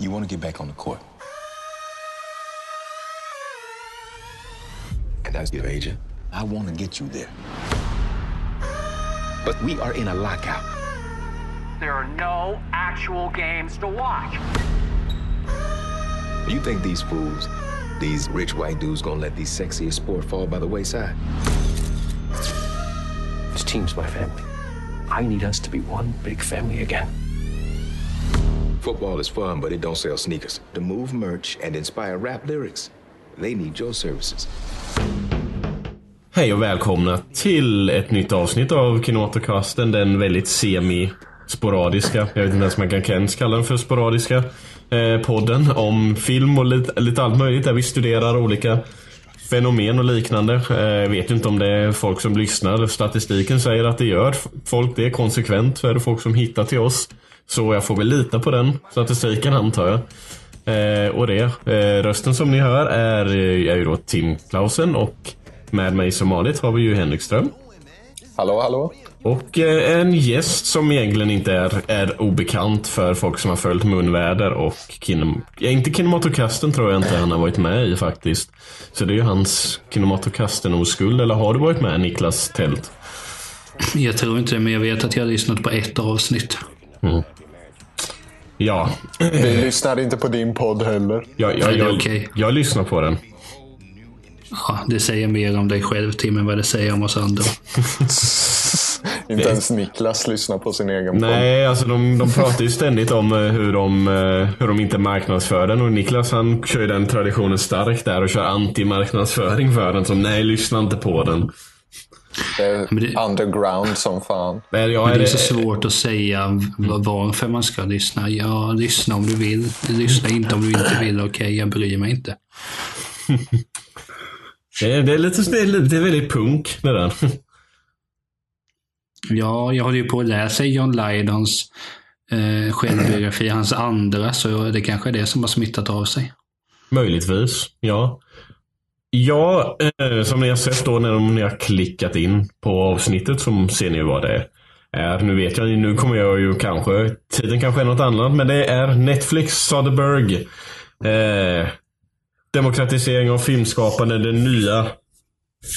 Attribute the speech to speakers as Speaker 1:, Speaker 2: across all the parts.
Speaker 1: You want to get back on the court. And as your agent, I want to get you there. But we are in a lockout.
Speaker 2: There are no actual games to watch.
Speaker 1: You think these fools, these rich white dudes, gonna let these sexiest sport fall by the wayside?
Speaker 3: This team's my family. I need us to be one big family again.
Speaker 1: Football is fun, but it don't sell sneakers. To move merch and inspire rap lyrics, they need your services.
Speaker 4: Hej och välkomna till ett nytt avsnitt av Kinematocasten. Den väldigt semi-sporadiska, jag vet inte ens om man kan ens kalla den för sporadiska, eh, podden om film och lite, lite allt möjligt där vi studerar olika fenomen och liknande. Jag vet inte om det är folk som lyssnar. Statistiken säger att det gör folk det konsekvent. Så är det folk som hittar till oss. Så jag får väl lita på den statistiken antar jag. Eh, och det. Eh, rösten som ni hör är, är ju då Tim Klausen och med mig som vanligt har vi ju Henrik Ström.
Speaker 5: Hallå, hallå.
Speaker 4: Och eh, en gäst som egentligen inte är, är obekant för folk som har följt munväder och kinem, inte Kinematokasten tror jag inte han har varit med i faktiskt. Så det är ju hans Kinematokasten-oskuld. Eller har du varit med Niklas Tält?
Speaker 6: Jag tror inte det, men jag vet att jag har lyssnat på ett avsnitt. Mm.
Speaker 4: Ja.
Speaker 5: Vi lyssnar inte på din podd heller.
Speaker 4: Ja, ja,
Speaker 6: Nej, det är
Speaker 4: jag,
Speaker 6: okej.
Speaker 4: jag lyssnar på den.
Speaker 6: Ja, det säger mer om dig själv, Tim, än vad det säger om oss andra.
Speaker 5: Inte ens Niklas lyssnar på sin egen podd.
Speaker 4: Nej, alltså de, de pratar ju ständigt om eh, hur de, eh, hur de inte marknadsför den. Och Niklas han kör ju den traditionen starkt där och kör anti-marknadsföring för den. Som nej, lyssna inte på den.
Speaker 5: Det är
Speaker 6: Men det-
Speaker 5: underground som fan.
Speaker 4: Men
Speaker 6: Men
Speaker 4: är,
Speaker 6: det är så svårt att säga varför man ska lyssna. Ja, lyssna om du vill. Lyssna inte om du inte vill. Okej, jag bryr mig inte.
Speaker 4: det, är, det, är lite, det, är, lite- det är väldigt punk det där.
Speaker 6: Ja, jag håller ju på att läsa John Lydons eh, självbiografi, hans andra, så det kanske är det som har smittat av sig.
Speaker 4: Möjligtvis, ja. Ja, eh, som ni har sett då när ni har klickat in på avsnittet så ser ni vad det är. Nu vet jag, nu kommer jag ju kanske, tiden kanske är något annat, men det är Netflix Soderberg. Eh, demokratisering av filmskapande, det nya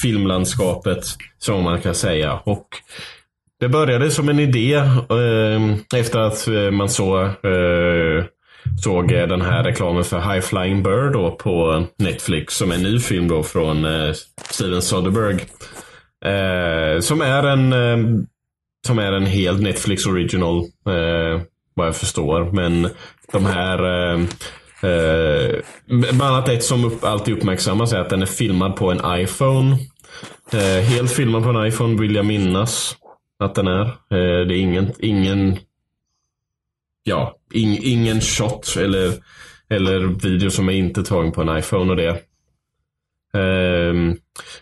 Speaker 4: filmlandskapet, som man kan säga. Och det började som en idé eh, efter att eh, man såg eh, såg eh, den här reklamen för High Flying Bird då på Netflix som är en ny film då från eh, Steven Soderbergh. Eh, som är en eh, som är en hel Netflix original eh, vad jag förstår. Men de här eh, eh, Bland annat ett som upp, alltid uppmärksammas är att den är filmad på en iPhone. Eh, helt filmad på en iPhone vill jag minnas att den är. Eh, det är ingen, ingen ja, ing, ingen shot eller, eller video som är inte tagen på en iPhone och det. Um,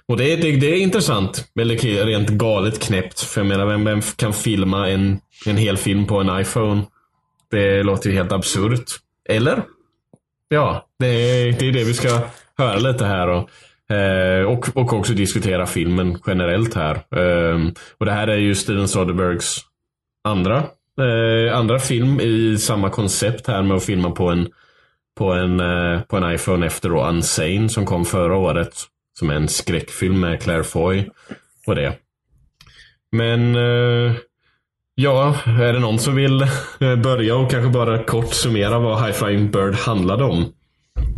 Speaker 4: och det, det, det är intressant. Eller rent galet knäppt. För jag menar, vem, vem kan filma en, en hel film på en iPhone? Det låter ju helt absurt. Eller? Ja, det är, det är det vi ska höra lite här. Och, eh, och, och också diskutera filmen generellt här. Ehm, och det här är ju Steven Soderberghs andra, eh, andra film i samma koncept här med att filma på en, på en, eh, på en iPhone efter då Unsane som kom förra året. Som är en skräckfilm med Claire Foy och det. Men eh, ja, är det någon som vill eh, börja och kanske bara kort summera vad High Flying Bird handlade om?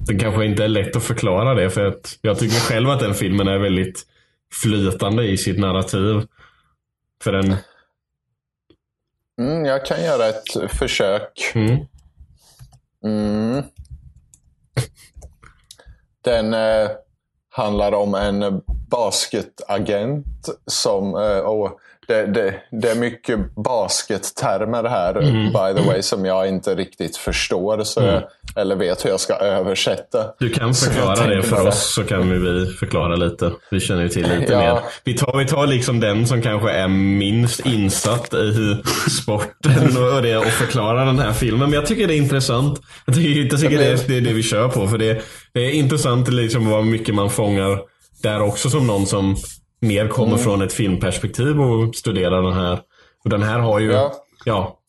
Speaker 4: Det kanske inte är lätt att förklara det för att jag tycker själv att den filmen är väldigt flytande i sitt narrativ. För den,
Speaker 5: Mm, jag kan göra ett försök.
Speaker 4: mm,
Speaker 5: Mm. Den eh, handlar om en basketagent som... Eh, och det, det, det är mycket baskettermer här, by the way, som jag inte riktigt förstår. Så jag, eller vet hur jag ska översätta.
Speaker 4: Du kan förklara det för
Speaker 5: bara-
Speaker 4: oss så kan vi förklara lite. Vi känner ju till lite
Speaker 5: Ja.
Speaker 4: mer. Vi tar, vi tar liksom den som kanske är minst insatt i sporten och, och, det, och förklarar den här filmen. Men jag tycker det är intressant. Jag tycker, jag tycker det, är, det är det vi kör på. För det, det är intressant liksom vad mycket man fångar där också som någon som mer kommer
Speaker 5: Mm.
Speaker 4: från ett filmperspektiv och studerar den här. Och den här har ju, ja,
Speaker 5: Ja.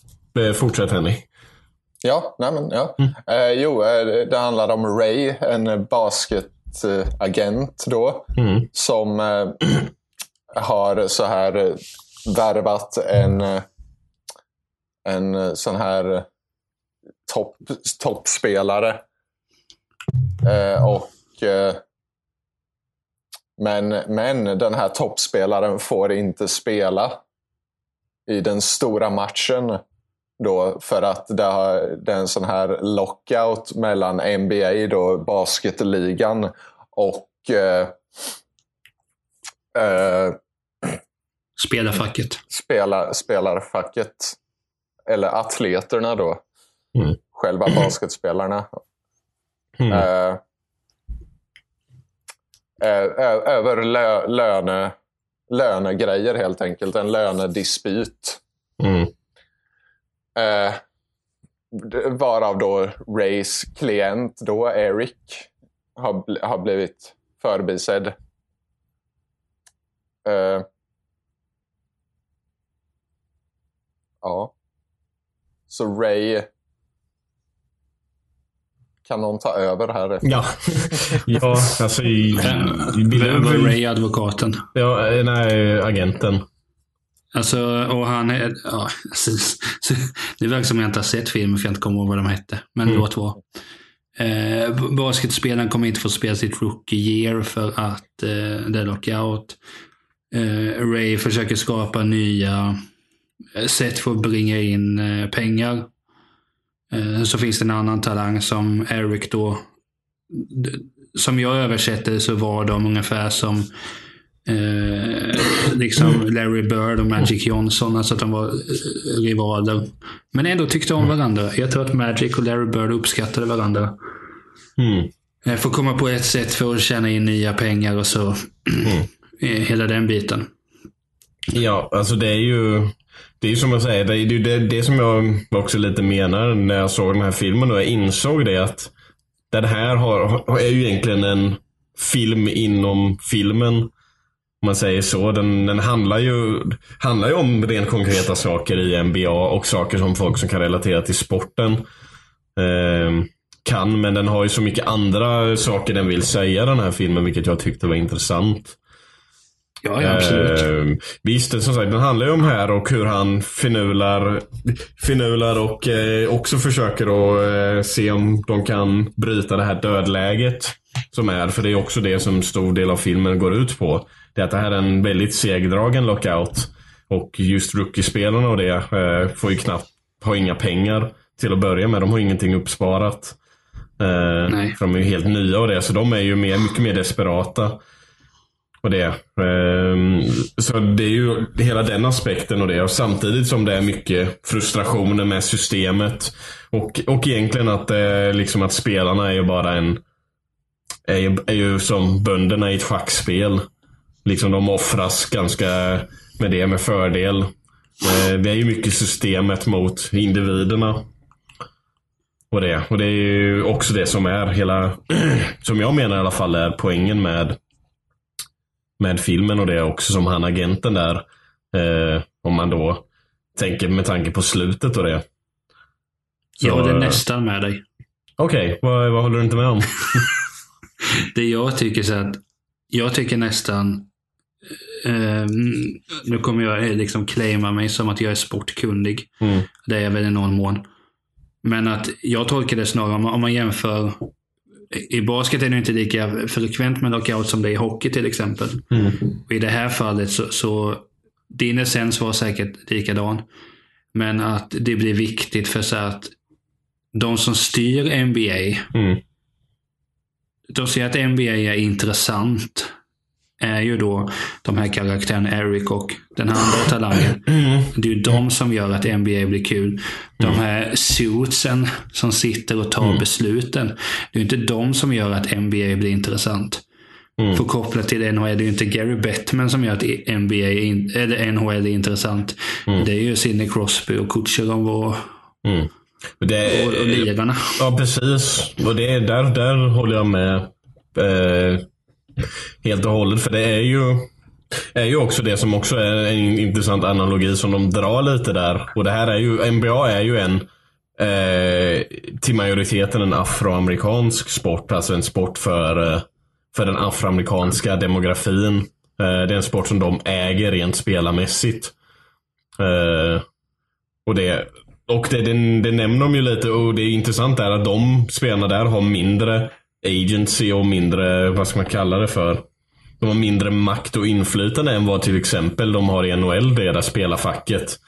Speaker 4: eh, fortsätt Henrik.
Speaker 5: Ja, nej men, ja. Eh, jo, eh, det handlar om Ray, en basketagent då.
Speaker 4: Mm.
Speaker 5: Som eh, har så här eh, värvat en, en sån här topp, toppspelare. Eh, och, men, men den här toppspelaren får inte spela i den stora matchen. Då för att det, har, det är en sån här lockout mellan NBA, då, basketligan, och eh, eh,
Speaker 6: Spelarfacket.
Speaker 5: spelar, spelarfacket. Eller atleterna då.
Speaker 4: Mm.
Speaker 5: Själva basketspelarna.
Speaker 4: Mm.
Speaker 5: Ö- över lö, löne, lönegrejer helt enkelt. En lönedispyt.
Speaker 4: Mm.
Speaker 5: Eh, varav då Rays klient, då Eric, har, har blivit förbisedd. Eh, ja. Så Ray... Kan någon ta över här? efter?
Speaker 4: Ja, ja alltså... i-
Speaker 6: Vem var Ray advokaten?
Speaker 4: Ja, eh, nej, agenten.
Speaker 6: Alltså, och han är... Ja, alltså, så- det verkar som jag inte har sett filmen för jag inte kommer ihåg vad de hette. Men låt vara. Eh, basketspelaren kommer inte få spela sitt rookie year för att eh, det är lockout. Eh, Ray försöker skapa nya eh, sätt för att bringa in eh, pengar. Eh, så finns det en annan talang som Eric då. Som jag översätter så var de ungefär som eh, liksom Larry Bird och Magic Johnson. Alltså att de var eh, rivaler. Men ändå tyckte om varandra. Jag tror att Magic och Larry Bird uppskattade varandra.
Speaker 4: Mm.
Speaker 6: Eh, Får komma på ett sätt för att tjäna in nya pengar och så. eh, Hela den biten.
Speaker 4: Ja, alltså det är ju... Det är ju som jag säger, det är ju det, det som jag också lite menar när jag såg den här filmen och jag insåg det att den här har, har, är ju egentligen en film inom filmen. Om man säger så. Den, den handlar, ju, handlar ju om rent konkreta saker i NBA och saker som folk som kan relatera till sporten eh, kan. Men den har ju så mycket andra saker den vill säga den här filmen, vilket jag tyckte var intressant.
Speaker 6: Ja, ja absolut.
Speaker 4: Eh, visst, som sagt, den handlar ju om här och hur han finular, finular och eh, också försöker att eh, se om de kan bryta det här dödläget som är. För det är också det som stor del av filmen går ut på. Det är att det här är en väldigt segdragen lockout. Och just rookie-spelarna och det eh, får ju knappt, har inga pengar till att börja med. De har ingenting uppsparat. Eh, för de är ju helt nya och det, så de är ju mer, mycket mer desperata. Det. Ehm, så det är ju hela den aspekten och det. Och samtidigt som det är mycket frustrationer med systemet. Och, och egentligen att, eh, liksom att spelarna är ju bara en... Är ju, är ju som bönderna i ett schackspel. Liksom de offras ganska med det med fördel. Eh, det är ju mycket systemet mot individerna. Och det. Och det är ju också det som är hela, som jag menar i alla fall är poängen med med filmen och det också som han agenten där. Eh, om man då tänker med tanke på slutet och det. Så,
Speaker 6: jag håller
Speaker 4: eh,
Speaker 6: nästan med dig.
Speaker 4: Okej, vad, vad håller du inte med om?
Speaker 6: Det jag tycker så att jag tycker nästan eh, nu kommer jag liksom claima mig som att jag är sportkunnig.
Speaker 4: Mm.
Speaker 6: Det är jag väl i någon mån. Men att jag tolkar det snarare om man jämför i basket är det inte lika frekvent med lockout som det är i hockey till exempel.
Speaker 4: Mm.
Speaker 6: I det här fallet så, så din essens var säkert likadan. Men att det blir viktigt för så att de som styr NBA,
Speaker 4: Mm.
Speaker 6: de ser att NBA är intressant. Är ju då de här karaktärerna Eric och den andra talangen. Det är ju de som gör att NBA blir kul. De här suitsen som sitter och tar besluten. Det är ju inte de som gör att NBA blir intressant. För kopplat till NHL, det är ju inte Gary Bettman som gör att NBA är in, eller NHL är intressant. Det är ju Sidney Crosby och Kucherov och,
Speaker 4: Mm. Det,
Speaker 6: och, och lirarna.
Speaker 4: Ja, precis. Och det, är- där, där håller jag med eh, helt och hållet. För det är ju, är ju också det som också är en intressant analogi som de drar lite där. Och det här är ju, NBA är ju en eh, till majoriteten en afroamerikansk sport. Alltså en sport för, eh, för den afroamerikanska demografin. Eh, det är en sport som de äger rent spelarmässigt. Eh, och det, och det, det, det nämner de ju lite och det är intressant är att de spelarna där har mindre agency och mindre, vad ska man kalla det för? De har mindre makt och inflytande än vad till exempel de har i NHL, där spelarfacket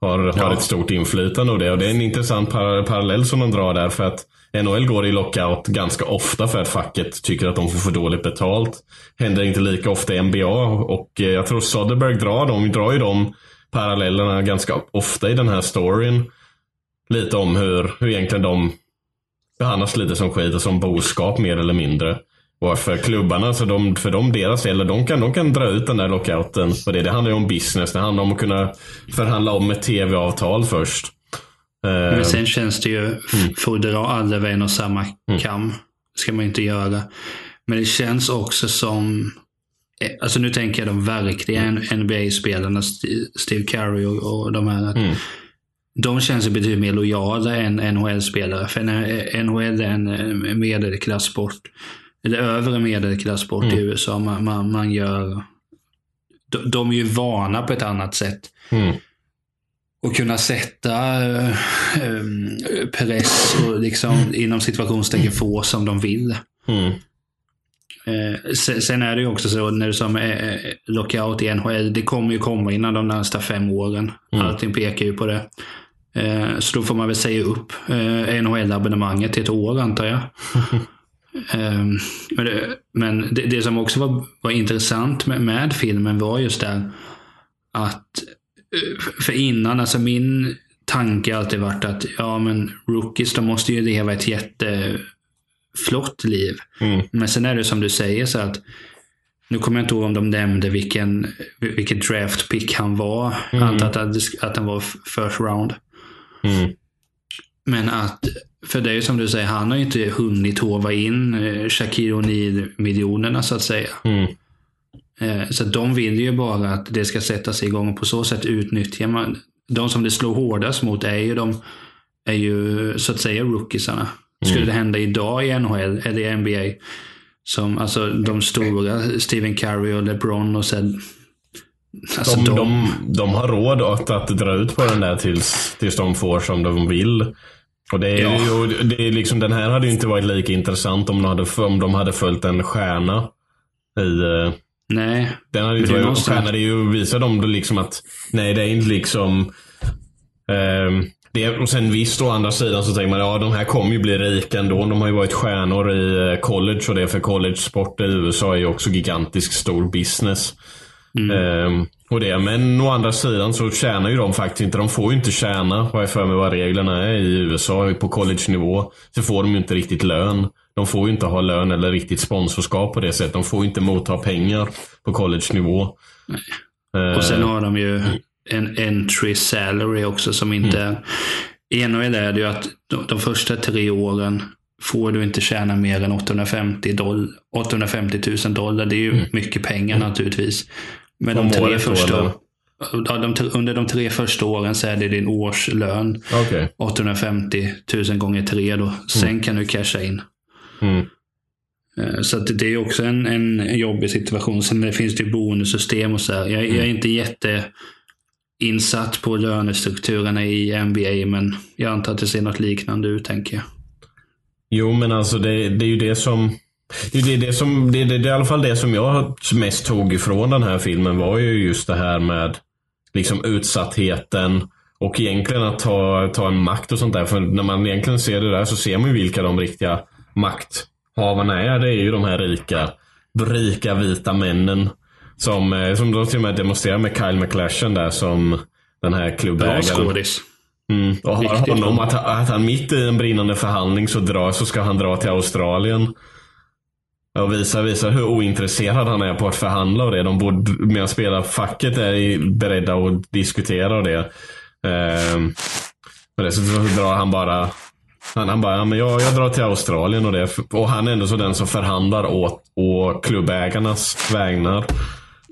Speaker 4: har, har ett stort inflytande och det. Och det är en intressant par parallell som de drar där för att NHL går i lockout ganska ofta för att facket tycker att de får för dåligt betalt. Händer inte lika ofta i NBA och eh, jag tror Soderbergh drar dem, drar ju de parallellerna ganska ofta i den här storyn. Lite om hur, hur egentligen de behandlas lite som skit och som boskap mer eller mindre. Och för klubbarna, så de, för dem, deras del, de kan, de kan dra ut den där lockouten. För det, det handlar ju om business. Det handlar om att kunna förhandla om ett tv-avtal först. Eh,
Speaker 6: Men sen känns det ju, för att dra alla över en och samma kam, ska man inte göra. Men det känns också som, eh, alltså nu tänker jag de verkliga NBA-spelarna, St- Steve Curry och, och de här. Att De känns ju betydligt mer lojala än NHL-spelare. För NHL är en medelklassport. Eller övre medelklassport i USA. Man, man, man gör... De, de är ju vana på ett annat sätt.
Speaker 4: Mm.
Speaker 6: Och kunna sätta äh, äh, press och liksom inom situationstecken få som de vill.
Speaker 4: mm,
Speaker 6: Eh, sen, är det ju också så när du sa med eh, lockout i NHL, det kommer ju komma inom de närmsta fem åren. Allting pekar ju på det. Eh, så då får man väl säga upp eh, NHL-abonnemanget till ett år antar jag. Eh, men det, men det, det som också var, var intressant med, med filmen var just det att eh, för innan, alltså min tanke har alltid varit att ja men rookies de måste ju leva ett jätteflott liv. Men sen är det som du säger så att nu kommer jag inte ihåg om de nämnde vilken, vilket draft pick han var. Jag antar att, att, att han var first round.
Speaker 4: Mm,
Speaker 6: Men att, för det är ju som du säger, han har ju inte hunnit hova in eh, Shaquille O'Neal-miljonerna så att säga.
Speaker 4: mm,
Speaker 6: Eh, Så de vill ju bara att det ska sättas igång och på så sätt utnyttjar man. De som det slår hårdast mot är ju de, är ju så att säga rookiesarna. Skulle det hända idag i NHL eller i NBA, som alltså de stora, Stephen Curry och LeBron och sen Alltså
Speaker 4: de,
Speaker 6: de,
Speaker 4: de, de har råd att, att dra ut på den där tills, tills de får som de vill. Och det är
Speaker 6: Ja.
Speaker 4: ju, det är liksom, den här hade ju inte varit lika intressant om de hade, om de hade följt en stjärna. I, eh,
Speaker 6: nej.
Speaker 4: den hade
Speaker 6: Men
Speaker 4: inte varit en stjärna. Det är ju, visar de då liksom att nej, det är inte liksom ehm, det, och sen visst, å andra sidan så tänker man ja de här kommer ju bli rika ändå. De har ju varit stjärnor i eh, college och det för college-sport i USA är ju också gigantisk stor business. Ehm, och det. Men å andra sidan så tjänar ju de faktiskt inte. De får ju inte tjäna, har jag för mig vad reglerna är i USA. På college-nivå så får de ju inte riktigt lön. De får ju inte ha lön eller riktigt sponsorskap på det sättet. De får inte motta pengar på college-nivå.
Speaker 6: Och sen har de ju en entry salary också som inte är... I NHL är det ju att de, första tre åren får du inte tjäna mer än 850, doll, 850 000 dollar. Det är ju mycket pengar naturligtvis. Men de
Speaker 4: året då,
Speaker 6: första, ja, de, under de tre första åren så är det din årslön.
Speaker 4: Okej.
Speaker 6: 850 000 gånger tre då. Sen kan du casha in.
Speaker 4: Mm.
Speaker 6: Eh, Så det är också en, en jobbig situation. Sen det finns det ju bonussystem och så här. Jag, jag är inte jätte insatt på lönestrukturerna i NBA, men jag antar att det ser något liknande ut, tänker jag.
Speaker 4: Jo, men alltså det, det är ju det som... Det det, det, som det, det, det är i alla fall det som jag mest tog ifrån den här filmen var ju just det här med liksom utsattheten och egentligen att ta, ta en makt och sånt där. För när man egentligen ser det där så ser man ju vilka de riktiga makthavarna är. Det är ju de här rika, rika vita männen. Som, eh, som då till och med demonstrerar med Kyle McClashen där som den här
Speaker 6: Bra
Speaker 4: klubbägaren.
Speaker 6: skådis.
Speaker 4: Mm. Och har honom
Speaker 6: bra.
Speaker 4: att, att han mitt i en brinnande förhandling så, drar, så ska han dra till Australien. Och visa, visa hur ointresserad han är på att förhandla och det. De borde, medan spelarfacket är beredda att diskutera det. Ehm, men dessutom så drar han bara han, han bara, ja, men jag, jag drar till Australien och det. Och han är ändå så den som förhandlar åt, å klubbägarnas vägnar.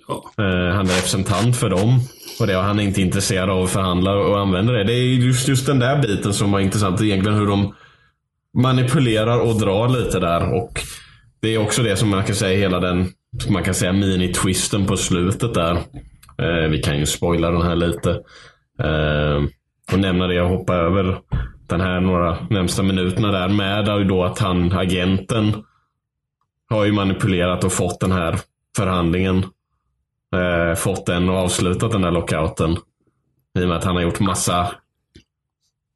Speaker 6: Ja.
Speaker 4: Eh, han är representant för dem. Och det, och han är inte intresserad av att förhandla och använda det. Det är just, just den där biten som var intressant egentligen. Hur de manipulerar och drar lite där. Och det är också det som man kan säga hela den man kan säga mini-twisten på slutet där. Eh, vi kan ju spoila den här lite. Eh, och nämna det jag hoppar över den här några närmsta minuterna där med då att han, agenten, har ju manipulerat och fått den här förhandlingen. Eh, fått den och avslutat den där lockouten. I och med att han har gjort massa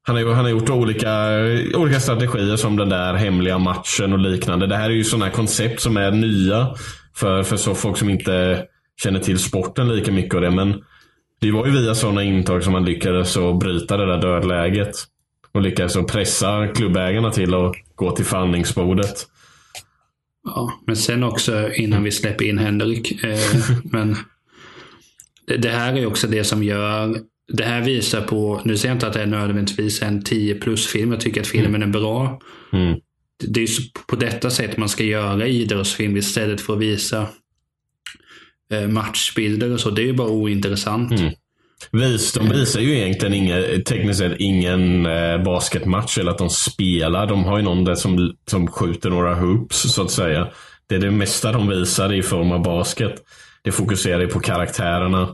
Speaker 4: han har, han har gjort olika, olika strategier som den där hemliga matchen och liknande. Det här är ju sådana här koncept som är nya för, för så folk som inte känner till sporten lika mycket. Och det. Men det var ju via sådana intag som man lyckades att bryta det där dödläget. Och lyckades att pressa klubbägarna till att gå till förhandlingsbordet.
Speaker 6: Ja, men sen också innan vi släpper in Henrik. Eh, men det, det här är också det som gör det här visar på, nu säger jag inte att det är nödvändigtvis en 10 plus-film. Jag tycker att filmen är bra.
Speaker 4: Mm.
Speaker 6: Det är på detta sätt man ska göra idrottsfilm istället för att visa eh, matchbilder och så. Det är ju bara ointressant.
Speaker 4: Mm. Vis, de visar ju egentligen inga, tekniskt sett ingen eh, basketmatch eller att de spelar. De har ju någon där som, som skjuter några hoops så att säga. Det är det mesta de visar i form av basket. Det fokuserar ju på karaktärerna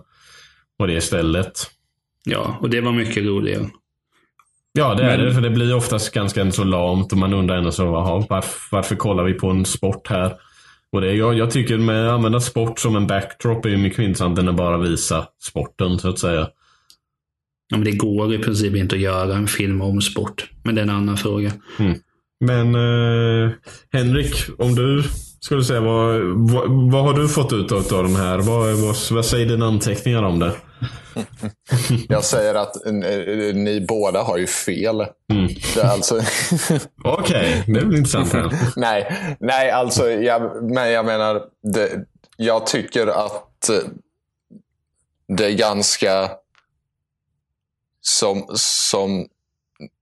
Speaker 4: och det istället.
Speaker 6: Ja, och det var mycket roligare.
Speaker 4: Ja, det är
Speaker 6: Men-
Speaker 4: det. För det blir oftast ganska så lamt och man undrar ändå så, aha, varför, varför kollar vi på en sport här? Och det, jag, jag tycker med att använda sport som en backdrop är ju mycket intressant än att bara visa sporten så att säga.
Speaker 6: Ja, men det går i princip inte att göra en film om sport. Men det är en annan fråga.
Speaker 4: Men eh, Henrik, om du skulle säga vad, vad, vad har du fått ut av den här? Vad, vad, vad säger dina anteckningar om det?
Speaker 5: Jag säger att eh, ni båda har ju fel. Det är alltså,
Speaker 4: Okej, det är väl intressant här.
Speaker 5: nej, nej, alltså, jag, men jag menar, det, jag tycker att eh, det är ganska som, som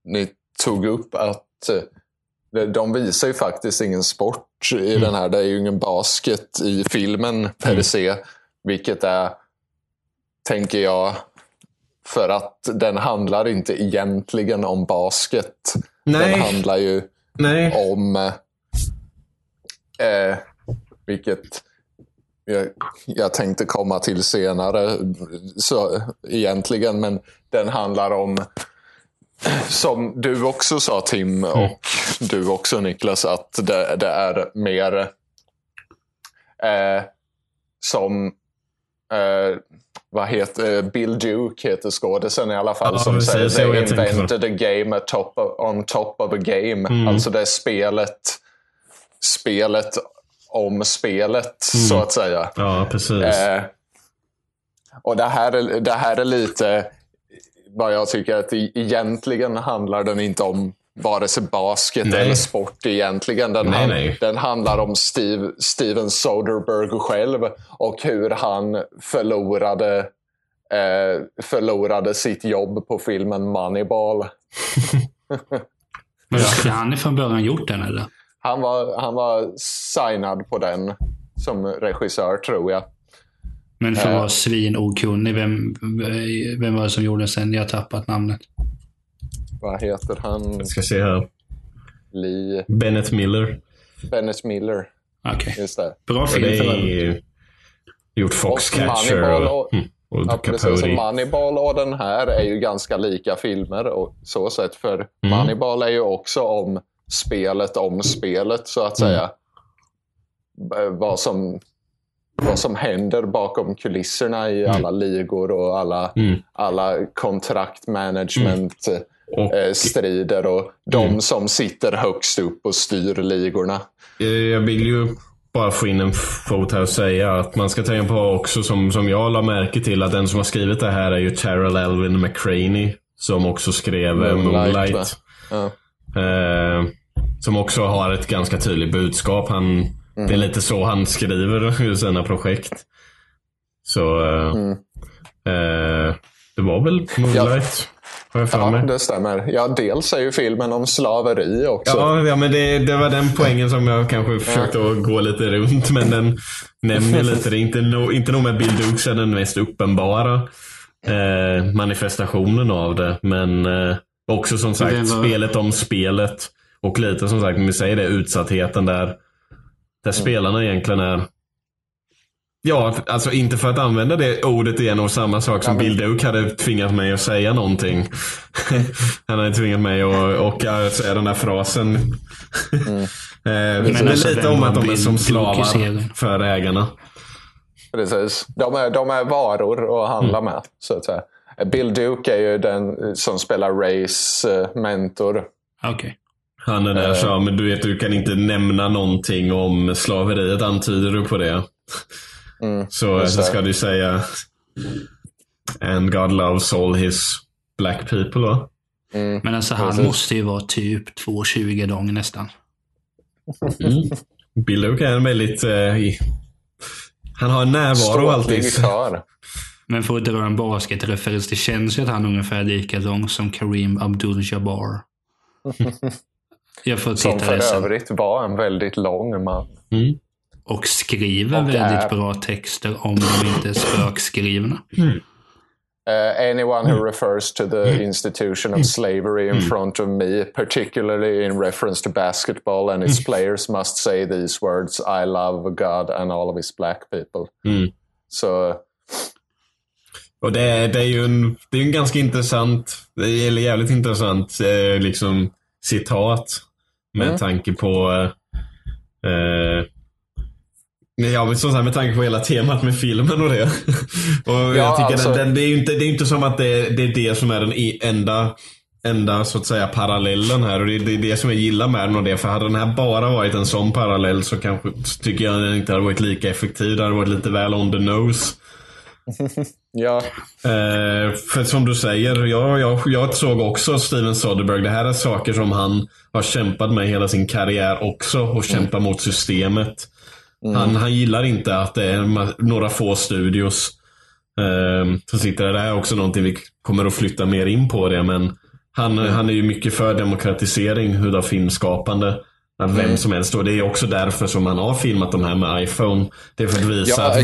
Speaker 5: ni tog upp att eh, de- visar ju faktiskt ingen sport i den här. Det är ju ingen basket i filmen per se. Vilket är, tänker jag, för att den handlar inte egentligen om basket.
Speaker 4: Nej.
Speaker 5: Den handlar ju
Speaker 4: Nej.
Speaker 5: om eh, vilket jag, jag tänkte komma till senare så, egentligen. Men den handlar om, som du också sa Tim och du också Niklas, att det, det är mer eh, som eh, vad heter Bill Duke heter skådisen i alla fall.
Speaker 4: Ja,
Speaker 5: som
Speaker 4: precis,
Speaker 5: säger
Speaker 4: var
Speaker 5: they
Speaker 4: jag tänkte på."
Speaker 5: invented a game top of, on top of a game.
Speaker 4: Mm.
Speaker 5: Alltså det är spelet, spelet om spelet så att säga.
Speaker 4: Ja, precis.
Speaker 5: Eh, och det här, är, det här är lite vad jag tycker att egentligen handlar den inte om vare sig basket
Speaker 4: Nej.
Speaker 5: eller sport egentligen. Den,
Speaker 4: Nej,
Speaker 5: han-
Speaker 4: nej.
Speaker 5: den handlar om Steve, Steven Soderbergh själv och hur han förlorade, eh, förlorade sitt jobb på filmen Moneyball.
Speaker 6: Men skulle han från början gjort den eller?
Speaker 5: Han var, han var signad på den som regissör tror jag.
Speaker 6: Men för att
Speaker 5: Eh.
Speaker 6: vara svinokunnig, vem, vem var det som gjorde den sen? Jag har tappat namnet.
Speaker 5: Vad heter han?
Speaker 4: Jag ska se här.
Speaker 5: Lee
Speaker 4: Bennett Miller.
Speaker 5: Bennett Miller.
Speaker 6: Okej.
Speaker 5: Just det.
Speaker 6: Bra film
Speaker 4: det
Speaker 6: för
Speaker 4: är gjort Foxcatcher och,
Speaker 5: och-
Speaker 4: mm, och
Speaker 5: Ja, precis. Moneyball och den här är ju ganska lika filmer och så sätt. För
Speaker 4: Mm.
Speaker 5: Moneyball är ju också om spelet om spelet så att
Speaker 4: Mm.
Speaker 5: säga. B- Vad som, vad som händer bakom kulisserna i alla ligor och alla,
Speaker 4: Mm.
Speaker 5: alla kontraktmanagement
Speaker 4: Och
Speaker 5: eh, strider och de
Speaker 4: Mm.
Speaker 5: som sitter högst upp och styr ligorna.
Speaker 4: Eh, Jag vill ju bara få in en fot här och säga att man ska tänka på också som, som jag la märke till att den som har skrivit det här är ju Terrell Elvin McCraney. Som också skrev eh,
Speaker 5: Moonlight,
Speaker 4: Moonlight.
Speaker 5: Ja.
Speaker 4: Eh, som också har ett ganska tydligt budskap. Han, Det är lite så han skriver sina projekt. Så eh,
Speaker 5: Mm.
Speaker 4: eh, det var väl Moonlight. För
Speaker 5: Ja, det stämmer. Ja, dels är ju filmen om slaveri också.
Speaker 4: Ja, ja men det, det var den poängen som jag kanske försökte att gå lite runt. Men den nämner lite det. Inte, no, inte nog med Bill Dukes är den mest uppenbara eh, manifestationen av det. Men eh, också som sagt
Speaker 6: var-
Speaker 4: spelet om spelet. Och lite som sagt, om vi säger det, utsattheten där. Där spelarna egentligen är Ja, alltså inte för att använda det ordet igen och samma sak som Bill Duke hade tvingat mig att säga någonting. Han hade tvingat mig att och, säga den där frasen. Eh, Men
Speaker 6: alltså,
Speaker 4: lite om att de är som slavar för ägarna.
Speaker 5: Precis. De är, de är varor att handla med, så att säga. Bill Duke är ju den som spelar Rays eh, mentor.
Speaker 6: Okej.
Speaker 4: Han är där så, men du vet du kan inte nämna någonting om slaveriet. Antyder du på det? Så,
Speaker 5: just
Speaker 4: så
Speaker 5: det.
Speaker 4: ska du säga And God loves all his black people va?
Speaker 6: Men alltså han
Speaker 5: Precis.
Speaker 6: måste ju vara typ 2,20 lång nästan.
Speaker 4: Bill Duke är en väldigt... Eh, han har en närvaro alltid.
Speaker 6: Men för att dra en basketreferens, det känns ju att han är ungefär lika lång som Kareem Abdul-Jabbar. Jag får
Speaker 5: Som
Speaker 6: titta
Speaker 5: för
Speaker 6: det sen.
Speaker 5: övrigt var en väldigt lång man.
Speaker 6: Och skriver
Speaker 5: Och
Speaker 6: väldigt
Speaker 5: är-
Speaker 6: bra texter om de inte är spökskrivna.
Speaker 5: Uh, anyone who refers to the institution of slavery in front of me, particularly in reference to basketball and its players, must say these words I love God and all of his black people. Så
Speaker 4: Och det, är- det är ju en, det är en ganska intressant, eller jävligt intressant eh, liksom citat. Med
Speaker 5: Mm.
Speaker 4: tanke på eh, eh, Ja, men som sagt, med tanke på hela temat med filmen och det. och jag tycker
Speaker 5: alltså-
Speaker 4: den, den, det är ju inte, det är inte som att det, det är det som är den enda, enda så att säga parallellen här. Och det, det är det som jag gillar med den och det. För hade den här bara varit en sån parallell så kanske tycker jag den inte hade varit lika effektiv. Det hade varit lite väl on the nose.
Speaker 5: ja,
Speaker 4: Eh, för som du säger, jag, jag, jag såg också Steven Soderbergh. Det här är saker som han har kämpat med hela sin karriär också och kämpar mot systemet. Han, han gillar inte att det är några få studios eh, som sitter där. Det här är också någonting vi kommer att flytta mer in på det. Men han, han är ju mycket för demokratisering utav filmskapande. Att vem som helst. Och det är också därför som han har filmat de här med iPhone. Det är för att visa,
Speaker 5: Ja,
Speaker 4: att,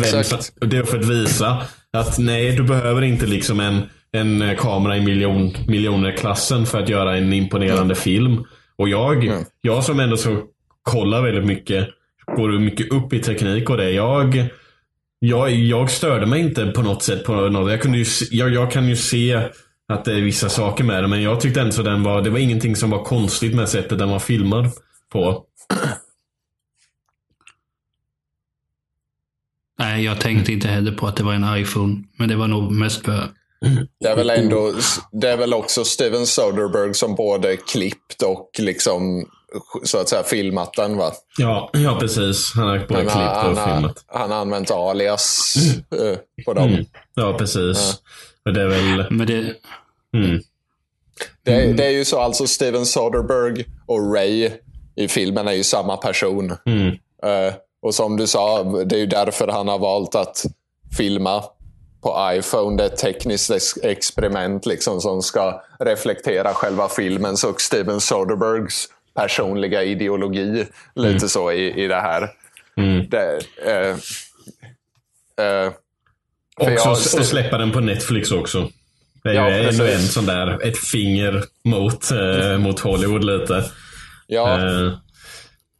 Speaker 4: vem, det är för att visa att nej, du behöver inte liksom en, en kamera i miljon, miljoner-klassen för att göra en imponerande film. Och jag, jag som ändå så kollar väldigt mycket, går mycket upp i teknik och det. Jag, jag, jag störde mig inte på något sätt på något. Jag, kunde ju, se- jag, jag kan ju se att det är vissa saker med det, men jag tyckte ändå den var, det var ingenting som var konstigt med sättet den var filmad på.
Speaker 6: Nej, jag tänkte inte heller på att det var en iPhone. Men det var nog mest för...
Speaker 5: det är väl ändå, det är väl också Steven Soderbergh som både klippt och liksom så att säga filmat den va?
Speaker 4: Ja, ja precis. Han har
Speaker 5: Han,
Speaker 4: klippt och
Speaker 5: han, har,
Speaker 4: filmat.
Speaker 5: han har använt alias eh, på dem.
Speaker 4: Mm. Ja, precis. Och det är väl...
Speaker 6: Men det,
Speaker 5: Det, det är ju så alltså Steven Soderbergh och Ray i filmen är ju samma person. Eh, och som du sa, det är ju därför han har valt att filma på iPhone. Det är ett tekniskt ex- experiment liksom, som ska reflektera själva filmens och Steven Soderberghs personliga ideologi. Lite så i, i det här. Det, eh, eh, för
Speaker 4: Och, så,
Speaker 5: jag-
Speaker 4: och släppa den på Netflix också. Det är
Speaker 5: Ja,
Speaker 4: ju
Speaker 5: precis.
Speaker 4: en sån där, ett finger mot, eh, mot Hollywood lite.
Speaker 5: ja,
Speaker 4: Eh,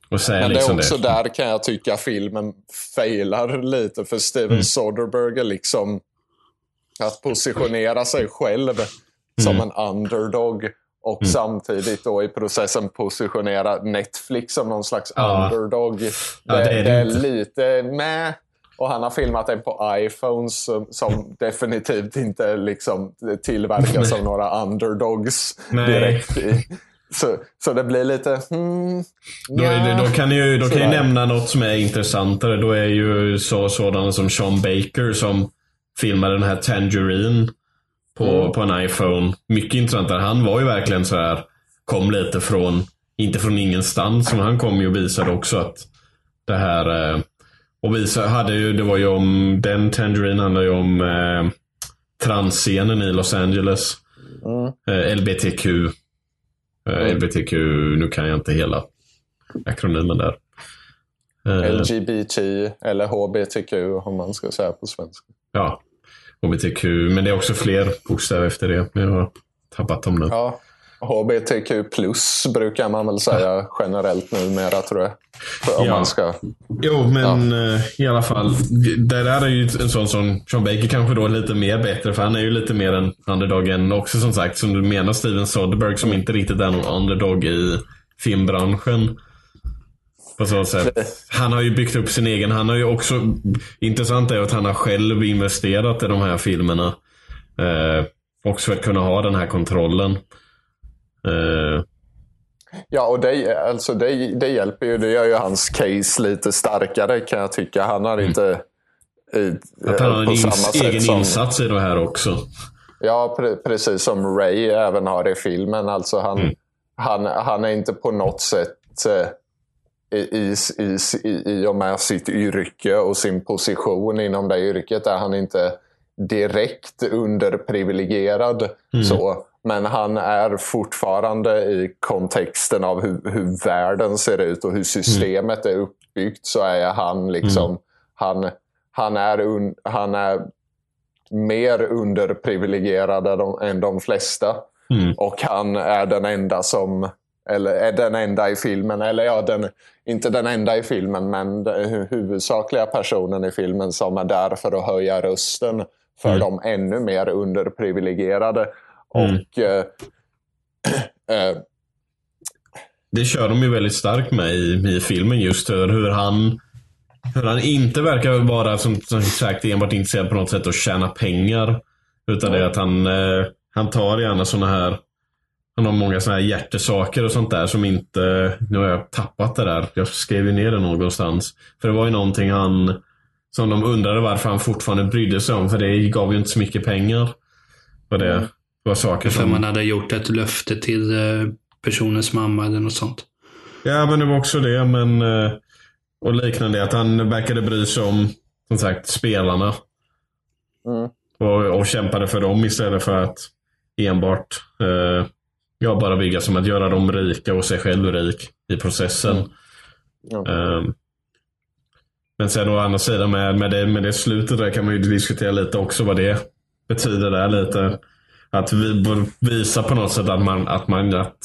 Speaker 5: Men det är
Speaker 4: liksom
Speaker 5: också
Speaker 4: det.
Speaker 5: där kan jag tycka filmen failar lite. För Steven
Speaker 4: Mm.
Speaker 5: Soderbergh liksom att positionera sig själv som
Speaker 4: Mm.
Speaker 5: en underdog. Och samtidigt då i processen positionera Netflix som någon slags
Speaker 4: Ja.
Speaker 5: underdog. Det,
Speaker 4: Ja, det är det
Speaker 5: är lite med. Och han har filmat den på iPhones som, som definitivt inte liksom tillverkas av några underdogs
Speaker 4: Nej.
Speaker 5: direkt. I. Så, så det blir lite... Hmm,
Speaker 4: Då, det, då kan ju, då kan
Speaker 5: Sådär.
Speaker 4: nämna något som är intressantare. Då är ju så, sådana som Sean Baker som filmade den här Tangerine på,
Speaker 5: Mm.
Speaker 4: på en iPhone. Mycket intressantare. Han var ju verkligen så här kom lite från, inte från ingenstans, men han kom ju och visade också att det här eh, och visa, hade ju, det var ju om, den Tangerine handlar ju om eh, transscenen i Los Angeles. Eh, LBTQ. Eh, LBTQ, nu kan jag inte hela akronymen där. Eh,
Speaker 5: LGBT eller HBTQ om man ska säga på svenska.
Speaker 4: ja, HBTQ. Men det är också fler bokstäver efter det. Jag har tappat dem nu.
Speaker 5: Ja, HBTQ plus brukar man väl säga generellt numera tror jag. Om
Speaker 4: Ja.
Speaker 5: man ska...
Speaker 4: Jo, men eh, i alla fall. Det där är ju en sån som Sean Baker kanske då är lite mer bättre. För han är ju lite mer en underdog än också som sagt, som du menar Steven Soderbergh som inte riktigt är någon underdog i filmbranschen. På så sätt. Han har ju byggt upp sin egen. Han har ju också, intressant är att han har själv investerat i de här filmerna. Eh, också för att kunna ha den här kontrollen. Eh,
Speaker 5: Ja, och det, alltså det, det hjälper ju. Det gör ju hans case lite starkare kan jag tycka. Han har inte... i-
Speaker 4: att han har en ins- egen
Speaker 5: som-
Speaker 4: insats i det här också.
Speaker 5: Ja, pre precis som Ray även har i filmen. Alltså han,
Speaker 4: Mm.
Speaker 5: han, han är inte på något sätt eh, i, i, i, och med sitt yrke och sin position inom det yrket är han inte direkt underprivilegierad. Så. Men han är fortfarande i kontexten av hur, hur världen ser ut och hur systemet är uppbyggt så är han liksom han, han, är un, han är mer underprivilegierad än de, än de flesta.
Speaker 4: Mm.
Speaker 5: Och han är den enda som, eller är den enda i filmen, eller ja, den, inte den enda i filmen, men den hu- huvudsakliga personen i filmen som är där för att höja rösten för de ännu mer underprivilegierade. Och eh, eh,
Speaker 4: Det kör de ju väldigt starkt med i, i filmen just hur, hur han hur han inte verkar vara som, som sagt enbart intresserad på något sätt att tjäna pengar. Utan det är att han, eh, han tar gärna sådana här han har många sådana här hjärtesaker och sånt där som inte... Nu har jag tappat det där. Jag skrev ju ner det någonstans. För det var ju någonting han... Som de undrade varför han fortfarande brydde sig om. För det gav ju inte så mycket pengar. Och det, det var saker
Speaker 6: För
Speaker 4: som...
Speaker 6: man hade gjort ett löfte till eh, personens mamma eller något sånt.
Speaker 4: Ja, men det var också det. Men, eh, och liknande. Att han verkade bry sig om, som sagt, spelarna.
Speaker 5: Mm.
Speaker 4: Och, och kämpade för dem istället för att enbart eh, ja, bara bygga som att göra dem rika och sig själv rik i processen.
Speaker 5: Ja.
Speaker 4: Eh, men sen å andra sidan med, med, det, med det slutet där kan man ju diskutera lite också vad det betyder där lite. Att vi visa på något sätt att, man, att, man, att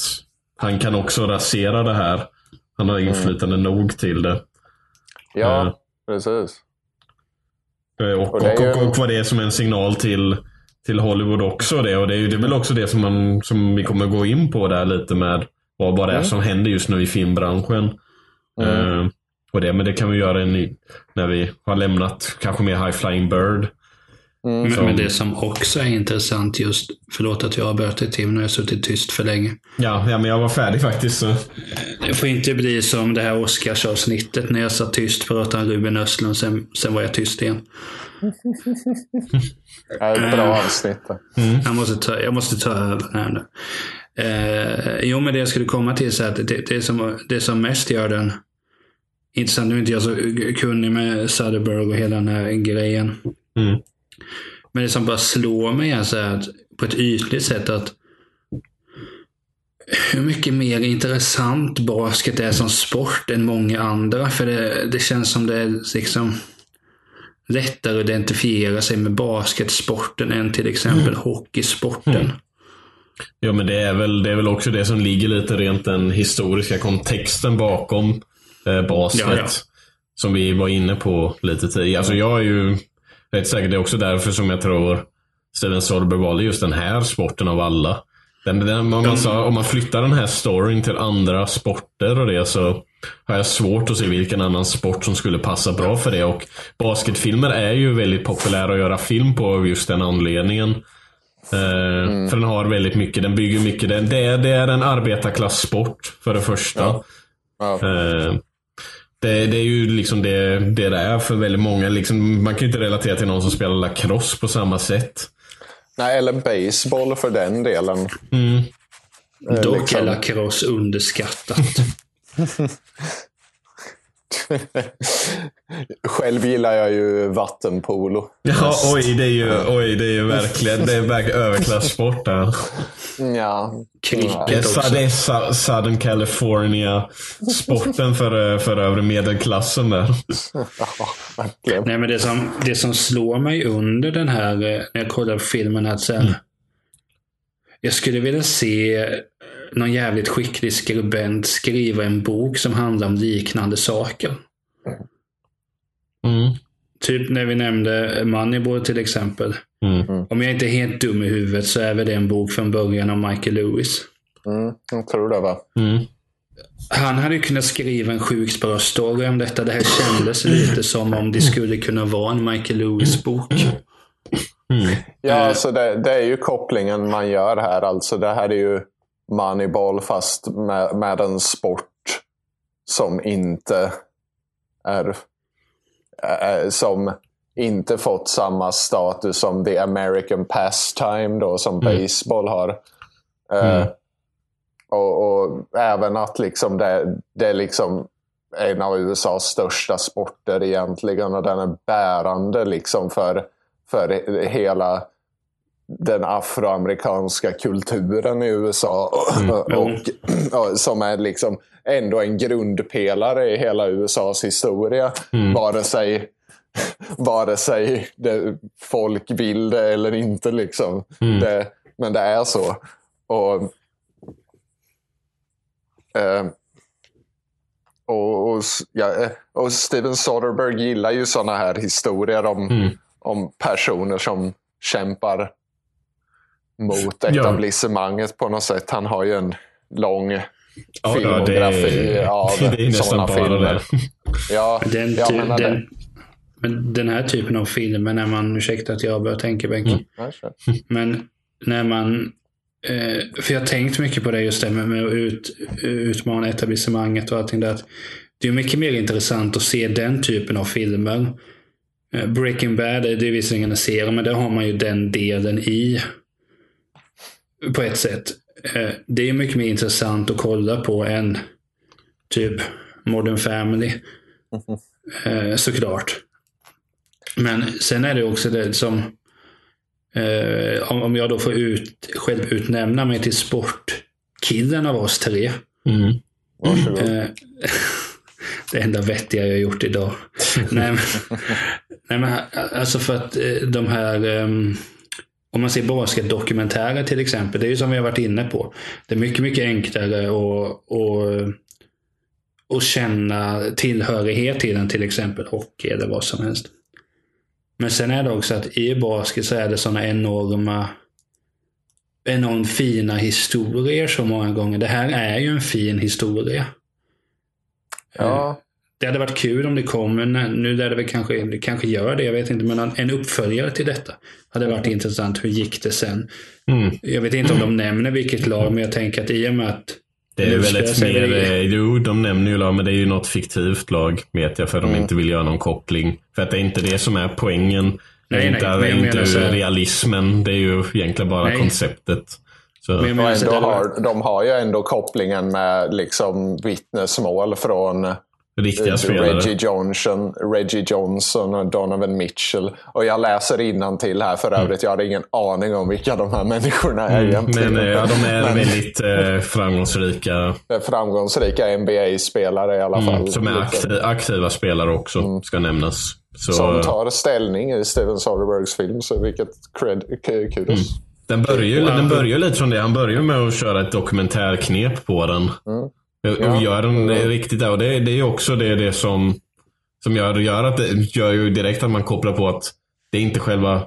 Speaker 4: han kan också rasera det här. Han har inflytande nog till det.
Speaker 5: ja,
Speaker 4: Mm.
Speaker 5: precis.
Speaker 4: Eh, Och,
Speaker 5: Och
Speaker 4: och, och, och vad det är som en signal till, till Hollywood också. Det. Och det är, ju, det är väl också det som, man, som vi kommer gå in på där lite med vad, vad det är som händer just nu i filmbranschen. Eh, och det, men det kan vi göra en, när vi har lämnat kanske mer High Flying Bird.
Speaker 6: Men,
Speaker 4: Som-
Speaker 6: men det som också är intressant just, förlåt att jag har börjat i tim, nu har jag suttit tyst för länge.
Speaker 4: Ja, ja men jag var färdig faktiskt. Så.
Speaker 6: Det får inte bli som det här Oscarsavsnittet när jag satt tyst, pratade om Ruben Östlund, sen, sen var jag tyst igen.
Speaker 5: Det är ett bra avsnitt. det.
Speaker 6: Jag måste ta, jag måste ta över här nu. Eh, jo, men det jag skulle komma till så att det, det, som, det som mest gör den intressant, nu är inte jag så kunnig med Soderbergh och hela den här grejen.
Speaker 4: Mm.
Speaker 6: Men det som bara slår mig är så här att på ett ytligt sätt att hur mycket mer intressant basket är som sport än många andra. För det, det känns som det är liksom lättare att identifiera sig med basketsporten än till exempel hockeysporten.
Speaker 4: Ja, men det är, väl, det är väl också det som ligger lite rent den historiska kontexten bakom eh, basket.
Speaker 6: Ja, ja.
Speaker 4: Som vi var inne på lite tidigare. Alltså jag är ju rätt säker, det är också därför som jag tror Steven Soderbergh valde just den här sporten av alla. Den, den, om, man sa, om man flyttar den här storyn till andra sporter och det så har jag svårt att se vilken annan sport som skulle passa bra för det. Och basketfilmer är ju väldigt populära att göra film på av just den anledningen. Eh, För den har väldigt mycket, den bygger mycket. Den, det, är, det är en arbetarklasssport för det första.
Speaker 5: Ja. Ja.
Speaker 4: Eh, det, det är ju liksom det, det det är för väldigt många. Liksom, man kan ju inte relatera till någon som spelar lacrosse på samma sätt.
Speaker 5: Nej, eller baseball för den delen.
Speaker 6: Dock
Speaker 5: liksom.
Speaker 6: är lacrosse underskattat.
Speaker 5: Själv gillar jag ju vattenpolo.
Speaker 4: Ja, oj, det är ju, oj, det är ju verkligen, det är verkligen överklassport där.
Speaker 5: Ja.
Speaker 6: Cricket
Speaker 4: Det är,
Speaker 6: också.
Speaker 4: det är Southern California. Sporten för, eh, för övre medelklassen där.
Speaker 5: Ja, verkligen.
Speaker 6: Nej, men det som, det som slår mig under den här, eh, när jag kollar på filmen, är att så här, jag skulle vilja se någon jävligt skicklig skribent skriva en bok som handlar om liknande saker.
Speaker 4: Mm.
Speaker 6: Typ när vi nämnde Moneyball till exempel.
Speaker 4: Mm.
Speaker 6: Om jag inte är helt dum i huvudet så är väl det en bok från början av Michael Lewis.
Speaker 5: Mm, jag tror det va?
Speaker 4: Mm.
Speaker 6: Han hade ju kunnat skriva en sjukt bra story om detta. Det här kändes lite som om det skulle kunna vara en Michael Lewis-bok.
Speaker 4: Mm.
Speaker 5: Ja,
Speaker 6: Eh.
Speaker 5: alltså det, det är ju kopplingen man gör här. Alltså det här är ju Moneyball fast med, med en sport som inte är äh, som inte fått samma status som the American pastime då som baseball har. Eh,
Speaker 4: Mm.
Speaker 5: och, och även att liksom det, det är liksom en av USAs största sporter egentligen och den är bärande liksom för, för hela den afroamerikanska kulturen i USA. och, och, som är liksom ändå en grundpelare i hela USAs historia. Vare sig, vare sig det, folk vill det eller inte. Liksom. Det, men det är så. Och, eh, och, och, ja, eh, och Steven Soderbergh gillar ju sådana här historier om, om personer som kämpar mot etablissemanget på något sätt. Han har ju en lång
Speaker 4: Ja, ja, det,
Speaker 5: filmografi
Speaker 4: är,
Speaker 5: av
Speaker 4: är nästan
Speaker 5: sådana
Speaker 4: bara
Speaker 5: filmer.
Speaker 4: det.
Speaker 5: Ja,
Speaker 6: Den,
Speaker 5: jag
Speaker 6: ty-
Speaker 5: menar det.
Speaker 6: men den här typen av filmer, när man, ursäkta att jag börjar tänka Bengt,
Speaker 5: Ja, kör.
Speaker 6: men när man, eh, för jag har tänkt mycket på det just det med, med att ut, utmana etablissemanget och allting där. att Det är mycket mer intressant att se den typen av filmer. Eh, Breaking Bad, det är visserligen en serie, men där har man ju den delen i. På ett sätt. Eh, Det är mycket mer intressant att kolla på än typ Modern Family. Eh, såklart. Men sen är det också det som eh, om, jag då får ut, själv utnämna mig till sportkillen av oss tre.
Speaker 4: Mm.
Speaker 5: Varsågod.
Speaker 6: Det enda vettiga jag har gjort idag. nej, men, nej, men alltså för att de här ehm, om man ser basketdokumentärer till exempel, det är ju som vi har varit inne på. Det är mycket, mycket enklare att, att, att känna tillhörighet till den, till exempel hockey eller vad som helst. Men sen är det också att i basket så är det sådana enorma enormt fina historier så många gånger. Det här är ju en fin historia.
Speaker 5: Ja,
Speaker 6: det hade varit kul om det kom en, nu lär det väl kanske, det kanske gör det, jag vet inte, men en uppföljare till detta. Hade varit intressant. Hur gick det sen?
Speaker 4: Mm.
Speaker 6: Jag vet inte om de nämner vilket lag, men jag tänker att i och med att
Speaker 4: Det är
Speaker 6: Nu
Speaker 4: väl
Speaker 6: ska jag
Speaker 4: ett
Speaker 6: säga
Speaker 4: mer,
Speaker 6: det.
Speaker 4: eh, jo de nämner ju lag, men det är ju något fiktivt lag vet jag för de inte vill göra någon koppling. För att det är inte det som är poängen. Det är
Speaker 6: Nej,
Speaker 4: inte,
Speaker 6: nej,
Speaker 4: det är
Speaker 6: men jag
Speaker 4: inte
Speaker 6: så
Speaker 4: realismen, det är ju egentligen bara
Speaker 6: Nej.
Speaker 4: konceptet. Så,
Speaker 6: Men varit-
Speaker 5: har, de har ju ändå kopplingen med liksom vittnesmål från
Speaker 4: riktiga
Speaker 5: eh,
Speaker 4: spelare.
Speaker 5: Reggie Johnson, Reggie Johnson och Donovan Mitchell. Och jag läser till här för övrigt. Jag hade ingen aning om vilka de här människorna är egentligen.
Speaker 4: Men eh, ja, de är
Speaker 5: Men
Speaker 4: väldigt eh, framgångsrika.
Speaker 5: är framgångsrika NBA-spelare i alla fall.
Speaker 4: Mm, som är
Speaker 5: Liksom.
Speaker 4: akti- aktiva spelare också, ska nämnas. Så,
Speaker 5: Som tar ställning i Steven Soderberghs film. Så vilket cred, kudos.
Speaker 4: Den börjar ju den börjar lite från det. Han börjar med att köra ett dokumentärknep på den. Och
Speaker 5: Ja.
Speaker 4: gör den eh, riktigt där. Och det, det är ju också det, det som, som gör, gör att det gör ju direkt att man kopplar på att det är inte själva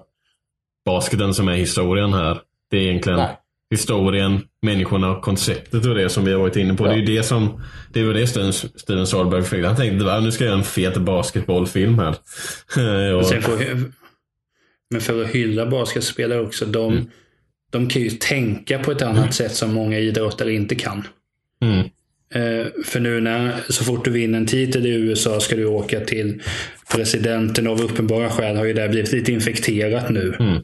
Speaker 4: basketen som är historien här. Det är egentligen
Speaker 5: Nej.
Speaker 4: historien, människorna, konceptet och det som vi har varit inne på. Det är ju det som, det var det Steven, Steven Soderbergh fick. Han tänkte "Va, nu ska jag göra en fet basketbollfilm här. och,
Speaker 6: Sen får, men för att hylla basketspelare också, de,
Speaker 4: Mm.
Speaker 6: de kan ju tänka på ett annat sätt som många idrottare inte kan.
Speaker 4: mm,
Speaker 6: för nu när, så fort du vinner en titel i USA ska du åka till presidenten av uppenbara skäl har ju det blivit lite infekterat nu.
Speaker 4: Mm.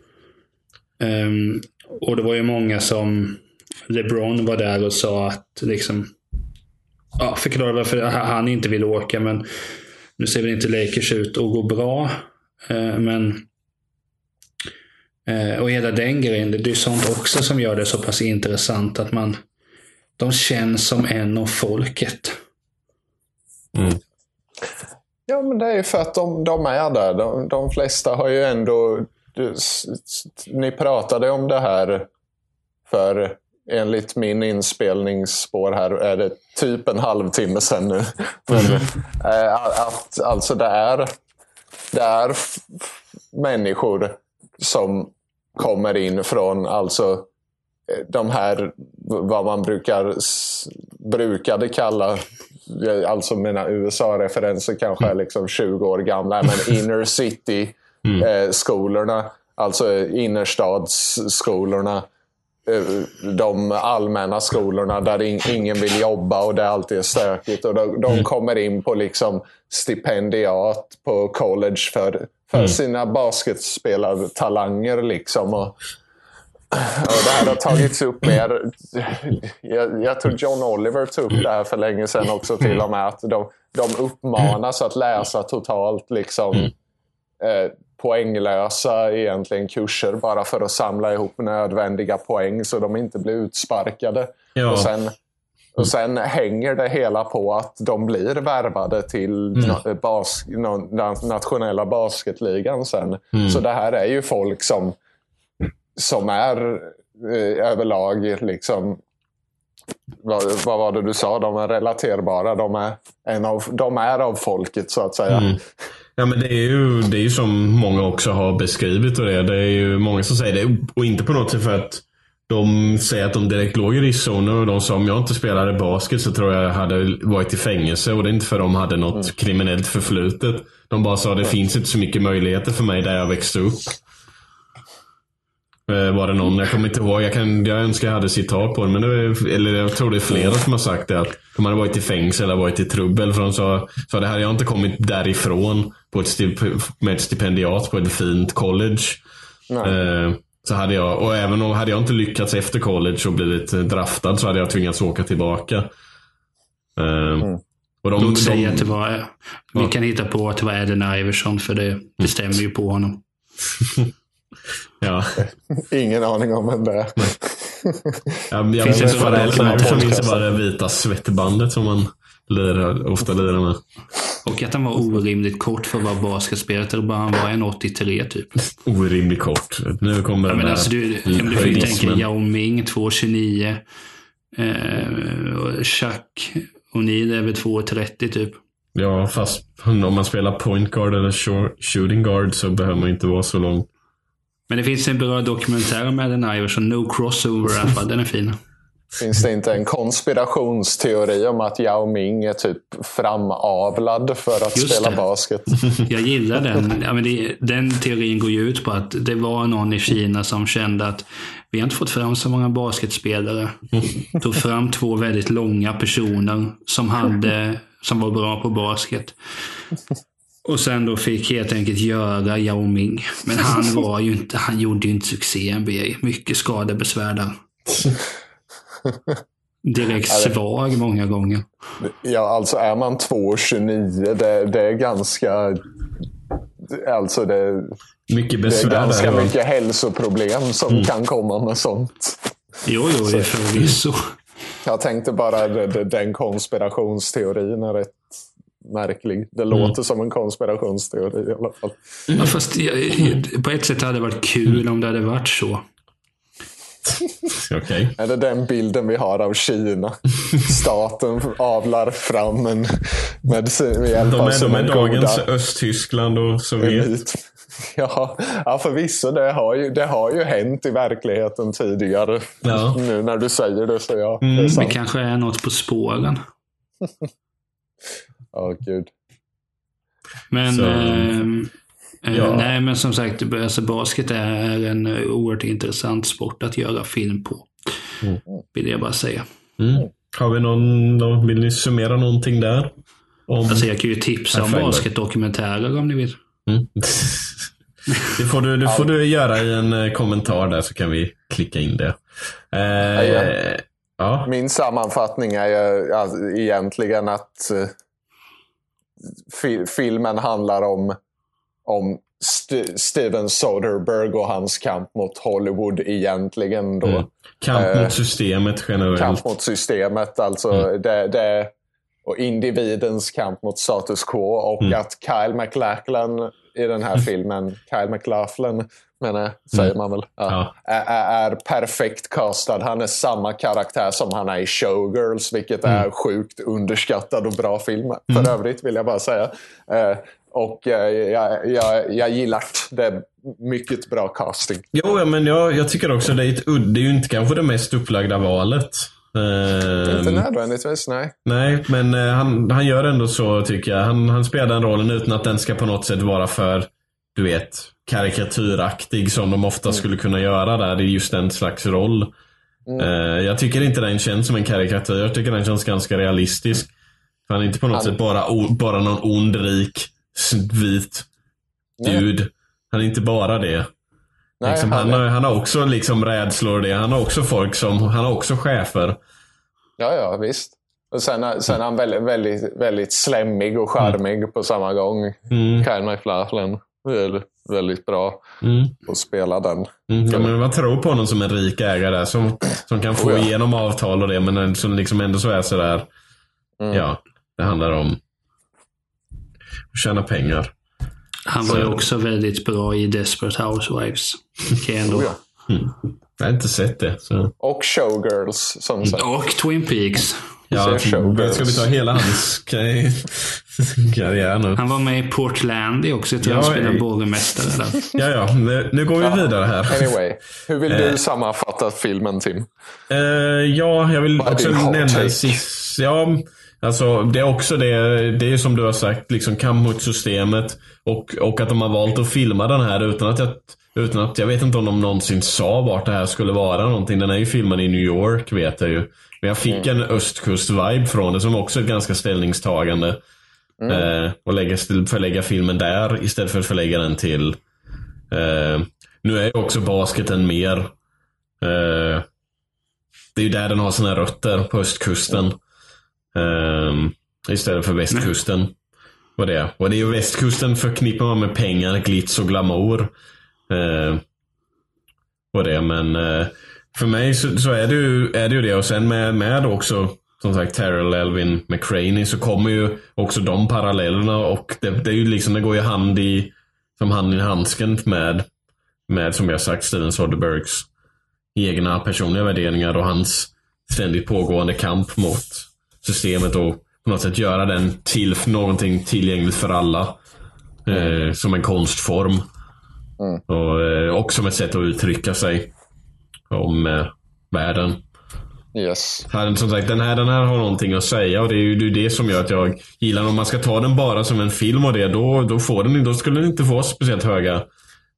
Speaker 6: Ehm, och det var ju många som LeBron var där och sa att liksom ja, förklara varför han inte vill åka. Men nu ser väl inte Lakers ut att gå bra. Eh, men eh, och hela den grejen, det är sånt också som gör det så pass intressant att man de känns som en av folket.
Speaker 4: Mm.
Speaker 5: Ja, men det är ju för att de, de är där. De, de flesta har ju ändå... Du, ni pratade om det här för enligt min inspelningsspår här är det typ en halvtimme sedan nu. Men, äh, att, alltså det är, det är människor som kommer in från alltså eh, de här, vad man brukar brukade kalla alltså mina USA-referenser kanske är liksom 20 år gamla, men inner city-skolorna, mm. eh, alltså innerstadsskolorna, eh, de allmänna skolorna där ingen vill jobba och det alltid är stökigt. Och de, de mm. kommer in på liksom stipendiat på college för, för mm. sina basketspelartalanger. Liksom. Och, och det här har tagits upp mer. Jag, jag tror John Oliver tog upp det här för länge sedan också till och med. Att de, de uppmanas att läsa totalt liksom, eh, poänglösa egentligen kurser bara för att samla ihop nödvändiga poäng så de inte blir utsparkade. Ja. Och, sen, och sen hänger det hela på att de blir värvade till mm. bas, nationella basketligan sen. Mm. Så det här är ju folk som som är eh, överlag liksom vad, vad, var det du sa? De är relaterbara. De är, en av, de är av folket så att säga. Mm.
Speaker 4: Ja men det är ju det är ju som många också har beskrivit och det. Det är ju många som säger det. Och inte på något sätt för att de säger att de direkt låg i riskzonen och de sa om jag inte spelade basket så tror jag jag hade varit i fängelse. Och det är inte för att de hade något mm. kriminellt förflutet. De bara sa att det finns inte så mycket möjligheter för mig där jag växte upp. Eh, var det någon, jag kommer inte ihåg, jag, kan, jag önskar jag hade citat på det. Men det, eller jag tror det är flera som har sagt det. Att de hade varit i fängelse eller varit i trubbel. För de sa, så det här, jag har inte kommit därifrån på ett stip, med ett stipendiat på ett fint college. Eh, så hade jag, och även om hade jag inte lyckats efter college och blivit draftad så hade jag tvingats åka tillbaka. Eh,
Speaker 6: mm. Och de, Låt säga att det var, vi kan hitta på att det var Eden Iverson för det, det stämmer ju på honom.
Speaker 4: Ja.
Speaker 5: Ingen aning om vem det är.
Speaker 4: ja, jag Finns det bara Elton som minns bara det vita svettbandet som man lirar, ofta lirar med.
Speaker 6: Och att han var orimligt kort för att vara basketspelare. Bara han var en 83 typ.
Speaker 4: Orimligt kort. Nu kommer
Speaker 6: ja, men alltså, du, du får ju tänka Yao Ming 2,29. Eh, Chuck O'Neill är väl 2,30 typ.
Speaker 4: Ja, fast om man spelar point guard eller shooting guard så behöver man inte vara så lång.
Speaker 6: Men det finns en bra dokumentär med den Iverson, No Crossover Rappa. Den är fin.
Speaker 5: Finns det inte en konspirationsteori om att Yao Ming är typ framavlad för att Just spela det. basket?
Speaker 6: Jag gillar den. Ja, men det, den teorin går ju ut på att det var någon i Kina som kände att vi har inte fått fram så många basketspelare. Tog fram två väldigt långa personer som, hade, som var bra på basket. Och sen då fick helt enkelt göra Yao Ming. Men han var ju inte, han gjorde ju inte succé i NBA. Mycket skadebesvär där. Direkt svag många gånger.
Speaker 5: Ja, alltså är man 2,29 det, det är ganska... Alltså det,
Speaker 4: mycket besvär
Speaker 5: det är ganska där, mycket hälsoproblem som mm. kan komma med sånt.
Speaker 6: Jo, jo, förvisso.
Speaker 5: Jag tänkte bara den konspirationsteorin är rätt märklig. Det mm. låter som en konspirationsteori i alla fall.
Speaker 6: Ja, fast på ett sätt hade det varit kul om det hade varit så.
Speaker 4: Okay.
Speaker 5: Är det den bilden vi har av Kina? Staten avlar fram en med, med hjälp
Speaker 4: de är, de är dagens Östtyskland och Sovjet.
Speaker 5: Ja, ja förvisso. Det har, ju, det har ju hänt i verkligheten tidigare. Ja. Nu när du säger det så ja.
Speaker 6: Mm. Det, det kanske är något på spåren.
Speaker 5: Ja, oh, gud.
Speaker 6: Men, så, eh, ja. nej, men som sagt, alltså basket är en oerhört intressant sport att göra film på. Mm. Vill jag bara säga.
Speaker 4: Mm. Har vi någon, vill ni summera någonting där?
Speaker 6: Om... Alltså jag kan ju tipsa om basketdokumentärer om ni vill.
Speaker 4: Mm. Det får du, det får du göra i en eh, kommentar där så kan vi klicka in det. Eh, Ja.
Speaker 5: Min sammanfattning är ju alltså, egentligen att eh, filmen handlar om, om St Steven Soderbergh och hans kamp mot Hollywood egentligen. Då.
Speaker 4: Mm. Kamp
Speaker 5: Eh,
Speaker 4: mot systemet generellt.
Speaker 5: Kamp mot systemet, alltså
Speaker 4: Mm.
Speaker 5: det, det, och individens kamp mot status quo. Och
Speaker 4: Mm.
Speaker 5: att Kyle MacLachlan i den här filmen, Kyle MacLachlan menar jag, säger man väl, ja,
Speaker 4: Mm. Ja.
Speaker 5: Är, perfekt castad. Han är samma karaktär som han är i Showgirls, vilket
Speaker 4: Mm.
Speaker 5: är sjukt underskattad och bra film för övrigt, vill jag bara säga. Eh, och eh, jag, jag, jag gillar det. Mycket bra casting.
Speaker 4: Jo, ja, men jag, jag tycker också det är ett udd. Det är ju inte kanske det mest upplagda valet. Ehm,
Speaker 5: Inte nödvändigtvis, nej.
Speaker 4: Nej, men eh, han, han gör ändå så tycker jag. Han, han spelar den rollen utan att den ska på något sätt vara för, du vet, karikatyraktig som de ofta skulle kunna göra där i just den slags roll. Eh, jag tycker inte den känns som en karikatyr. Jag tycker den känns ganska realistisk. För han är inte på något
Speaker 5: Han-
Speaker 4: sätt bara, bara någon ond, rik, vit dude. Han är inte bara det.
Speaker 5: nej
Speaker 4: liksom, han,
Speaker 5: han,
Speaker 4: har, han har också liksom rädslor det. Han har också folk som, han har också chefer.
Speaker 5: Ja, ja, visst. Och sen, är- sen är han väldigt, väldigt, väldigt slemmig och charmig på samma gång.
Speaker 4: Mm,
Speaker 5: Kyle MacLachlan. Väldigt, väldigt bra
Speaker 4: mm.
Speaker 5: att spela den.
Speaker 4: Mm, ja, men man tror på någon som en rik ägare som, som kan få
Speaker 5: Oh ja.
Speaker 4: igenom avtal och det, men som liksom ändå så är sådär.
Speaker 5: Mm.
Speaker 4: Ja, det handlar om att tjäna pengar.
Speaker 6: Han var ju
Speaker 4: Så-
Speaker 6: också väldigt bra i Desperate Housewives. Kan jag ändå.
Speaker 5: Oh, ja.
Speaker 4: Jag har inte sett det. Så.
Speaker 5: Och Showgirls, som sagt.
Speaker 6: Och Twin Peaks.
Speaker 4: Ja, ska vi ta hela hans karriär nu?
Speaker 6: Han var med i Portlandia också. Jag tror
Speaker 4: Ja,
Speaker 6: han spelade
Speaker 4: i-
Speaker 6: borgmästare där.
Speaker 4: Ja, ja, nu, nu går vi vidare här.
Speaker 5: Anyway, hur vill
Speaker 4: Eh.
Speaker 5: du sammanfatta filmen, Tim?
Speaker 4: Eh, ja, jag vill
Speaker 5: Vad
Speaker 4: också nämna sist. Ja, alltså det är också det. Det är som du har sagt, liksom mot systemet. Och, och att de har valt att filma den här utan att jag utan att, jag vet inte om de någonsin sa vart det här skulle vara någonting. Den är ju filmad i New York vet jag ju. Men jag fick en östkust-vibe från det som också är ganska ställningstagande. Eh, och lägga, förlägga filmen där istället för att förlägga den till... Eh, nu är ju också basketen mer... Eh, det är ju där den har sina rötter, på östkusten. Um, istället för västkusten. Och det. och det är ju västkusten förknippar man med pengar, glitz och glamour. Ehm, uh, och det, men uh, för mig så, så är, det ju, är det ju det. Och sen med, med också, som sagt, Terrell Elvin McCraney så kommer ju också de parallellerna och det, det är ju liksom, det går ju hand i, som hand i handsken med, med som jag sagt, Steven Soderbergs egna personliga värderingar och hans ständigt pågående kamp mot systemet och på något sätt göra den till någonting tillgängligt för alla. Eh, som en konstform. Och, eh, och som ett sätt att uttrycka sig om eh, världen.
Speaker 5: Yes.
Speaker 4: Här, som sagt, den här, den här har någonting att säga och det är ju det, är det som gör att jag gillar den. Om man ska ta den bara som en film och det, då, då, får den, då skulle den inte få speciellt höga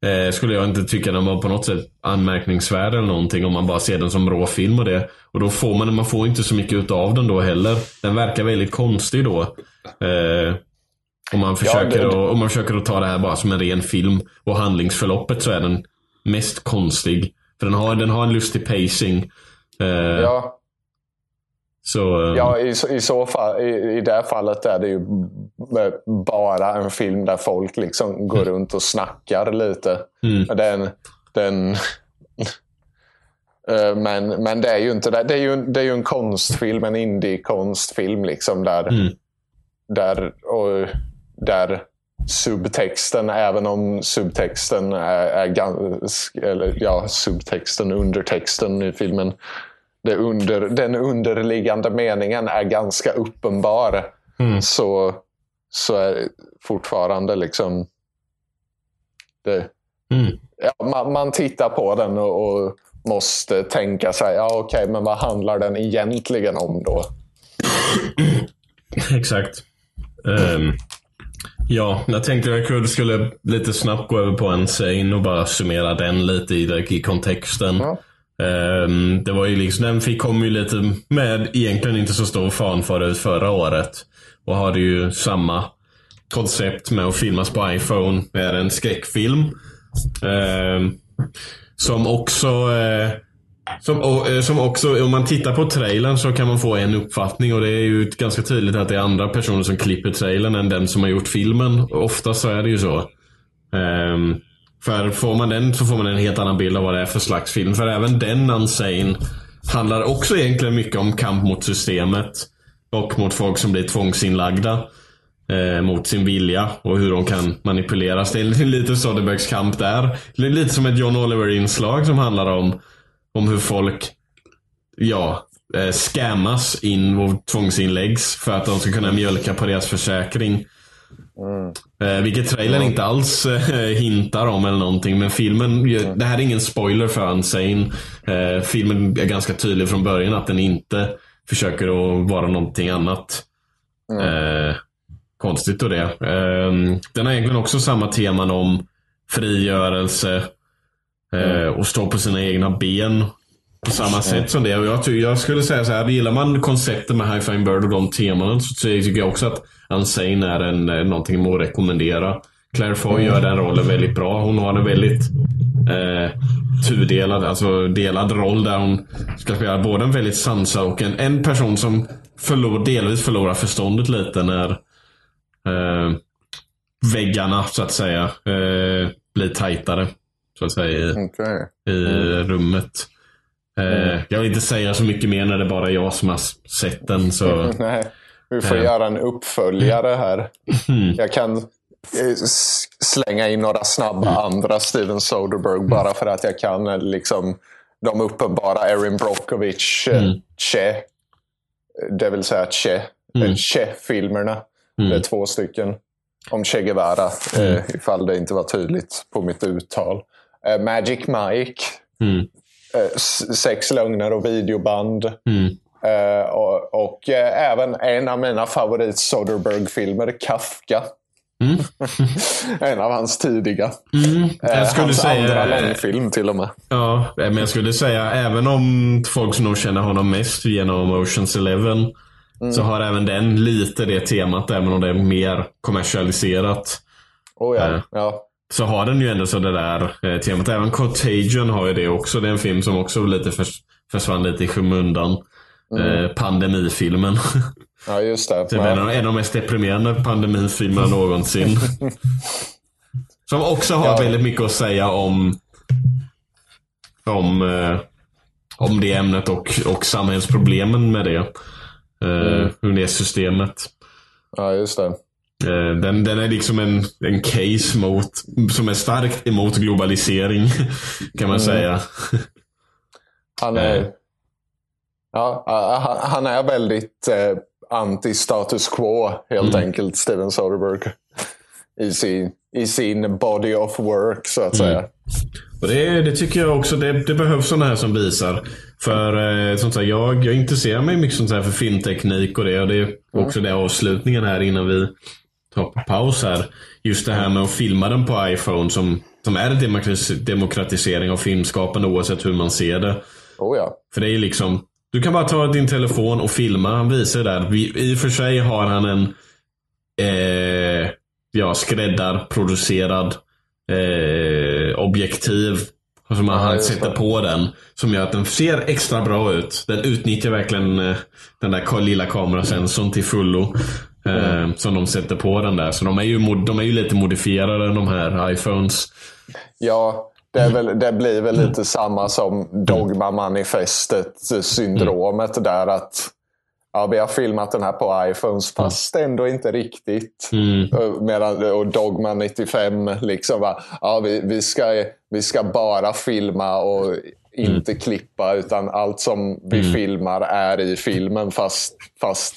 Speaker 4: eh, skulle jag inte tycka den var på något sätt anmärkningsvärd eller någonting om man bara ser den som rå film och det. Och då får man, man får inte så mycket utav den då heller. Den verkar väldigt konstig då. Eh, om man försöker,
Speaker 5: det-
Speaker 4: att, om man försöker att ta det här bara som en ren film och handlingsförloppet så är den mest konstig. För den har, den har en lustig pacing. Eh,
Speaker 5: Ja,
Speaker 4: Så, eh,
Speaker 5: ja i, så- i så fall, i, i det här fallet är det ju bara en film där folk liksom går runt och snackar lite.
Speaker 4: Mm.
Speaker 5: Den, den, Eh, men, men det är ju inte det. Det är ju, det är ju en konstfilm, en indie-konstfilm liksom där,
Speaker 4: Mm.
Speaker 5: där, och, där subtexten, även om subtexten är, är eller ja, subtexten, undertexten i filmen, under, den underliggande meningen är ganska uppenbar.
Speaker 4: Mm.
Speaker 5: Så, så är fortfarande liksom det,
Speaker 4: Mm.
Speaker 5: ja, man, man tittar på den och, och måste tänka sig, ja okej, men vad handlar den egentligen om då?
Speaker 4: Exakt. Ehm, ja, jag tänkte jag kunde- skulle lite snabbt gå över på en scene och bara summera den lite i, i kontexten.
Speaker 5: Ja.
Speaker 4: Ehm, det var ju liksom, den fick, kom ju lite med egentligen inte så stor fanfare ut förra året. Och hade ju samma koncept med att filmas på iPhone. Är en skräckfilm. Ehm, som också eh, Som, och, eh, som också, om man tittar på trailern så kan man få en uppfattning och det är ju ganska tydligt att det är andra personer som klipper trailern än den som har gjort filmen. Ofta så är det ju så. Ehm, för får man den så får man en helt annan bild av vad det är för slags film. För även den Unsane handlar också egentligen mycket om kamp mot systemet. Och mot folk som blir tvångsinlagda. Eh, mot sin vilja och hur de kan manipuleras. Det är lite Soderbergs kamp där. Det är lite som ett John Oliver-inslag som handlar om, om hur folk ja, eh, scammas in och tvångsinläggs för att de ska kunna mjölka på deras försäkring. Eh, vilket trailern inte alls eh, hintar om eller någonting. Men filmen, det här är ingen spoiler för Unsane. Eh, filmen är ganska tydlig från början att den inte försöker att vara någonting annat. Eh, konstigt och det. Eh, den har egentligen också samma teman om frigörelse eh, och stå på sina egna ben. På samma sätt som det. Och jag, jag skulle säga så här, gillar man konceptet med High Fine Bird och de temanen så tycker jag också att Unsane är en, eh, någonting man att rekommendera. Claire Foy gör den rollen väldigt bra. Hon har en väldigt eh, tudelad, alltså delad roll där hon ska spela både en väldigt sansad och en, en person som förlor, delvis förlorar förståndet lite när eh, väggarna så att säga eh, blir tajtare. Så att säga i,
Speaker 5: Okej.
Speaker 4: i rummet. Eh, jag vill inte säga så mycket mer när det bara är jag som har sett den. Så.
Speaker 5: Nej, vi får
Speaker 4: Ja.
Speaker 5: göra en uppföljare här. Jag kan eh, slänga in några snabba andra Steven Soderbergh bara för att jag kan. eh, Liksom, de uppenbara Erin Brockovich, mm. Che, det vill säga Che, mm. Che-filmerna. Det är två stycken. Om Che Guevara, eh, ifall det inte var tydligt på mitt uttal. Eh, Magic Mike.
Speaker 4: Mm.
Speaker 5: Eh, sex lögner och videoband.
Speaker 4: Mm.
Speaker 5: Eh, och och eh, även en av mina favorit Soderbergh-filmer, Kafka.
Speaker 4: Mm.
Speaker 5: en av hans tidiga.
Speaker 4: Mm. Jag skulle
Speaker 5: hans andra
Speaker 4: säga...
Speaker 5: långfilm till och med.
Speaker 4: Ja, men jag skulle säga även om folk som nog känner honom mest genom Oceans Eleven så har även den lite det temat, även om det är mer kommersialiserat.
Speaker 5: Oh, ja.
Speaker 4: Eh.
Speaker 5: Ja.
Speaker 4: Så har den ju ändå så det där eh, temat. Även Contagion har ju det också. Det är en film som också lite förs försvann lite i skymundan. Eh, pandemifilmen.
Speaker 5: ja, just det.
Speaker 4: Typ en, av, en av de mest deprimerande pandemifilmerna någonsin. Som också har
Speaker 5: Ja.
Speaker 4: väldigt mycket att säga om om, eh, om det ämnet och, och samhällsproblemen med det. Eh, Hur det är systemet.
Speaker 5: ja, just det.
Speaker 4: Eh, Den, den är liksom en, en case mot, som är starkt emot globalisering. Kan man säga.
Speaker 5: Han är, ja, eh, han, han är väldigt eh, anti-status quo, helt
Speaker 4: Mm.
Speaker 5: enkelt, Steven Soderbergh. I sin, I sin body of work, så att säga.
Speaker 4: Och det, det tycker jag också, det, det behövs sådana här som visar. För eh, som sagt, jag, jag intresserar mig mycket sånt här för filmteknik och det. Och det är också det avslutningen här innan vi paus här. Just det här med att filma den på iPhone som, som är en demokratis- demokratisering av filmskapande oavsett hur man ser det.
Speaker 5: Oh ja.
Speaker 4: För det är liksom, du kan bara ta din telefon och filma. Han visar det där. Vi, I och för sig har han en eh, ja, skräddarproducerad eh, objektiv. Som han
Speaker 5: just
Speaker 4: sätter
Speaker 5: det.
Speaker 4: på den. Som gör att den ser extra bra ut. Den utnyttjar verkligen eh, den där lilla kamerasensorn till fullo. Eh, Som de sätter på den där. Så de är ju, de är ju lite modifierade de här iPhones.
Speaker 5: Ja, det, är väl, det blir väl lite samma som Dogma-manifestet syndromet där att ja, vi har filmat den här på iPhones fast ändå inte riktigt. Och Medan, och Dogma 95 liksom va, ja, vi, vi, ska, vi ska bara filma och inte klippa utan allt som vi filmar är i filmen fast, fast,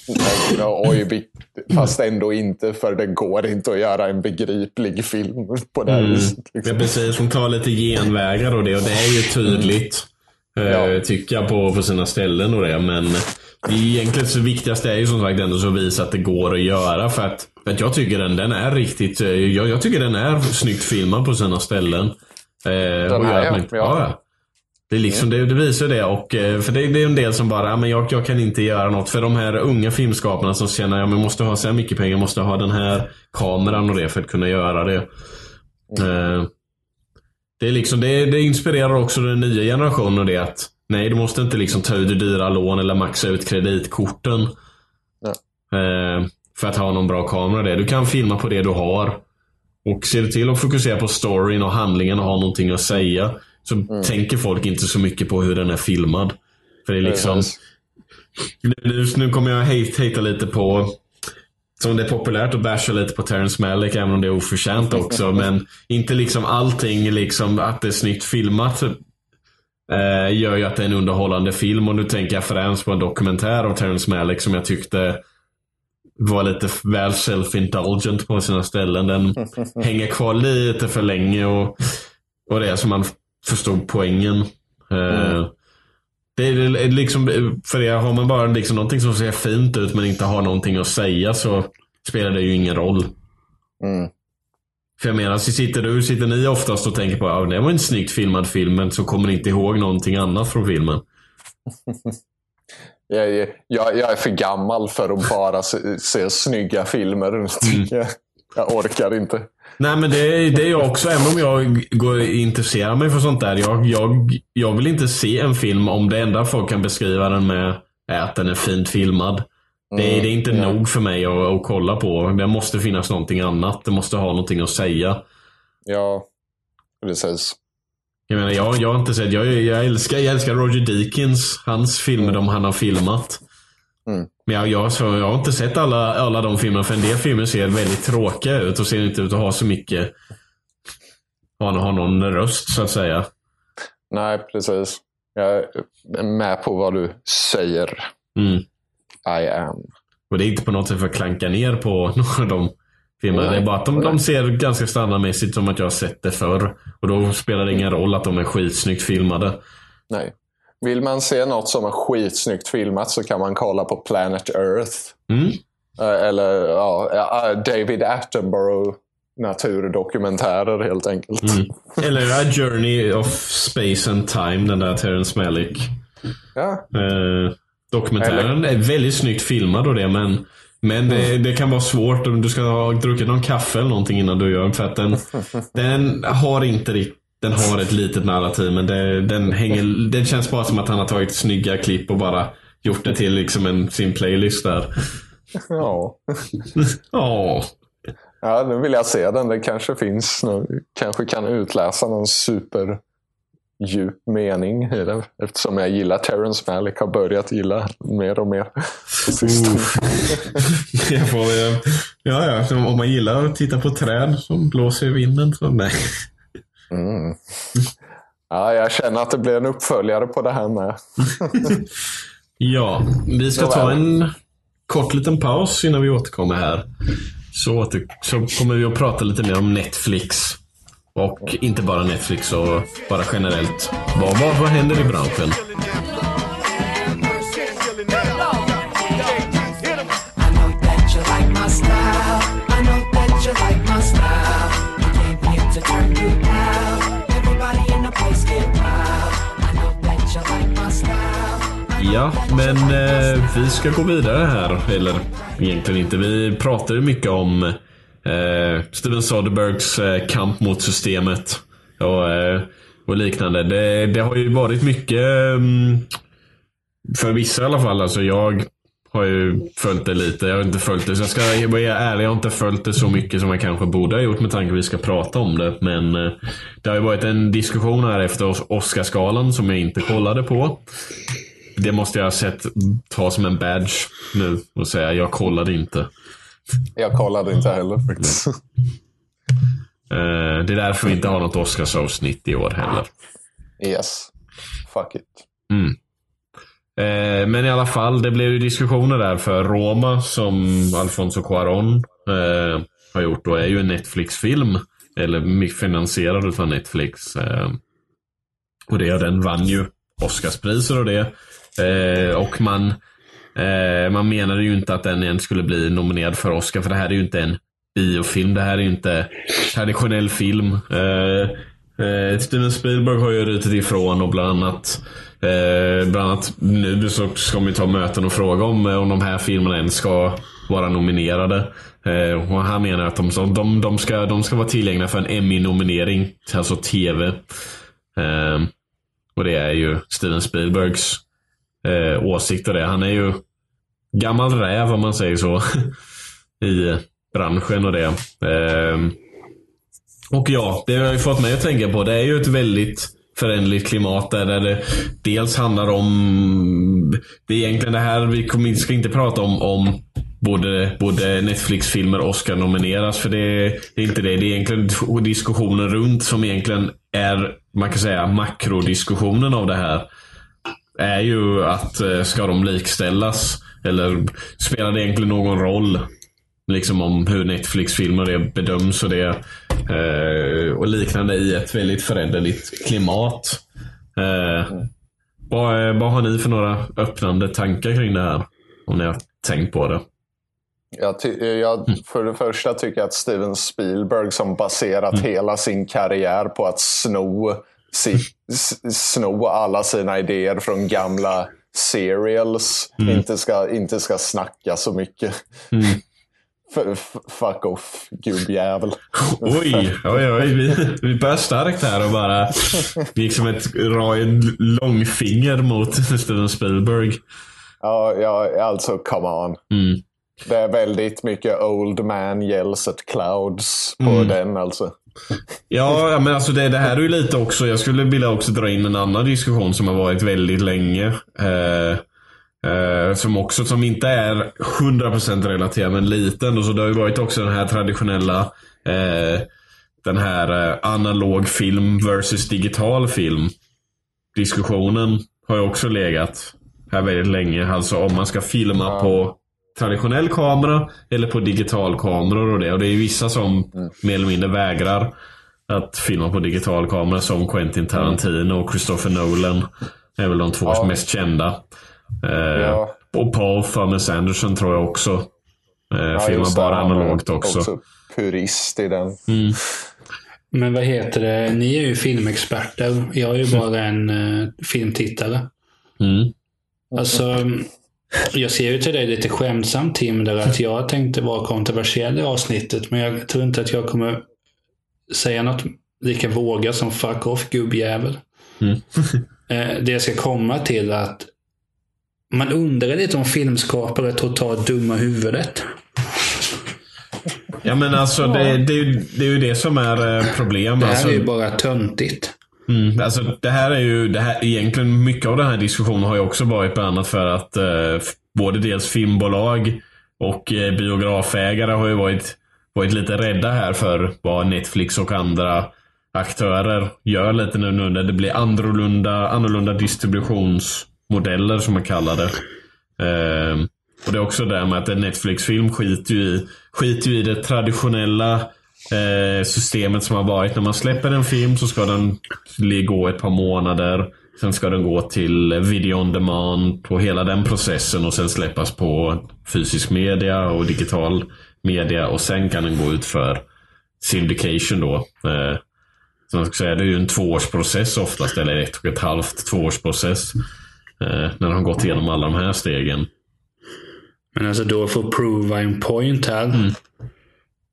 Speaker 5: oj, fast ändå inte för det går inte att göra en begriplig film på det här viset.
Speaker 4: Ja,
Speaker 5: Liksom.
Speaker 4: precis. Hon tar lite genvägar och det. Och det är ju tydligt. eh,
Speaker 5: Ja.
Speaker 4: Tycker jag på, på sina ställen och det. Men egentligen så viktigaste är ju som sagt ändå så att visa att det går att göra. För att, för att jag tycker den, den är riktigt... eh, Jag, jag tycker den är snyggt filmad på sina ställen. Eh, och
Speaker 5: här, ja.
Speaker 4: man
Speaker 5: Ja.
Speaker 4: ja. Det, liksom, det, det visar det. Och, eh, för det, det är en del som bara, "Ja, men jag, jag kan inte göra något. För de här unga filmskaparna som känner, ja men måste ha så här mycket pengar, måste ha den här kameran och det för att kunna göra det. Eh, det, är liksom, det, det inspirerar också den nya generationen och det att Nej, du måste inte liksom ta ut dyra lån eller maxa ut kreditkorten. Eh, för att ha någon bra kamera där. Du kan filma på det du har. Och du till att fokusera på storyn och handlingen och ha någonting att säga. Så
Speaker 5: Mm.
Speaker 4: tänker folk inte så mycket på hur den är filmad. För det är liksom...
Speaker 5: Precis.
Speaker 4: Nu, nu kommer jag hate, hata lite på som det är populärt att basha lite på Terrence Malick, även om det är oförtjänt också. men inte liksom allting, liksom att det är snyggt filmat eh, gör ju att det är en underhållande film. Och nu tänker jag främst på en dokumentär av Terrence Malick som jag tyckte var lite väl self-indulgent på sina ställen. Den hänger kvar lite för länge och, och det som man förstod poängen. Eh, det är liksom, för det har man bara liksom någonting som ser fint ut men inte har någonting att säga så spelar det ju ingen roll.
Speaker 5: Mm.
Speaker 4: För jag menar, så sitter du, sitter ni oftast och tänker på att det var en snyggt filmad film men så kommer ni inte ihåg någonting annat från filmen.
Speaker 5: Jag, är- jag, jag är för gammal för att bara se, se snygga filmer.
Speaker 4: Mm.
Speaker 5: Jag, jag orkar inte.
Speaker 4: Nej men det, är- det är jag också, även om jag går, intresserar mig för sånt där. Jag, jag, jag vill inte se en film om det enda folk kan beskriva den med är att den är fint filmad. Det, är- det är inte
Speaker 5: Mm, ja.
Speaker 4: nog för mig att, att kolla på. Det måste finnas någonting annat. Det måste ha någonting att säga.
Speaker 5: Ja, precis.
Speaker 4: Jag menar, jag, jag har inte sett, jag, jag, älskar, jag älskar Roger Deakins, hans filmer, de han har filmat.
Speaker 5: Mm.
Speaker 4: Men jag, jag, så, jag har inte sett alla, alla de filmerna, för en del filmer ser väldigt tråkiga ut och ser inte ut att ha så mycket, ha, ha någon röst så att säga.
Speaker 5: Nej, precis. Jag är med på vad du säger.
Speaker 4: Mm.
Speaker 5: I am.
Speaker 4: Och det är inte på något sätt för att klanka ner på några av de filmerna.
Speaker 5: Nej.
Speaker 4: Det är bara att de, de ser ganska standardmässigt som att jag har sett det förr. Och då spelar det ingen roll att de är skitsnyggt filmade.
Speaker 5: Nej. Vill man se något som är skitsnyggt filmat så kan man kolla på Planet Earth.
Speaker 4: Mm.
Speaker 5: Eh, Eller ja, David Attenborough naturdokumentärer helt enkelt.
Speaker 4: Mm. Eller A Journey of Space and Time, den där Terrence Malick.
Speaker 5: Ja,
Speaker 4: Eh, dokumentären är väldigt snyggt filmad och det, men, men det, det kan vara svårt om du ska ha druckit någon kaffe eller någonting innan du gör den. För att den, den har inte riktigt den har ett litet narrativ men det, den hänger, det känns bara som att han har tagit snygga klipp och bara gjort det till liksom en, sin playlist där.
Speaker 5: ja.
Speaker 4: Ja,
Speaker 5: ja, nu vill jag se den. Det kanske finns, nå- kanske kan utläsa någon super djup mening i det. Eftersom jag gillar Terrence Malick har börjat gilla mer och mer.
Speaker 4: jag får, eh, ja, ja, om man gillar att titta på träd som blåser i vinden så nej.
Speaker 5: Mm. Ja, jag känner att det blir en uppföljare på det här med.
Speaker 4: Ja, vi ska ta en kort liten paus innan vi återkommer här. Så, åter, så kommer vi att prata lite mer om Netflix. Och inte bara Netflix och bara generellt. Vad, vad, vad händer i branschen? Ja, men eh, vi ska gå vidare här. Eller egentligen inte. Vi pratade mycket om eh, Steven Soderberghs eh, kamp mot systemet. Och, eh, och liknande. Det, det har ju varit mycket mm, för vissa i alla fall. Alltså jag har ju följt det lite. Jag har inte följt det. Så jag ska vara ärlig. Jag har inte följt det så mycket som jag kanske borde ha gjort med tanke på att vi ska prata om det. Men eh, det har ju varit en diskussion här efter Oscarsgalan som jag inte kollade på. Det måste jag ha sett ta som en badge nu och säga jag kollade inte.
Speaker 5: Jag kollade inte heller faktiskt.
Speaker 4: Eh, det är därför vi inte har något Oscarsavsnitt i år heller.
Speaker 5: Yes. Fuck it.
Speaker 4: Eh, men i alla fall, det blev ju diskussioner där för Roma som Alfonso Cuarón eh, har gjort och är ju en Netflix-film. Eller finansierad av Netflix. Och det, den vann ju Oscarspriser och det. Eh, och man, eh, man menade ju inte att den ens skulle bli nominerad för Oscar för det här är ju inte en biofilm. Det här är ju inte traditionell film. Eh, eh, Steven Spielberg har ju rutit ifrån och bland annat Eh, bland annat nu så ska man ju ta möten och fråga om, eh, om de här filmerna ens ska vara nominerade. Eh, och han menar att de, de, de, ska, de ska vara tillgängliga för en Emmy-nominering, alltså TV. Eh, Och det är ju Steven Spielbergs eh, åsikt och det. Han är ju gammal räv om man säger så. I branschen och det. Eh, och ja, det har ju fått mig att tänka på. Det är ju ett väldigt föränderligt klimat där, det dels handlar om... Det är egentligen det här, vi ska inte prata om, om både, både Netflix-filmer Oscar nomineras. För det, det är inte det. Det är egentligen diskussionen runt som egentligen är, man kan säga, makrodiskussionen av det här. Är ju att eh, ska de likställas? Eller spelar det egentligen någon roll? Liksom om hur Netflix-filmer det bedöms och det. Eh, och liknande i ett väldigt föränderligt klimat. Eh, vad, vad har ni för några öppnande tankar kring det här? Om ni har tänkt på det.
Speaker 5: Jag, jag för det första tycker jag att Steven Spielberg som baserat hela sin karriär på att sno, si, sno alla sina idéer från gamla serials inte, ska, inte ska snacka så mycket. F- f- fuck off, gubbjävel.
Speaker 4: Oj, oj, oj. Vi, vi börjar starkt här och bara gick som ett långfinger mot Steven Spielberg.
Speaker 5: Ja, ja, alltså come on.
Speaker 4: Mm.
Speaker 5: Det är väldigt mycket old man yells at clouds på den alltså.
Speaker 4: Ja, ja, men alltså det, det här är ju lite också, jag skulle vilja också dra in en annan diskussion som har varit väldigt länge. Eh, eh, som också, som inte är 100% relaterad men liten. Och så det har ju varit också den här traditionella eh, den här eh, analog film versus digital film. Diskussionen har ju också legat här väldigt länge. Alltså om man ska filma på traditionell kamera eller på digital kameror och det. Och det är ju vissa som mer eller mindre vägrar att filma på digital kamera som Quentin Tarantino och Christopher Nolan. är väl de två
Speaker 5: Ja.
Speaker 4: mest kända. Eh,
Speaker 5: Ja.
Speaker 4: Och Paul Thomas Anderson tror jag också. Eh,
Speaker 5: Ja,
Speaker 4: filmar
Speaker 5: det,
Speaker 4: bara analogt också.
Speaker 5: också purist i den.
Speaker 6: Men vad heter det? Ni är ju filmexperter. Jag är ju bara en uh, filmtittare.
Speaker 4: Mm.
Speaker 6: Alltså, jag ser ju till dig lite skämtsamt Tim, där att jag tänkte vara kontroversiell i avsnittet. Men jag tror inte att jag kommer säga något lika våga som fuck off gubbjävel.
Speaker 4: Mm.
Speaker 6: Eh, det jag ska komma till är att man undrar lite om filmskapare är totalt dumma huvudet.
Speaker 4: Ja men alltså det, det, det är ju det som är eh, problem.
Speaker 6: Det här
Speaker 4: alltså,
Speaker 6: är ju bara töntigt.
Speaker 4: Mm, alltså det här är ju, det här, egentligen mycket av den här diskussionen har ju också varit bland annat för att eh, både dels filmbolag och eh, biografägare har ju varit, varit lite rädda här för vad Netflix och andra aktörer gör lite nu, nu när det blir annorlunda, annorlunda distributionsmodeller som man kallar det. Eh, och det är också det med att en Netflix-film skiter ju i, skiter ju i det traditionella eh, systemet som har varit. När man släpper en film så ska den gå ett par månader. Sen ska den gå till video on demand på hela den processen och sen släppas på fysisk media och digital media och sen kan den gå ut för syndication då. Eh, så man ska säga, det är ju en tvåårsprocess oftast, eller ett och ett halvt tvåårsprocess. Eh, när de har gått igenom alla de här stegen.
Speaker 6: Men alltså då för att prova en point här.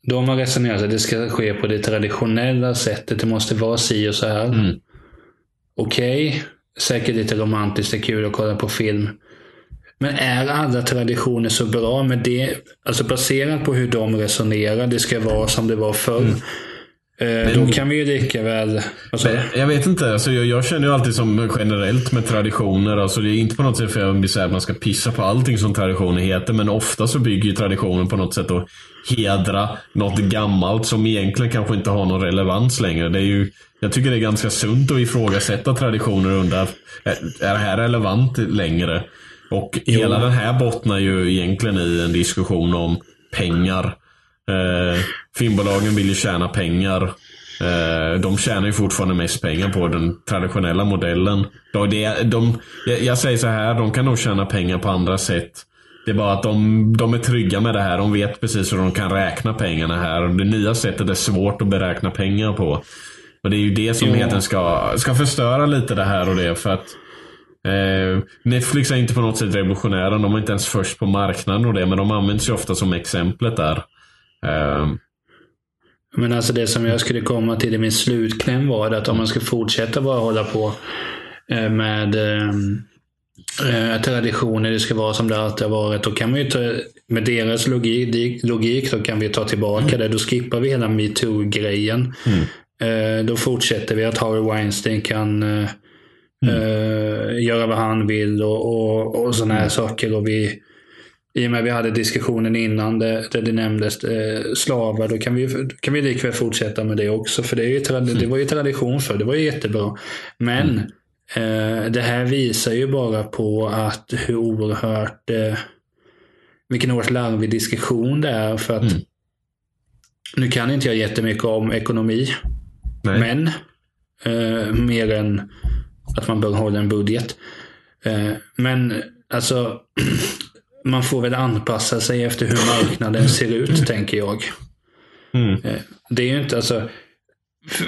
Speaker 6: Då har resonerat att det ska ske på det traditionella sättet. Det måste vara si och så här. Okej, säkert lite romantiskt och kul att kolla på film. Men är alla traditioner så bra med det? Alltså baserat på hur de resonerar, det ska vara som det var förr. Eh, då kan vi ju lika väl... Alltså,
Speaker 4: Men jag vet inte. Alltså jag, jag känner ju alltid som generellt med traditioner. Alltså det är inte på något sätt för att jag säga att man ska pissa på allting som traditioner heter. Men ofta så bygger ju traditionen på något sätt att hedra något gammalt som egentligen kanske inte har någon relevans längre. Det är ju, jag tycker det är ganska sunt att ifrågasätta traditioner undra, är, är det här relevant längre? Och hela den här bottnar ju egentligen i en diskussion om pengar. Eh, filmbolagen vill ju tjäna pengar. Eh, de tjänar ju fortfarande mest pengar på den traditionella modellen. De, det, de, jag, säger så här, de kan nog tjäna pengar på andra sätt. Det är bara att de, de är trygga med det här. De vet precis hur de kan räkna pengarna här. Det nya sättet är svårt att beräkna pengar på. Och det är ju det som egentligen ska, ska förstöra lite det här och det. För att Eh, Netflix är inte på något sätt revolutionära. De är inte ens först på marknaden och det. Men de används ju ofta som exemplet där. Eh,
Speaker 6: Men alltså det som jag skulle komma till i min slutkläm var att om man ska fortsätta bara hålla på eh, med eh, eh, traditioner, det ska vara som det alltid har varit. Då kan man ju ta, med deras logik, logik då kan vi ta tillbaka det. Då skippar vi hela metoo-grejen. Eh, då fortsätter vi att Harvey Weinstein kan eh, göra vad han vill och, och, och sådana här saker. Och vi, I och med att vi hade diskussionen innan där, där det nämndes eh, slavar, då kan vi, då kan vi likväl fortsätta med det också. För det, är ju, trad- det var ju tradition för det var ju jättebra. Men eh, det här visar ju bara på att hur oerhört eh, vilken oerhört larvig diskussion det är. För att nu kan inte jag jättemycket om ekonomi.
Speaker 4: Nej.
Speaker 6: Men eh, mer än att man bör hålla en budget. Eh, men alltså, man får väl anpassa sig efter hur marknaden ser ut, tänker jag.
Speaker 4: Mm.
Speaker 6: Eh, det är ju inte alltså,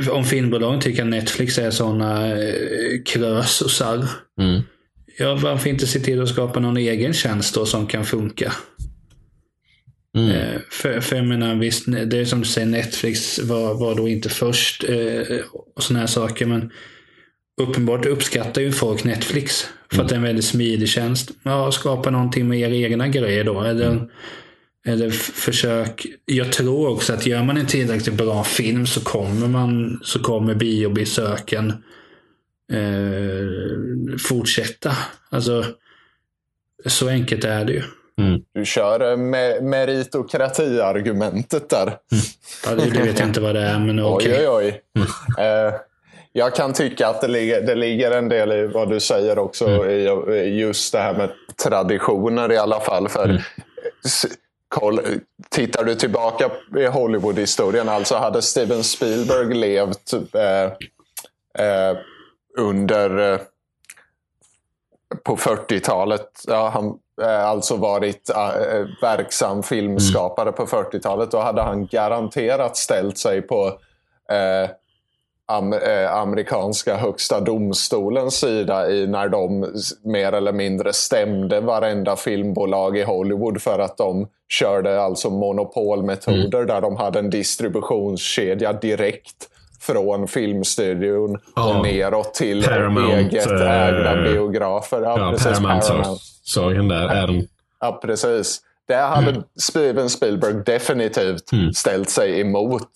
Speaker 6: om filmbolagen tycker att Netflix är sådana eh, krösosar.
Speaker 4: Mm.
Speaker 6: Ja, varför inte se till att skapa någon egen tjänst då som kan funka?
Speaker 4: Mm.
Speaker 6: Eh, för, för jag menar, visst, det är som du säger, Netflix var, var då inte först eh, och sådana här saker. Men uppenbart uppskattar ju folk Netflix. För att det är en väldigt smidig tjänst. Ja, skapa någonting med era egna grejer då. Eller, eller f- försök. Jag tror också att gör man en tillräckligt bra film så kommer, man, så kommer biobesöken eh, fortsätta. Alltså, så enkelt är det ju.
Speaker 5: Du kör eh, me- meritokrati-argumentet där.
Speaker 6: Ja, det, det vet jag inte vad det är, men okej.
Speaker 5: Oj, oj, oj. Eh, jag kan tycka att det ligger, det ligger en del i vad du säger också. I, i just det här med traditioner i alla fall. För s- koll, tittar du tillbaka i Hollywood-historien, alltså hade Steven Spielberg levt eh, eh, under eh, på 40-talet. Ja, han eh, alltså varit eh, verksam filmskapare på 40-talet. Då hade han garanterat ställt sig på amerikanska högsta domstolens sida i när de mer eller mindre stämde varenda filmbolag i Hollywood för att de körde alltså monopolmetoder där de hade en distributionskedja direkt från filmstudion
Speaker 4: Ja.
Speaker 5: och neråt till
Speaker 4: Paramount,
Speaker 5: eget
Speaker 4: eh,
Speaker 5: ägda biografer. Ja,
Speaker 4: Ja,
Speaker 5: precis,
Speaker 4: Paramount
Speaker 5: Paramount.
Speaker 4: där. Är de,
Speaker 5: Ja, precis. Det hade
Speaker 4: Mm.
Speaker 5: Steven Spielberg definitivt ställt sig emot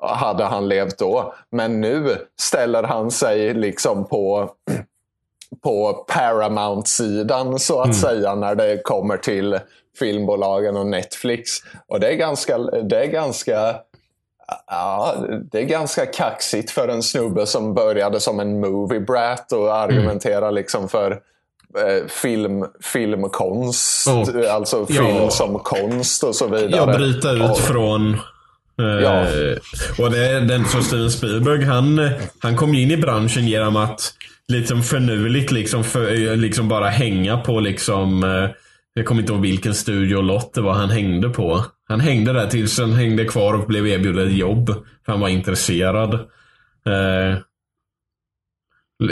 Speaker 5: hade han levt då. Men nu ställer han sig liksom på, på Paramount-sidan så
Speaker 4: Mm.
Speaker 5: att säga när det kommer till filmbolagen och Netflix. Och det är ganska, det är ganska Ja, det är ganska kaxigt för en snubbe som började som en movie brat och argumenterar liksom för eh, film, filmkonst.
Speaker 4: Och-
Speaker 5: alltså film
Speaker 4: ja.
Speaker 5: som konst och så vidare.
Speaker 4: Ja, bryta ut
Speaker 5: Och-
Speaker 4: från... Eh,
Speaker 5: Ja.
Speaker 4: Och det är den som Steven Spielberg, han, han kom in i branschen genom att liksom förnuligt liksom, för, liksom bara hänga på liksom... Eh, jag kommer inte ihåg vilken studio och lott det var han hängde på. Han hängde där tills han hängde kvar och blev erbjuden ett jobb. För han var intresserad. Eh,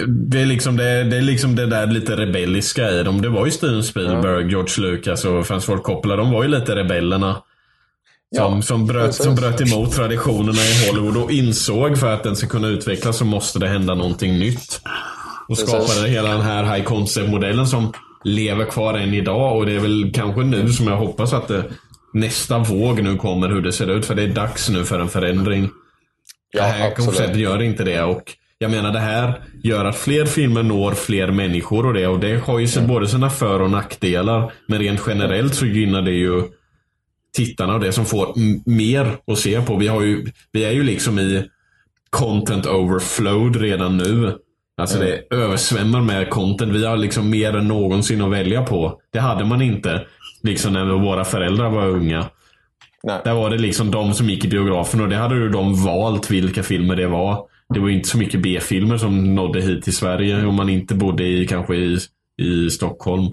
Speaker 4: det är, liksom det, det är liksom det där lite rebelliska i dem. Det var ju Steven Spielberg, George Lucas och Francis Ford Coppola. De var ju lite rebellerna. Som,
Speaker 5: Ja,
Speaker 4: som, bröt,
Speaker 5: precis.
Speaker 4: som bröt emot traditionerna i Hollywood och insåg för att den ska kunna utvecklas så måste det hända någonting nytt. Och
Speaker 5: Precis.
Speaker 4: skapade hela den här high concept-modellen som lever kvar än idag. Och det är väl kanske nu som jag hoppas att det, nästa våg nu kommer hur det ser ut. För det är dags nu för en förändring.
Speaker 5: Ja,
Speaker 4: det här konceptet gör inte det. Och jag menar det här gör att fler filmer når fler människor och det. Och det har ju
Speaker 5: Mm.
Speaker 4: både sina för och nackdelar. Men rent generellt så gynnar det ju tittarna och det som får mer att se på. Vi, har ju, vi är ju liksom i content overflowed redan nu. Alltså
Speaker 5: Mm.
Speaker 4: det översvämmar med content. Vi har liksom mer än någonsin att välja på. Det hade man inte liksom när våra föräldrar var unga.
Speaker 5: Nej.
Speaker 4: Där var det liksom de som gick i biografen och det hade ju de valt vilka filmer det var. Det var inte så mycket B-filmer som nådde hit till Sverige om man inte bodde i kanske i, i Stockholm.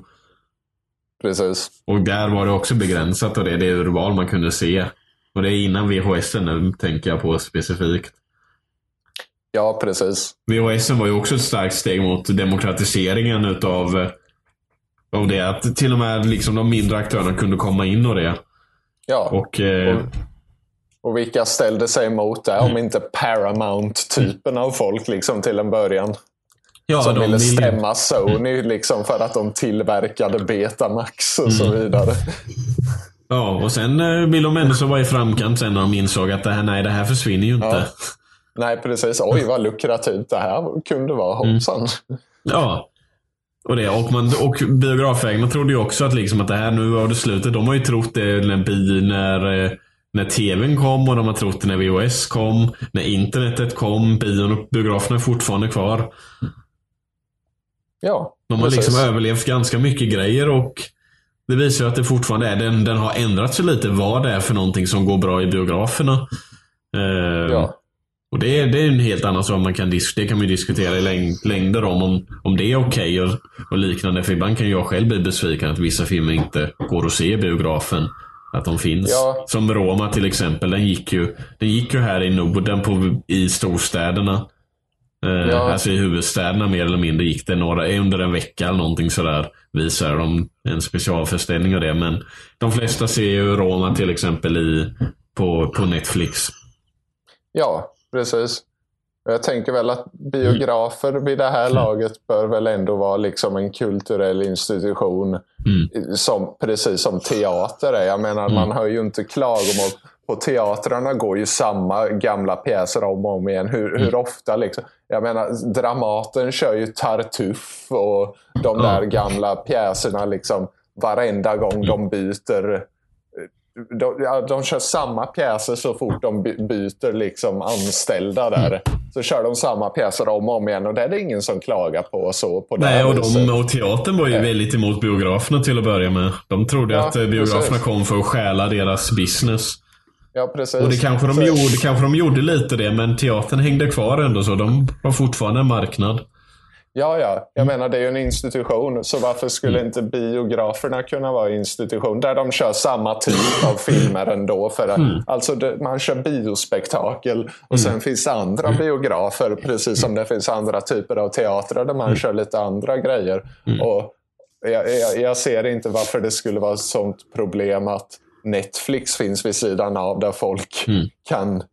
Speaker 5: Precis.
Speaker 4: Och där var det också begränsat och det det urval man kunde se. Och det är innan VHS nu tänker jag på specifikt.
Speaker 5: Ja, precis.
Speaker 4: VHS var ju också ett starkt steg mot demokratiseringen utav av det. Att till och med liksom de mindre aktörerna kunde komma in och det.
Speaker 5: Ja.
Speaker 4: Och eh,
Speaker 5: Och- Och vilka ställde sig emot det om inte Paramount-typen av folk liksom till en början?
Speaker 4: Ja,
Speaker 5: som
Speaker 4: de
Speaker 5: ville stämma Sony liksom för att de tillverkade Betamax och så
Speaker 4: Mm.
Speaker 5: vidare.
Speaker 4: Ja, och sen eh, vill de ändå så vara i framkant sen när de insåg att det här, nej, det här försvinner ju inte.
Speaker 5: Ja. Nej, precis. Oj, vad lukrativt det här kunde vara.
Speaker 4: Mm.
Speaker 5: Hoppsan.
Speaker 4: Ja. Och, det, och, man, och biografägarna trodde ju också att, liksom att det här nu var det slutet. De har ju trott det när, bi, när, eh, när tvn kom och de har trott det när VHS kom. När internetet kom. Bion och biograferna är fortfarande kvar.
Speaker 5: Ja,
Speaker 4: De har
Speaker 5: precis.
Speaker 4: liksom överlevt ganska mycket grejer och det visar ju att det fortfarande är, den, den har ändrat sig lite vad det är för någonting som går bra i biograferna. Eh,
Speaker 5: Ja.
Speaker 4: Och det är, det är en helt annan sak man kan, dis- det kan man diskutera i läng- längder om, om, om det är okej och, och liknande. För ibland kan jag själv bli besviken att vissa filmer inte går att se i biografen. Att de finns.
Speaker 5: Ja.
Speaker 4: Som Roma till exempel, den gick ju, den gick ju här i Norden på, i storstäderna. Eh,
Speaker 5: Ja.
Speaker 4: Alltså i huvudstäderna mer eller mindre gick det några, under en vecka eller någonting sådär. Visar de en specialföreställning av det. Men de flesta ser ju Roma till exempel i, på, på Netflix.
Speaker 5: Ja, precis. Jag tänker väl att biografer vid det här laget bör väl ändå vara liksom en kulturell institution. Som, precis som teater är. Jag menar, man hör ju inte klagomål. På teatrarna går ju samma gamla pjäser om och om igen. Hur, hur ofta liksom? Jag menar, Dramaten kör ju Tartuff och de där gamla pjäserna liksom varenda gång de byter de, ja, de kör samma pjäser så fort de by- byter liksom anställda där. Så kör de samma pjäser om och om igen och det är det ingen som klagar på. Så på
Speaker 4: Nej, och, de, och teatern var ju väldigt emot biograferna till att börja med. De trodde
Speaker 5: Ja,
Speaker 4: att eh, biograferna
Speaker 5: precis.
Speaker 4: kom för att stjäla deras business.
Speaker 5: Ja, precis.
Speaker 4: Och det kanske, de
Speaker 5: Så-
Speaker 4: gjorde, kanske de gjorde lite det, men teatern hängde kvar ändå så. De var fortfarande en marknad.
Speaker 5: Ja, ja. Jag
Speaker 4: Mm.
Speaker 5: menar, det är ju en institution. Så varför skulle inte biograferna kunna vara en institution där de kör samma typ av filmer ändå? För att,
Speaker 4: Mm.
Speaker 5: Alltså, man kör biospektakel och sen finns det andra biografer, precis som det finns andra typer av teatrar där man
Speaker 4: Mm.
Speaker 5: kör lite andra grejer. Och jag, jag, jag ser inte varför det skulle vara ett sånt problem att Netflix finns vid sidan av där folk
Speaker 4: Mm.
Speaker 5: kan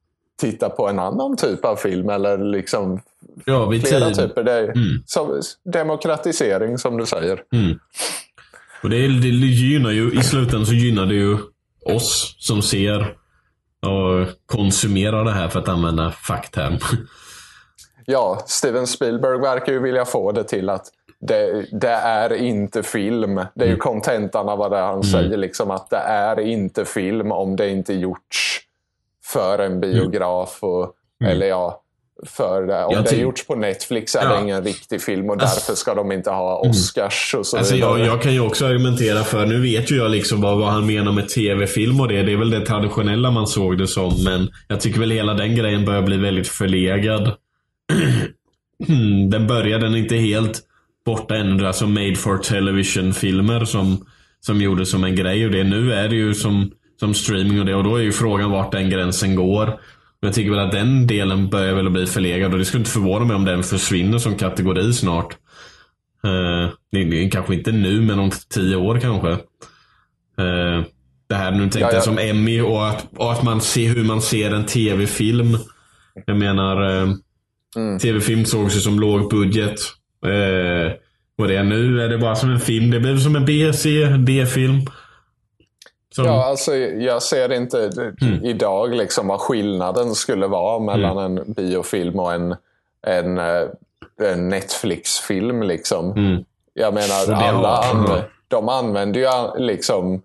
Speaker 5: titta på en annan typ av film eller liksom
Speaker 4: Ja,
Speaker 5: flera
Speaker 4: tid.
Speaker 5: typer. Det är
Speaker 4: Mm.
Speaker 5: som demokratisering som du säger.
Speaker 4: Och det, det gynnar ju, i slutändan så gynnar det ju oss som ser och konsumerar det här för att använda fackterm.
Speaker 5: Ja, Steven Spielberg verkar ju vilja få det till att det, det är inte film. Det är ju
Speaker 4: Mm.
Speaker 5: kontentan av vad han säger. Liksom att det är inte film om det inte gjorts för en biograf. Och, Eller ja, för det. om
Speaker 4: Mm. Jag
Speaker 5: det är gjorts på Netflix är
Speaker 4: Ja.
Speaker 5: det ingen riktig film och därför ska de inte ha Oscars och så
Speaker 4: Alltså jag, jag kan ju också argumentera för, nu vet ju jag liksom vad, vad han menar med tv-film och det. Det är väl det traditionella man såg det som. Men jag tycker väl hela den grejen börjar bli väldigt förlegad. den började, den är inte helt borta ännu. Alltså made for television-filmer som, som gjordes som en grej. Och det nu är det ju som, som streaming och det. Och då är ju frågan vart den gränsen går. Men jag tycker väl att den delen börjar väl bli förlegad. Och det skulle inte förvåna mig om den försvinner som kategori snart. Eh, kanske inte nu, men om tio år kanske. Eh, det här nu tänkte
Speaker 5: Ja, ja.
Speaker 4: jag som Emmy och att, och att man ser hur man ser en tv-film. Jag menar, eh,
Speaker 5: Mm.
Speaker 4: tv-film sågs ju som låg budget. Eh, och det är nu är det bara som en film. Det blir som en B, C, D-film. Som,
Speaker 5: Ja, alltså jag ser inte
Speaker 4: Mm.
Speaker 5: idag liksom vad skillnaden skulle vara mellan en biofilm och en, en, eh, en Netflix-film. Liksom.
Speaker 4: Mm.
Speaker 5: Jag menar, alla
Speaker 4: har-
Speaker 5: an- de använder ju liksom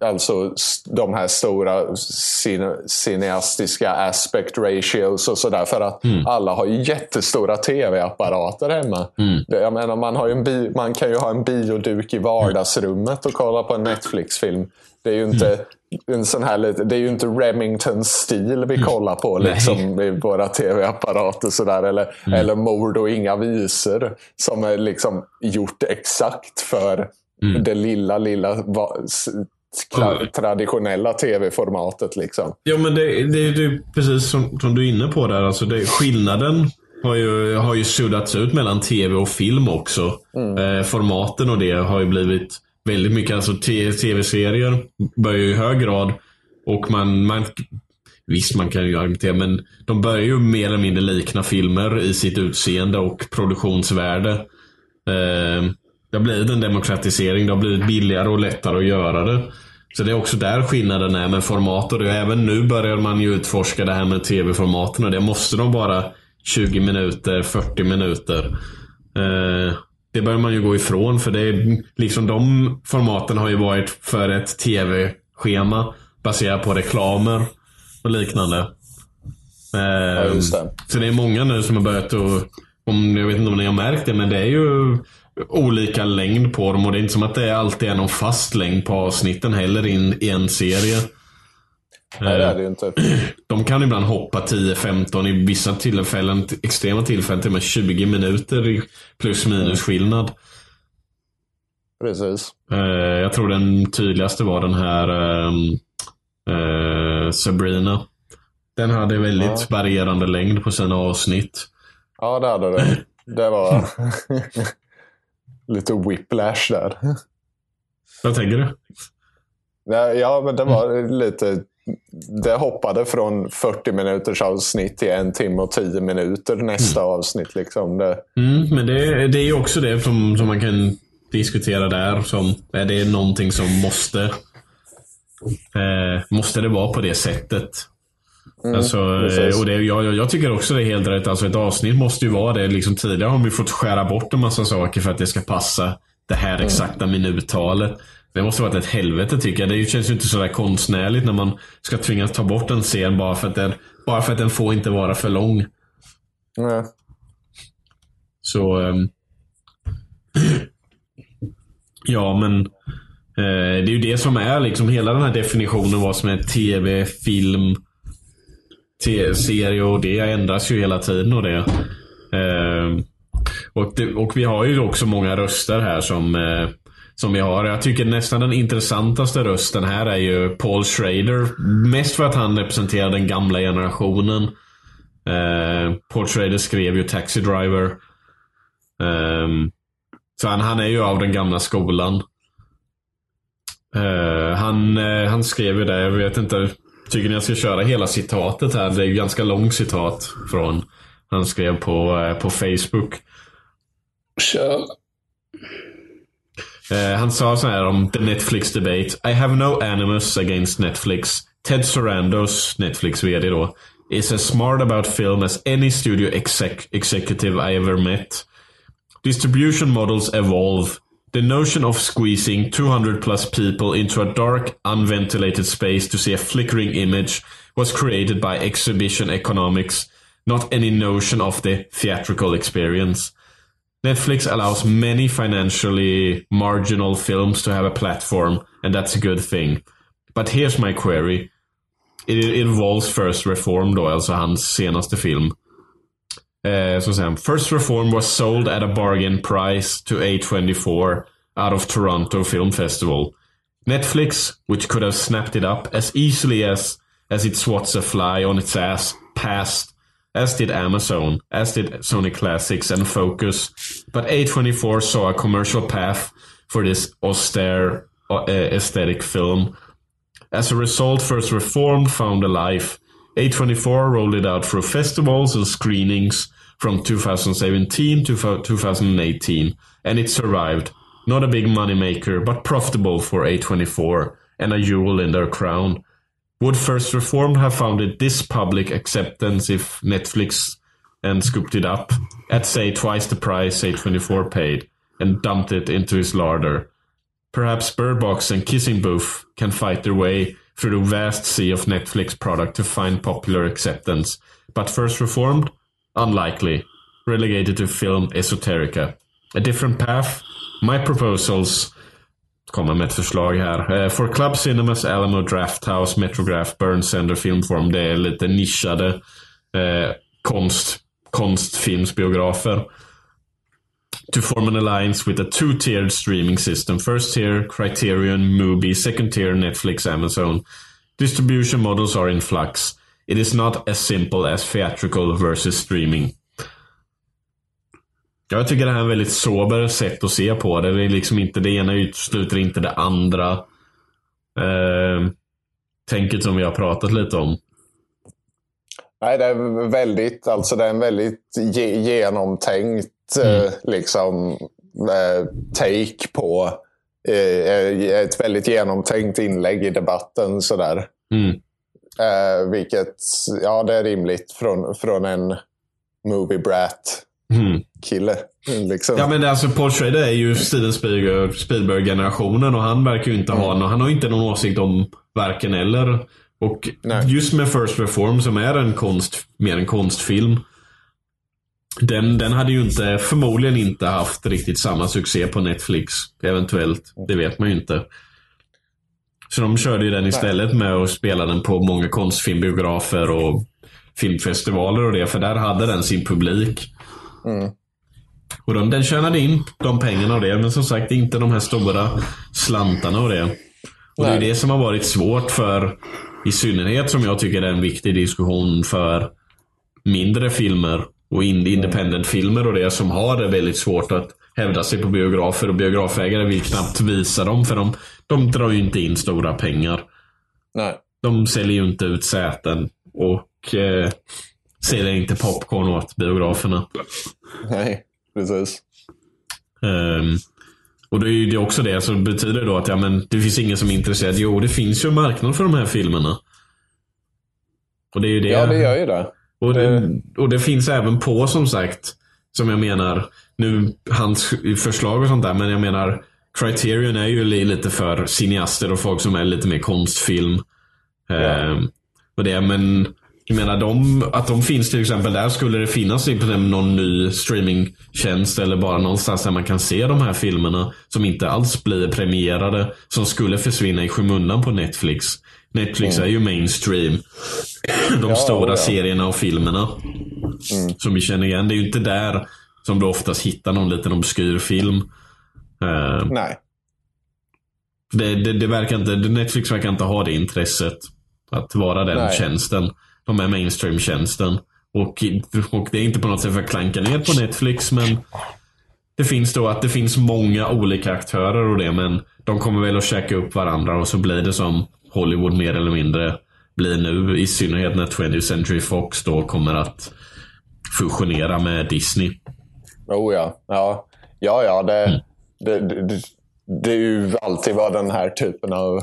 Speaker 5: alltså s- de här stora cine, cineastiska aspect ratios och sådär. För att
Speaker 4: Mm.
Speaker 5: alla har ju jättestora tv-apparater hemma. Det, jag menar, man, har en bi- man kan ju ha en bioduk i vardagsrummet och kolla på en Netflix-film. Det är ju inte
Speaker 4: Mm.
Speaker 5: en sån här det är ju inte Remington-stil vi kollar på liksom, i våra tv-apparater. Sådär, eller,
Speaker 4: Mm.
Speaker 5: eller Mord och inga visor som är liksom gjort exakt för
Speaker 4: Mm.
Speaker 5: det lilla, lilla va- traditionella tv-formatet. Liksom.
Speaker 4: Ja, men det, det, det är precis som, som du är inne på där. Alltså det, skillnaden har ju, har ju suddats ut mellan tv och film också. Eh, formaten och det har ju blivit väldigt mycket. Alltså tv-serier börjar ju i hög grad och man, man Visst, man kan ju argumentera, men de börjar ju mer eller mindre likna filmer i sitt utseende och produktionsvärde. Eh, det har blivit en demokratisering. Det har blivit billigare och lättare att göra det. Så det är också där skillnaden är med format. Och även nu börjar man ju utforska det här med tv-formaten. Och det måste de vara 20 minuter, 40 minuter. Eh, det börjar man ju gå ifrån. För det är liksom de formaten har ju varit för ett tv-schema. Baserat på reklamer och liknande. Eh,
Speaker 5: Ja, just det.
Speaker 4: Så det är många nu som har börjat att, om, jag vet inte om ni har märkt det, men det är ju olika längd på dem och det är inte som att det alltid är någon fast längd på avsnitten heller in, i en serie.
Speaker 5: Nej, det är det ju inte.
Speaker 4: De kan ibland hoppa 10-15 i vissa tillfällen, extrema tillfällen till och med 20 minuter i plus minus skillnad.
Speaker 5: Precis.
Speaker 4: Eh, jag tror den tydligaste var den här eh, Sabrina. Den hade väldigt varierande längd på sina avsnitt.
Speaker 5: Ja, det hade det. Det var lite whiplash där.
Speaker 4: Vad tänker du?
Speaker 5: Nej, Ja, men det var lite... Det hoppade från 40 minuters avsnitt till en timme och 10 minuter nästa avsnitt. Liksom. Det,
Speaker 4: Mm, men det, det är ju också det som, som man kan diskutera där. Som, är det någonting som måste eh, Måste det vara på det sättet? Alltså, eh, och det, jag, jag- tycker också det är helt rätt. Alltså, ett avsnitt måste ju vara det. Liksom, tidigare har vi fått skära bort en massa saker för att det ska passa det här exakta minuttalet. Det måste varit ett helvete tycker jag. Det känns ju inte sådär konstnärligt när man ska tvingas ta bort en scen bara för att den, bara för att den får inte vara för lång.
Speaker 5: nej.
Speaker 4: Så... ehm, ja, men... eh, det är ju det som är liksom hela den här definitionen vad som är tv, film, serie och det ändras ju hela tiden och det. Eh, och, det, och vi har ju också många röster här som, eh, som vi har. Jag tycker nästan den intressantaste rösten här är ju Paul Schrader. Mest för att han representerar den gamla generationen. Eh, Paul Schrader skrev ju Taxi Driver. Ehm, så han, han är ju av den gamla skolan. Ehm, han, eh, han skrev ju det, jag vet inte. Tycker ni jag ska köra hela citatet här? Det är ju ganska långt citat från han skrev på, eh, på Facebook.
Speaker 6: Kör.
Speaker 4: Eh, han sa så här om the Netflix debate. I have no animus against Netflix. Ted Sarandos, Netflix VD då, is as smart about film as any studio exec- executive I ever met. Distribution models evolve. The notion of squeezing 200 plus people into a dark, unventilated space to see a flickering image was created by exhibition economics, not any notion of the theatrical experience. Netflix allows many financially marginal films to have a platform, and that's a good thing. But here's my query. It involves First Reform då, alltså hans senaste film. Eh, så han, First Reform was sold at a bargain price to A24 out of Toronto Film Festival. Netflix, which could have snapped it up as easily as as it swats a fly on its ass, passed, as did Amazon, as did Sony Classics and Focus. But A24 saw a commercial path for this austere uh, aesthetic film. As a result, First Reformed found a life. A24 rolled it out through festivals and screenings from 2017 to 2018, and it survived. Not a big moneymaker, but profitable for A24 and a jewel in their crown. Would First Reformed have found it this public acceptance if Netflix and scooped it up at say twice the price A24 paid and dumped it into his larder? Perhaps Bird Box and Kissing Booth can fight their way through the vast sea of Netflix product to find popular acceptance. But First Reformed? Unlikely. Relegated to film esoterica. A different path? My proposals med förslag här. Eh, For Club Cinemas, Alamo Drafthouse, Metrograph, Burn Center Filmform. Det är lite nischade eh, konst, konstfilmsbiografer. To form an alliance with a two-tiered streaming system. First tier, Criterion, Mubi. Second tier, Netflix, Amazon. Distribution models are in flux. It is not as simple as theatrical versus streaming. Jag tycker det här är en väldigt sober sätt att se på det. Det är liksom inte det ena utesluter inte det andra. Eh, tänket som vi har pratat lite om.
Speaker 5: Nej, det är väldigt, alltså det är en väldigt ge, genomtänkt eh, liksom, eh, take på eh, ett väldigt genomtänkt inlägg i debatten. Sådär.
Speaker 4: Mm.
Speaker 5: Eh, vilket, ja det är rimligt från, från en movie brat
Speaker 4: Mm.
Speaker 5: kille. Liksom.
Speaker 4: Ja men alltså Paul Schrader är ju Steven Spielberg- Spielberg-generationen och han verkar ju inte ha någon, han har inte någon åsikt om varken eller. Och
Speaker 5: Nej.
Speaker 4: just med First Reform som är en konst, mer en konstfilm. Den, den hade ju inte, förmodligen inte haft riktigt samma succé på Netflix. Eventuellt. Det vet man ju inte. Så de körde ju den istället med att spela den på många konstfilmbiografer och filmfestivaler och det. För där hade den sin publik. Och de, den tjänade in de pengarna och det. Men som sagt, inte de här stora slantarna och det. Och det är det som har varit svårt för, i synnerhet som jag tycker är en viktig diskussion för mindre filmer och independent-filmer och det som har det väldigt svårt att hävda sig på biografer och biografägare vill knappt visa dem för de, de drar ju inte in stora pengar.
Speaker 5: Nej.
Speaker 4: De säljer ju inte ut säten och eh, säljer inte popcorn åt biograferna.
Speaker 5: Nej, precis.
Speaker 4: Ehm, och det är ju också det som betyder då att ja, men det finns ingen som är intresserad. Jo, det finns ju en marknad för de här filmerna. Och det är ju det.
Speaker 5: Ja, det gör ju det.
Speaker 4: Och det, och det finns även på som sagt, som jag menar, nu hans förslag och sånt där, men jag menar Criterion är ju li- lite för cineaster och folk som är lite mer konstfilm. Ehm, och det, men jag menar de, att de finns till exempel där, skulle det finnas någon ny streamingtjänst eller bara någonstans där man kan se de här filmerna som inte alls blir premierade, som skulle försvinna i skymundan på Netflix. Netflix är ju mainstream. De
Speaker 5: Ja,
Speaker 4: stora
Speaker 5: ja.
Speaker 4: serierna och filmerna. Som vi känner igen. Det är ju inte där som du oftast hittar någon liten obskyr film. Eh,
Speaker 5: Nej.
Speaker 4: det, det, det verkar inte, Netflix verkar inte ha det intresset. Att vara den
Speaker 5: Nej.
Speaker 4: tjänsten. De är mainstream-tjänsten. Och, och det är inte på något sätt för att klanka ner på Netflix, men det finns då att det finns många olika aktörer och det, men de kommer väl att käka upp varandra och så blir det som Hollywood mer eller mindre blir nu. I synnerhet när 20th Century Fox då kommer att fusionera med Disney.
Speaker 5: Oh ja. Ja, ja, ja det, det, det, det, det är ju alltid vad den här typen av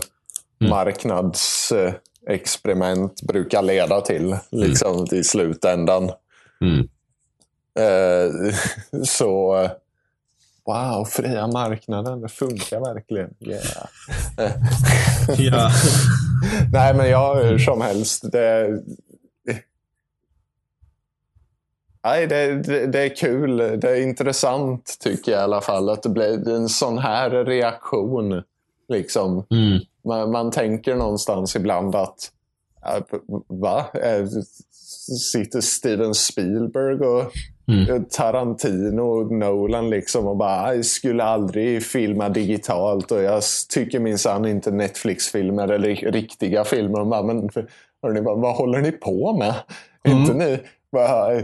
Speaker 5: marknadsexperiment brukar leda till. Liksom i slutändan.
Speaker 4: Mm.
Speaker 5: Eh, så wow, fria marknaden, det funkar verkligen. Yeah. Nej, men ja, hur som helst. Det, nej, det, det, det är kul. Det är intressant tycker jag i alla fall. Att det blir en sån här reaktion. Liksom.
Speaker 4: Mm.
Speaker 5: Man, man tänker någonstans ibland att äh, va? Äh, Sitter Steven Spielberg och
Speaker 4: Mm.
Speaker 5: Tarantino och Nolan liksom och bara jag skulle aldrig filma digitalt och jag tycker minsann inte Netflix-filmer eller riktiga filmer. Och bara, men hörni, vad, vad håller ni på med?
Speaker 4: Mm.
Speaker 5: Inte ni? Bara,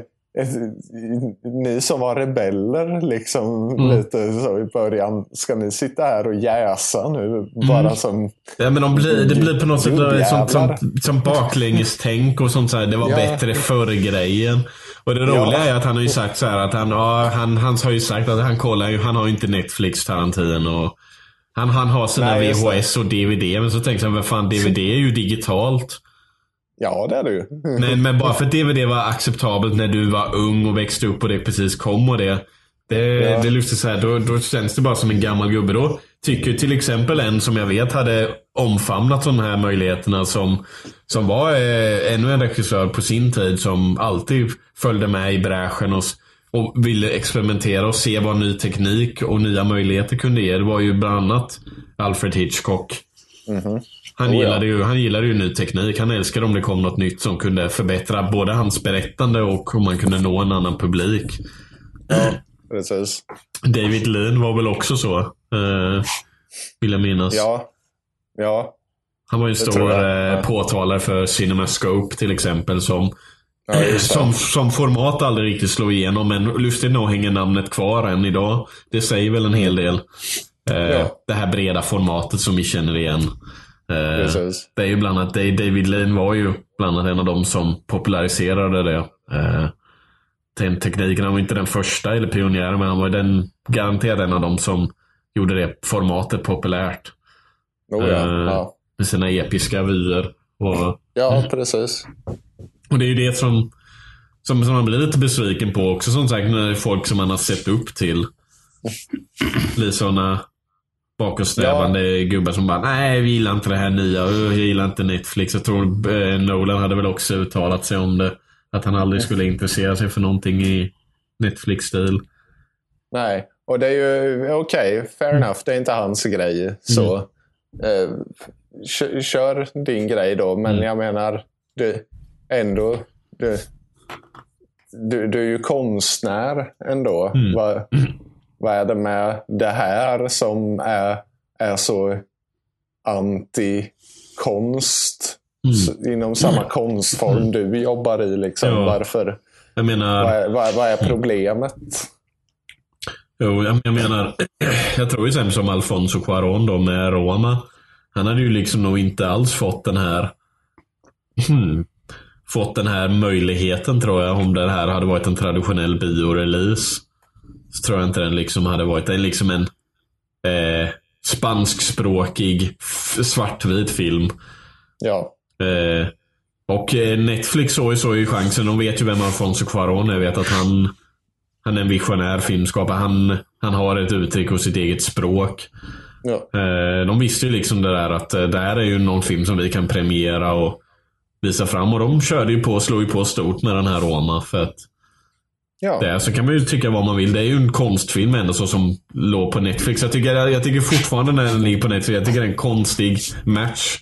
Speaker 5: ni som var rebeller liksom
Speaker 4: Mm.
Speaker 5: lite så i början. Ska ni sitta här och jäsa nu? Bara som...
Speaker 4: Ja, men de blir, det blir på något sätt sånt, sånt, som baklänges-tänk och sånt så här. Det var
Speaker 5: Ja.
Speaker 4: bättre förr-grejen. Och det roliga är att han har ju sagt så här att han, ja, han, han har ju sagt att han kollar ju, han har ju inte Netflix Tarantino. Han, han har sina
Speaker 5: Nej.
Speaker 4: VHS och DVD. Men så tänker jag, vad fan DVD är ju digitalt.
Speaker 5: Ja, det är det ju.
Speaker 4: Men, men bara för att DVD var acceptabelt när du var ung och växte upp och det precis kom och det. Det,
Speaker 5: Ja.
Speaker 4: det lyfter så här, då, då känns det bara som en gammal gubbe. Då tycker till exempel en som jag vet hade omfamnat de här möjligheterna som, som var eh, ännu en regissör på sin tid som alltid följde med i bräschen och, och ville experimentera och se vad ny teknik och nya möjligheter kunde ge. Det var ju bland annat Alfred Hitchcock. Han,
Speaker 5: Oh, ja.
Speaker 4: gillade ju, han gillade ju ny teknik. Han älskade om det kom något nytt som kunde förbättra både hans berättande och om man kunde nå en annan publik.
Speaker 5: Precis.
Speaker 4: David Lean var väl också så. Eh, vill jag minnas.
Speaker 5: Ja. Ja.
Speaker 4: Han var ju en stor eh,
Speaker 5: Ja.
Speaker 4: påtalare för CinemaScope till exempel. Som,
Speaker 5: Ja,
Speaker 4: som, som format aldrig riktigt slog igenom. Men lustigt nog hänger namnet kvar än idag. Det säger väl en hel del. Eh,
Speaker 5: Ja.
Speaker 4: Det här breda formatet som vi känner igen. Eh, det är ju bland annat, David Lean var ju bland annat en av de som populariserade det. Eh, den tekniken, han var inte den första eller pionjären, men han var den, garanterat en av de som gjorde det formatet populärt.
Speaker 5: Oh, ja.
Speaker 4: Eh,
Speaker 5: Ja.
Speaker 4: Med sina episka vyer. Och,
Speaker 5: ja, precis.
Speaker 4: och det är ju det som, som, som man blir lite besviken på också som sagt när folk som man har sett upp till. Blir sådana bakåtsträvande gubbar som bara nej, vi gillar inte det här nya. Jag gillar inte Netflix. Jag tror eh, Nolan hade väl också uttalat sig om det. Att han aldrig skulle intressera sig för någonting i Netflix-stil.
Speaker 5: Nej, och det är ju okej, fair enough. Det är inte hans grej. Så eh, kö- kör din grej då. Men jag menar, du, ändå. Du, du, du är ju konstnär ändå. Vad, vad är det med det här som är, är så anti-konst? S- Inom samma konstform du jobbar i. Liksom.
Speaker 4: Ja.
Speaker 5: Varför?
Speaker 4: Jag menar...
Speaker 5: Vad är, vad, är, vad är problemet?
Speaker 4: Jo, jag, jag menar, jag tror ju sen som Alfonso Cuarón då med Roma. Han hade ju liksom nog inte alls fått den här hmm, fått den här möjligheten tror jag om det här hade varit en traditionell biorelease. Tror jag inte den liksom hade varit, det är liksom en eh, spanskspråkig svartvit film.
Speaker 5: Ja.
Speaker 4: Eh, och eh, Netflix såg ju så i chansen. De vet ju vem Alfonso Cuarón är. Vet att han, han är en visionär filmskapare. Han, han har ett uttryck och sitt eget språk.
Speaker 5: ja.
Speaker 4: Eh, de visste ju liksom det där att eh, det här är ju någon film som vi kan premiera och visa fram. Och de körde ju på, slog ju på stort med den här Roma. För att
Speaker 5: ja.
Speaker 4: det, så kan man ju tycka vad man vill. Det är ju en konstfilm ändå så som låg på Netflix. Jag tycker, jag tycker fortfarande när den ligger på Netflix, jag tycker det är en konstig match.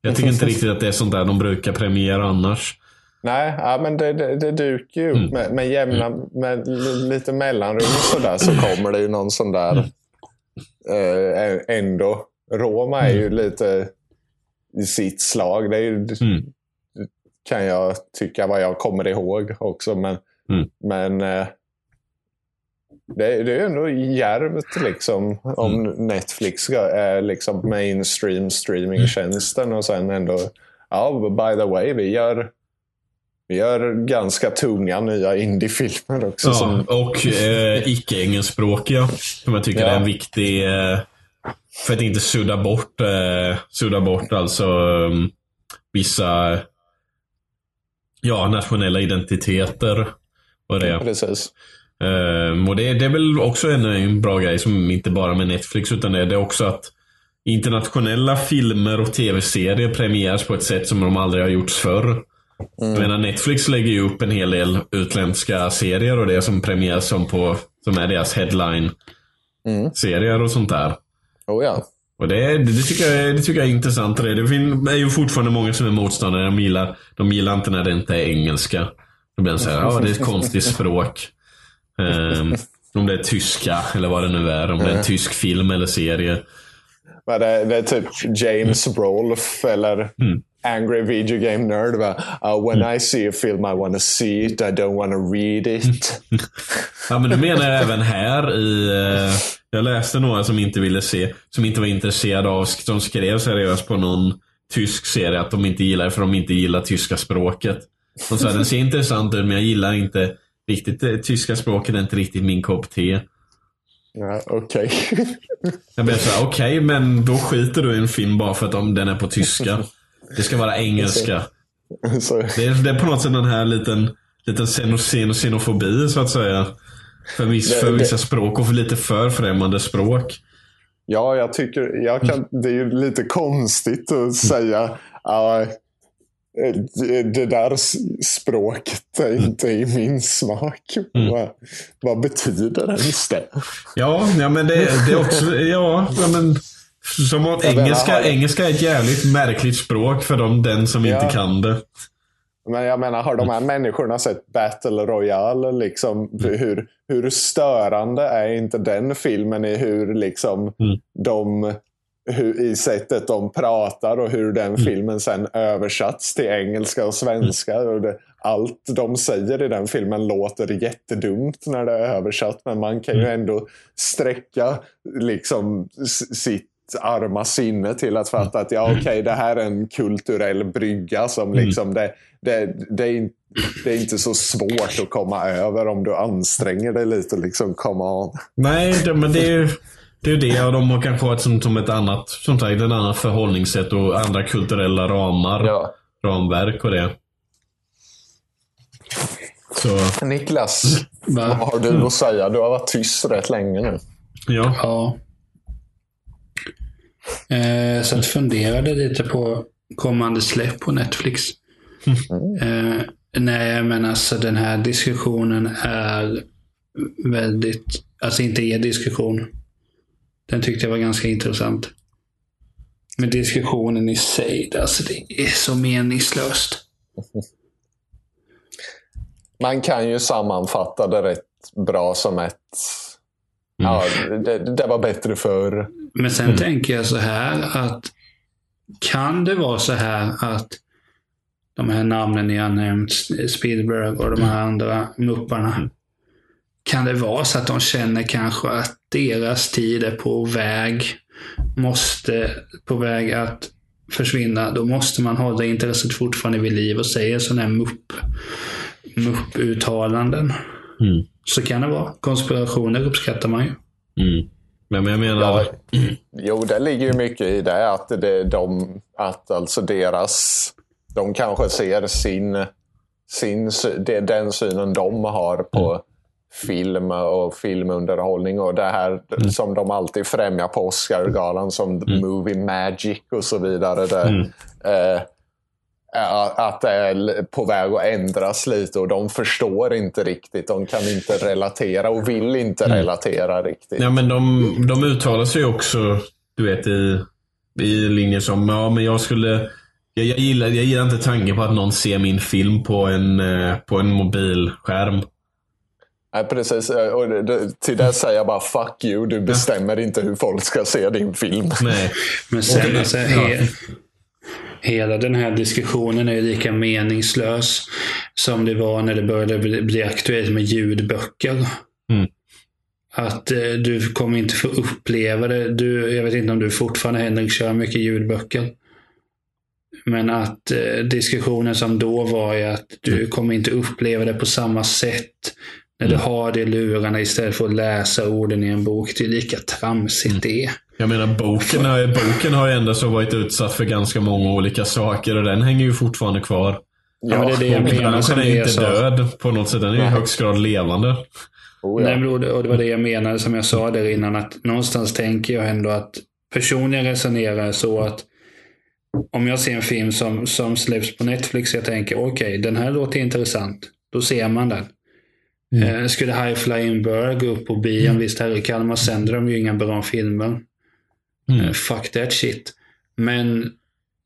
Speaker 4: Jag tycker inte riktigt att det är sånt där de brukar premiera annars.
Speaker 5: Nej, ja, men det, det, det dyker ju
Speaker 4: Mm.
Speaker 5: upp med, med jämna, med li- lite mellanrum sådär så kommer det ju någon sån där
Speaker 4: Mm.
Speaker 5: eh, ändå. Roma är ju lite i sitt slag. Det är ju,
Speaker 4: Mm.
Speaker 5: kan jag tycka vad jag kommer ihåg också. Men,
Speaker 4: Mm.
Speaker 5: men eh, det, det är ändå djärvt liksom om
Speaker 4: Mm.
Speaker 5: Netflix är liksom mainstream streamingtjänsten och sen ändå ja, by the way, vi gör vi gör ganska tunga nya indiefilmer också.
Speaker 4: Ja,
Speaker 5: Som,
Speaker 4: och eh, icke-engelskspråkiga. Som jag tycker
Speaker 5: Ja.
Speaker 4: är en viktig... Eh, för att inte sudda bort, eh, sudda bort alltså um, vissa ja, nationella identiteter. Och det.
Speaker 5: precis.
Speaker 4: Ehm, och det, det är väl också en, en bra grej som inte bara med Netflix utan det är det också att internationella filmer och tv-serier premieras på ett sätt som de aldrig har gjorts förr. Jag menar, Netflix lägger ju upp en hel del utländska serier och det som premieras som, på, som är deras headline-serier och sånt där.
Speaker 5: Oh, ja.
Speaker 4: Och det, det, tycker jag, är- det tycker jag är intressant. Det, det är ju fortfarande många som är motståndare. De gillar, de gillar inte när det inte är engelska. Då blir de såhär, ja det är ett konstigt språk. Ehm, om det är tyska eller vad det nu är. Om det är en tysk film eller serie.
Speaker 5: Men det, det är typ James Rolfe eller Angry Video Game Nerd. Va? Uh, when I see a film I wanna see it, I don't wanna read it.
Speaker 4: Ja men du menar jag även här i... Eh, jag läste några som inte ville se, som inte var intresserade av, som skrev seriöst på någon tysk serie att de inte gillar det för de inte gillar tyska språket. De sa den ser intressant ut men jag gillar inte riktigt det tyska språket, är inte riktigt min kopp te.
Speaker 5: ja, Okej.
Speaker 4: Jag blev såhär, okej men då skiter du i en film bara för att de, den är på tyska. Det ska vara engelska.
Speaker 5: Så,
Speaker 4: Det är, det är på något sätt den här liten, liten xeno- xeno- xenofobi så att säga. För, viss, för vissa språk och för lite för främmande språk.
Speaker 5: ja, jag tycker jag kan, det är ju lite konstigt att säga uh, det, det där språket är inte i min smak. Vad, vad betyder ens det?
Speaker 4: Ja, ja men det, det är också, ja, men som att
Speaker 5: Jag menar,
Speaker 4: engelska, engelska är ett jävligt märkligt språk för dem, den som
Speaker 5: Ja.
Speaker 4: inte kan det.
Speaker 5: Men jag menar, har de här människorna sett Battle Royale? Liksom, hur, hur störande är inte den filmen i hur liksom de hur, i sättet de pratar och hur den filmen sen översatts till engelska och svenska. Och det, allt de säger i den filmen låter jättedumt när det är översatt men man kan ju ändå sträcka liksom sitt arma sinne till att fatta att ja, okej, det här är en kulturell brygga som liksom det, det, det, är, det är inte så svårt att komma över om du anstränger dig lite. Liksom, come on.
Speaker 4: Nej, det, men det är ju det, är det och de har kanske ett, som, som ett annat, som sagt, ett annat förhållningssätt och andra kulturella ramar.
Speaker 5: Ja.
Speaker 4: Ramverk och det. Så,
Speaker 5: Niklas, vad
Speaker 6: Va?
Speaker 5: har du att säga? Du har varit tyst rätt länge nu.
Speaker 4: ja.
Speaker 6: Ja. Eh, så jag funderade lite på kommande släpp på Netflix. Eh, nej, men alltså den här diskussionen är väldigt, alltså inte er diskussion. Den tyckte jag var ganska intressant. Men diskussionen i sig, alltså det är så meningslöst.
Speaker 5: Man kan ju sammanfatta det rätt bra som ett... Ja, det, det var bättre förr.
Speaker 6: Men sen tänker jag så här att kan det vara så här att de här namnen ni har nämnt, Spielberg och de här andra mupparna. Kan det vara så att de känner kanske att deras tid är på väg, måste på väg att försvinna. Då måste man hålla intresset fortfarande vid liv och säga sådana här mupp, mupp-uttalanden.
Speaker 4: Mm.
Speaker 6: Så kan det vara. Konspirationer uppskattar man ju.
Speaker 4: Mm. Men jag menar,
Speaker 5: Ja, jo, det ligger ju mycket i det. Att, det, de, att alltså deras... De kanske ser sin, sin, den synen de har på film och filmunderhållning och det här som de alltid främjar på Oscargalan som movie magic och så vidare. Det, eh, är att det är på väg att ändras lite och de förstår inte riktigt. De kan inte relatera och vill inte relatera riktigt.
Speaker 4: Ja, men de, de uttalar sig också, du vet, i, i linjer som, ja men jag skulle... Jag, jag, gillar, jag gillar inte tanken på att någon ser min film på en, eh, på en mobilskärm.
Speaker 5: Nej, precis. Och det, det, till det säger jag bara fuck you. Du bestämmer inte hur folk ska se din film.
Speaker 4: Nej.
Speaker 6: Men sen,
Speaker 4: Och-
Speaker 6: alltså,
Speaker 4: ja.
Speaker 6: he, hela den här diskussionen är lika meningslös som det var när det började bli, bli aktuellt med ljudböcker.
Speaker 4: Mm.
Speaker 6: Att eh, du kommer inte få uppleva det. Du, jag vet inte om du fortfarande, Henrik, kör mycket ljudböcker. Men att eh, diskussionen som då var är att du kommer inte uppleva det på samma sätt när du har det i lurarna istället för att läsa orden i en bok. Det är lika tramsigt det.
Speaker 4: Jag menar boken har, boken har ju ändå så varit utsatt för ganska många olika saker och den hänger ju fortfarande kvar.
Speaker 6: Ja, men det är det jag menar.
Speaker 4: branschen
Speaker 6: Som
Speaker 4: är
Speaker 6: jag
Speaker 4: inte död på något sätt. Den är ju i
Speaker 5: Nej.
Speaker 4: högst grad levande.
Speaker 5: Oh,
Speaker 6: Nej,
Speaker 5: ja.
Speaker 6: men och det- och det var det jag menade som jag sa där innan. Att någonstans tänker jag ändå att personligen resonerar så att om jag ser en film som, som släpps på Netflix jag tänker okej, den här låter intressant. Då ser man den. Eh, skulle High Flying Bird gå upp på bion, visst här i Kalmar sänder de ju inga bra filmer.
Speaker 4: Mm.
Speaker 6: Eh, fuck that shit. Men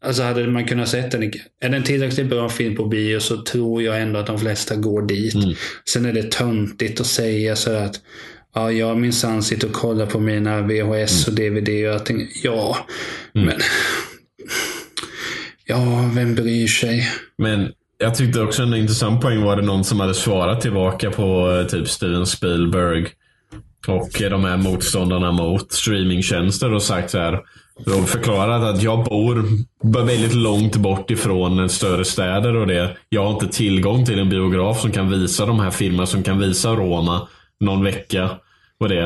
Speaker 6: alltså hade man kunnat sett den, är det en tillräckligt bra film på bio så tror jag ändå att de flesta går dit.
Speaker 4: Mm.
Speaker 6: Sen är det töntigt att säga så att ja, jag minsann sitter och kollar på mina VHS och DVD och allting. Ja, men ja, vem bryr sig?
Speaker 4: Men jag tyckte också en intressant poäng var det någon som hade svarat tillbaka på eh, typ Steven Spielberg och eh, de här motståndarna mot streamingtjänster och sagt så här. De förklarat att jag bor väldigt långt bort ifrån större städer och det. Jag har inte tillgång till en biograf som kan visa de här filmerna, som kan visa Roma någon vecka och det.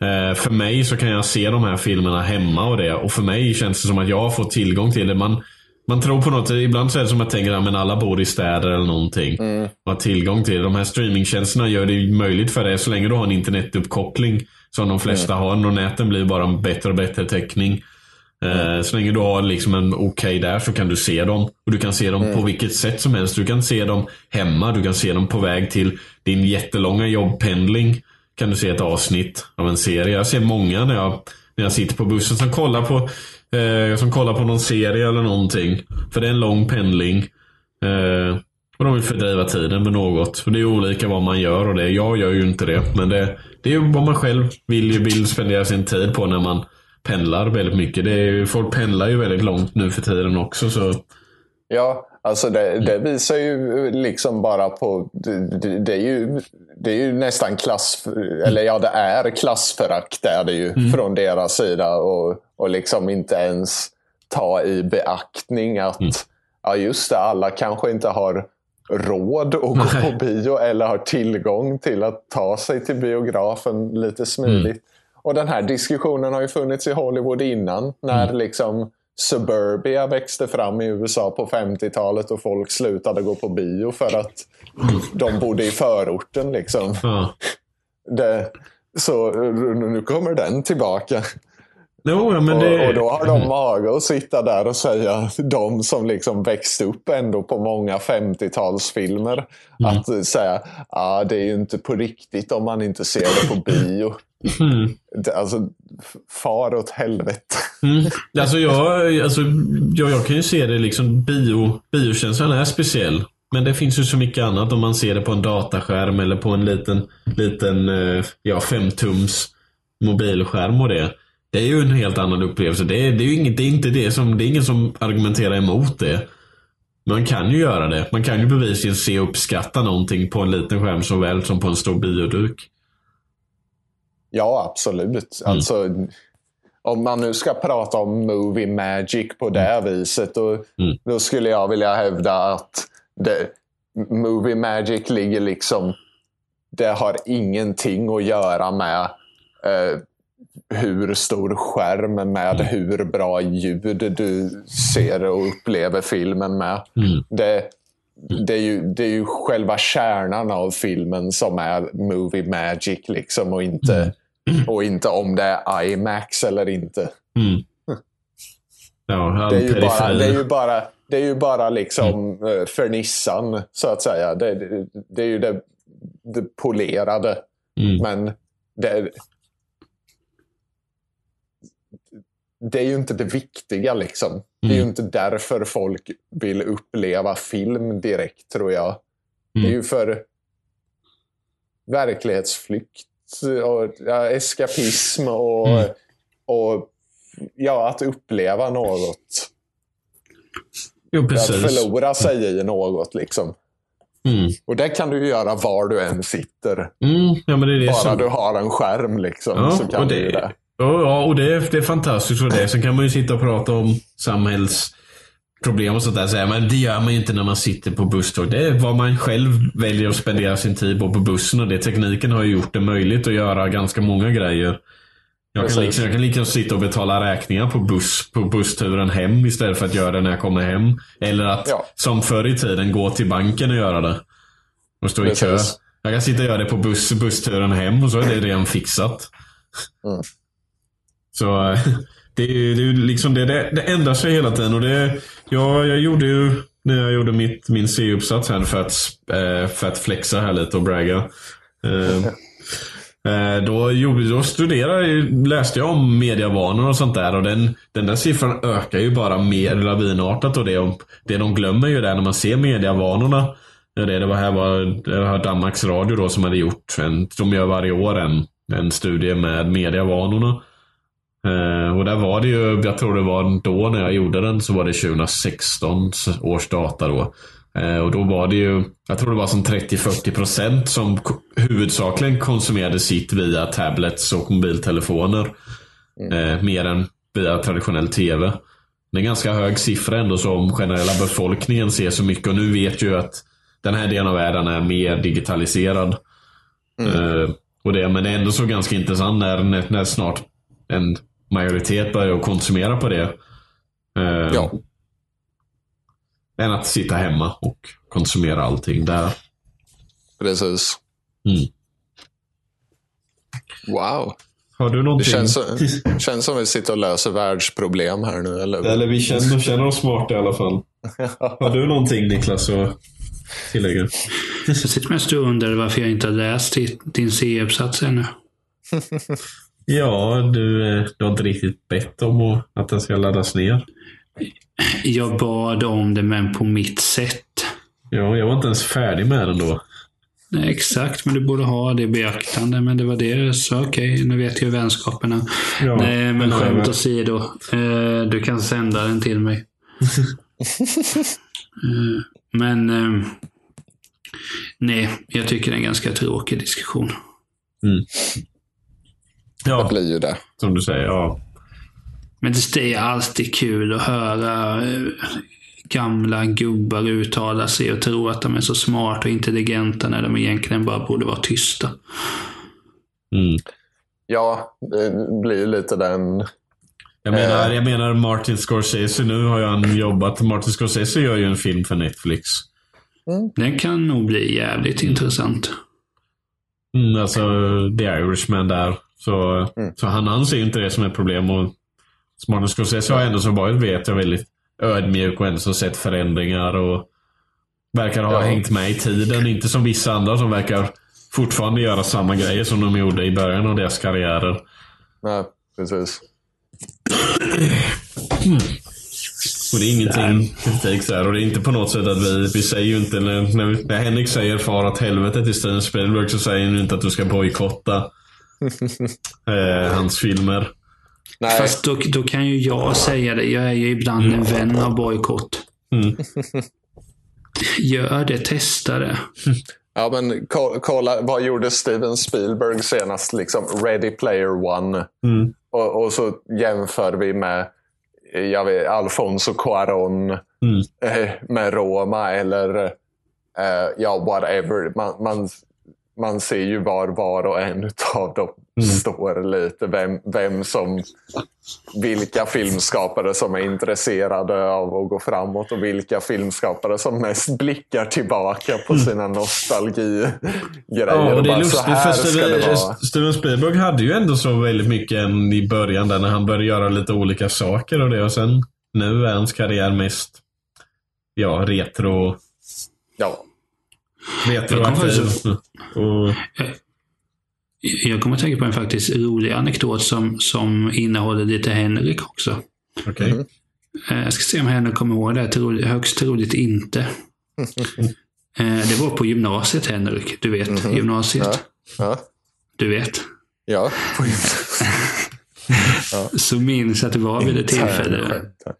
Speaker 4: Eh, för mig så kan jag se de här filmerna hemma och det. Och för mig känns det som att jag har fått tillgång till det. Man, man tror på något, ibland så är det som att tänker att alla bor i städer eller någonting. Och har tillgång till det. De här streamingtjänsterna gör det möjligt för dig så länge du har en internetuppkoppling. Som de flesta har. Och näten blir bara en bättre och bättre täckning. Eh, Så länge du har liksom en okej där så kan du se dem. Och du kan se dem på vilket sätt som helst. Du kan se dem hemma, du kan se dem på väg till din jättelånga jobbpendling. Kan du se ett avsnitt av en serie. Jag ser många när jag, när jag sitter på bussen som kollar på, eh, som kollar på någon serie eller någonting. För det är en lång pendling. Eh, och de vill fördriva tiden med något. Och det är olika vad man gör och det. Jag gör ju inte det. Men det, det är vad man själv vill, vill spendera sin tid på när man pendlar väldigt mycket. Det är, folk pendlar ju väldigt långt nu för tiden också. Så
Speaker 5: Ja, alltså det, det visar ju liksom bara på... Det, det, är ju, det är ju nästan klass... Eller ja, det är klassförakt är det ju från deras sida. Och, och liksom inte ens ta i beaktning att ja, just det, alla kanske inte har råd att gå på bio eller har tillgång till att ta sig till biografen lite smidigt. Och den här diskussionen har ju funnits i Hollywood innan. När liksom Suburbia växte fram i USA på 50-talet och folk slutade gå på bio för att de bodde i förorten. Liksom.
Speaker 4: Ja.
Speaker 5: Det, så nu kommer den tillbaka.
Speaker 4: Ja, men det...
Speaker 5: Och, och då har de mage att sitta där och säga, de som liksom växte upp ändå på många 50-talsfilmer,
Speaker 4: Mm.
Speaker 5: att säga ah, det är ju inte på riktigt om man inte ser det på bio.
Speaker 4: Mm.
Speaker 5: Alltså, far åt helvete.
Speaker 4: Mm. Alltså jag, alltså, jag, jag kan ju se det liksom, bio, biokänslan är speciell. Men det finns ju så mycket annat om man ser det på en dataskärm eller på en liten, liten eh, ja, femtums mobilskärm och det. Det är ju en helt annan upplevelse. Det är, det är ju inget, det är inte det som, det är ingen som argumenterar emot det. Man kan ju göra det. Man kan ju bevisligen se och uppskatta någonting på en liten skärm såväl som på en stor bioduk.
Speaker 5: Ja, absolut.
Speaker 4: Mm.
Speaker 5: Alltså, om man nu ska prata om movie magic på det viset, då,
Speaker 4: Mm.
Speaker 5: då skulle jag vilja hävda att det, movie magic ligger liksom... Det har ingenting att göra med eh, hur stor skärm med
Speaker 4: Mm.
Speaker 5: hur bra ljud du ser och upplever filmen med.
Speaker 4: Mm.
Speaker 5: Det, det, är ju, det är ju själva kärnan av filmen som är movie magic liksom och inte,
Speaker 4: Mm.
Speaker 5: och inte om det är IMAX eller inte.
Speaker 4: Mm. Ja,
Speaker 5: Det är ju bara, det är ju bara, det är ju bara liksom eh, fernissan så att säga. Det, det, det är ju det, det polerade.
Speaker 4: Mm.
Speaker 5: Men det, det är ju inte det viktiga liksom. Det är ju
Speaker 4: Mm.
Speaker 5: inte därför folk vill uppleva film direkt tror jag. Det är
Speaker 4: Mm.
Speaker 5: ju för verklighetsflykt och ja, eskapism och,
Speaker 4: Mm.
Speaker 5: och ja, att uppleva något.
Speaker 4: Jo,
Speaker 5: Att
Speaker 4: precis.
Speaker 5: förlora sig i något liksom.
Speaker 4: Mm.
Speaker 5: Och det kan du ju göra var du än sitter.
Speaker 4: Mm. Ja,
Speaker 5: Bara
Speaker 4: som...
Speaker 5: du har en skärm liksom.
Speaker 4: Ja,
Speaker 5: så kan du
Speaker 4: det,
Speaker 5: ju det.
Speaker 4: Ja, ja, och det, är- det är fantastiskt och det. Sen kan man ju sitta och prata om samhällsproblem och sånt där. Säga, men det gör man ju inte när man sitter på busståg. Det är vad man själv väljer att spendera sin tid på på bussen. Och det, tekniken har ju gjort det möjligt att göra ganska många grejer. Jag kan,
Speaker 5: Precis.
Speaker 4: liksom, jag kan gärna sitta och betala räkningar på, buss, på bussturen hem istället för att göra det när jag kommer hem. Eller att,
Speaker 5: Ja.
Speaker 4: som förr i tiden, gå till banken och göra det. Och stå i kö.
Speaker 5: Precis.
Speaker 4: Jag kan sitta och göra det på buss, bussturen hem och så är det redan fixat.
Speaker 5: Mm.
Speaker 4: Så det är det, är liksom det, det, det ändrar sig hela tiden. Och det, ja, jag gjorde ju, när jag gjorde mitt, min C-uppsats här för att, eh, för att flexa här lite och bragga. Eh, eh, då, gjorde, då studerade, läste jag om mediavanor och sånt där. Och den, den där siffran ökar ju bara mer lavinartat. Och det, det de glömmer ju där när man ser mediavanorna. Det, det var här var det var Danmarks Radio då som hade gjort, en, de gör varje år en, en studie med mediavanorna. Eh, och där var det ju, jag tror det var då när jag gjorde den, så var det 2016 års data då. Eh, och då var det ju, jag tror det var som 30-40% som huvudsakligen konsumerade sitt via tablets och mobiltelefoner. Eh, mer än via traditionell TV. Det är en ganska hög siffra ändå som generella befolkningen ser så mycket. Och nu vet ju att den här delen av världen är mer digitaliserad. Eh, och det, men det är ändå så ganska intressant när, när snart en majoritet börjar att konsumera på det. Eh,
Speaker 5: Ja.
Speaker 4: Än att sitta hemma och konsumera allting där.
Speaker 5: Precis.
Speaker 4: Mm.
Speaker 5: Wow.
Speaker 4: Har du
Speaker 5: Det
Speaker 4: någonting?
Speaker 5: känns, känns som vi sitter och löser världsproblem här nu. Eller?
Speaker 4: Eller vi känner, känner oss smarta i alla fall. Har du någonting Niklas att tillägga?
Speaker 6: Jag sitter mest och undrar varför jag inte har läst di- din C-uppsats ännu.
Speaker 4: Ja, du, eh, du har inte riktigt bett om att- den ska laddas ner.
Speaker 6: Jag bad om det, men på mitt sätt.
Speaker 4: Ja, jag var inte ens färdig med den då.
Speaker 6: Nej, exakt, men du borde ha det i beaktande. Men det var det. Så okej, nu vet jag vänskaperna.
Speaker 4: Ja,
Speaker 6: Nej, men skämt åsido. Eh, du kan sända den till mig. Eh, Men nej, jag tycker det är en ganska tråkig diskussion.
Speaker 5: Det
Speaker 4: Ja,
Speaker 5: blir ju det.
Speaker 4: som du säger. Ja.
Speaker 6: Men det det är alltid kul att höra gamla gubbar uttala sig och tro att de är så smarta och intelligenta när de egentligen bara borde vara tysta.
Speaker 4: Mm.
Speaker 5: Ja, det blir ju lite den...
Speaker 4: Jag, menar,
Speaker 5: Eh.
Speaker 4: jag menar Martin Scorsese. Nu har ju han jobbat. Martin Scorsese gör ju en film för Netflix.
Speaker 6: Den kan nog bli jävligt intressant.
Speaker 4: Mm, alltså, The Irishman där. Så, så han anser inte det som ett problem. Och Martin Scorsese har ändå som varit, vet jag, väldigt ödmjuk och ändå sett förändringar och verkar ha
Speaker 5: Ja.
Speaker 4: hängt med i tiden. Inte som vissa andra som verkar fortfarande göra samma grejer som de gjorde i början av deras karriärer.
Speaker 5: Nej, precis.
Speaker 4: Och det är ingenting kritik så här. Och det är inte på något sätt att vi, vi säger ju inte, när, när Henrik säger far åt helvete till Steven Spielberg så säger han inte att du ska bojkotta eh, hans filmer.
Speaker 5: Nej,
Speaker 6: Fast då, då kan ju jag säga det. Jag är ju ibland en vän av bojkott.
Speaker 4: Mm.
Speaker 6: Gör det, testa det.
Speaker 5: ja, men ko- kolla, vad gjorde Steven Spielberg senast? Liksom Ready Player One.
Speaker 4: Mm.
Speaker 5: Och, och så jämför vi med jag vet, Alfonso Cuarón
Speaker 4: Mm.
Speaker 5: eh, med Roma eller eh, ja, whatever. Man, man, man ser ju var var och en av dem
Speaker 4: Mm.
Speaker 5: står lite. Vem, vem som, vilka filmskapare som är intresserade av att gå framåt och vilka filmskapare som mest blickar tillbaka på sina nostalgigrejer.
Speaker 4: Mm. Ja, och det är lustigt för Steven. Steven Spielberg hade ju ändå så väldigt mycket än i början där när han började göra lite olika saker och det och sen nu är hans karriär mest ja, retro,
Speaker 5: Ja,
Speaker 4: retroaktiv. Och,
Speaker 6: Jag kommer att tänka på en faktiskt rolig anekdot som, som innehåller lite Henrik också.
Speaker 4: okej.
Speaker 6: Eh, Jag ska se om Henrik kommer ihåg det. Troligt, högst troligt inte. Eh, Det var på gymnasiet, Henrik. Du vet, gymnasiet.
Speaker 5: ja,
Speaker 6: Du vet.
Speaker 5: ja.
Speaker 6: Så minns jag att det var vid ett tillfälle.
Speaker 5: Skämt här.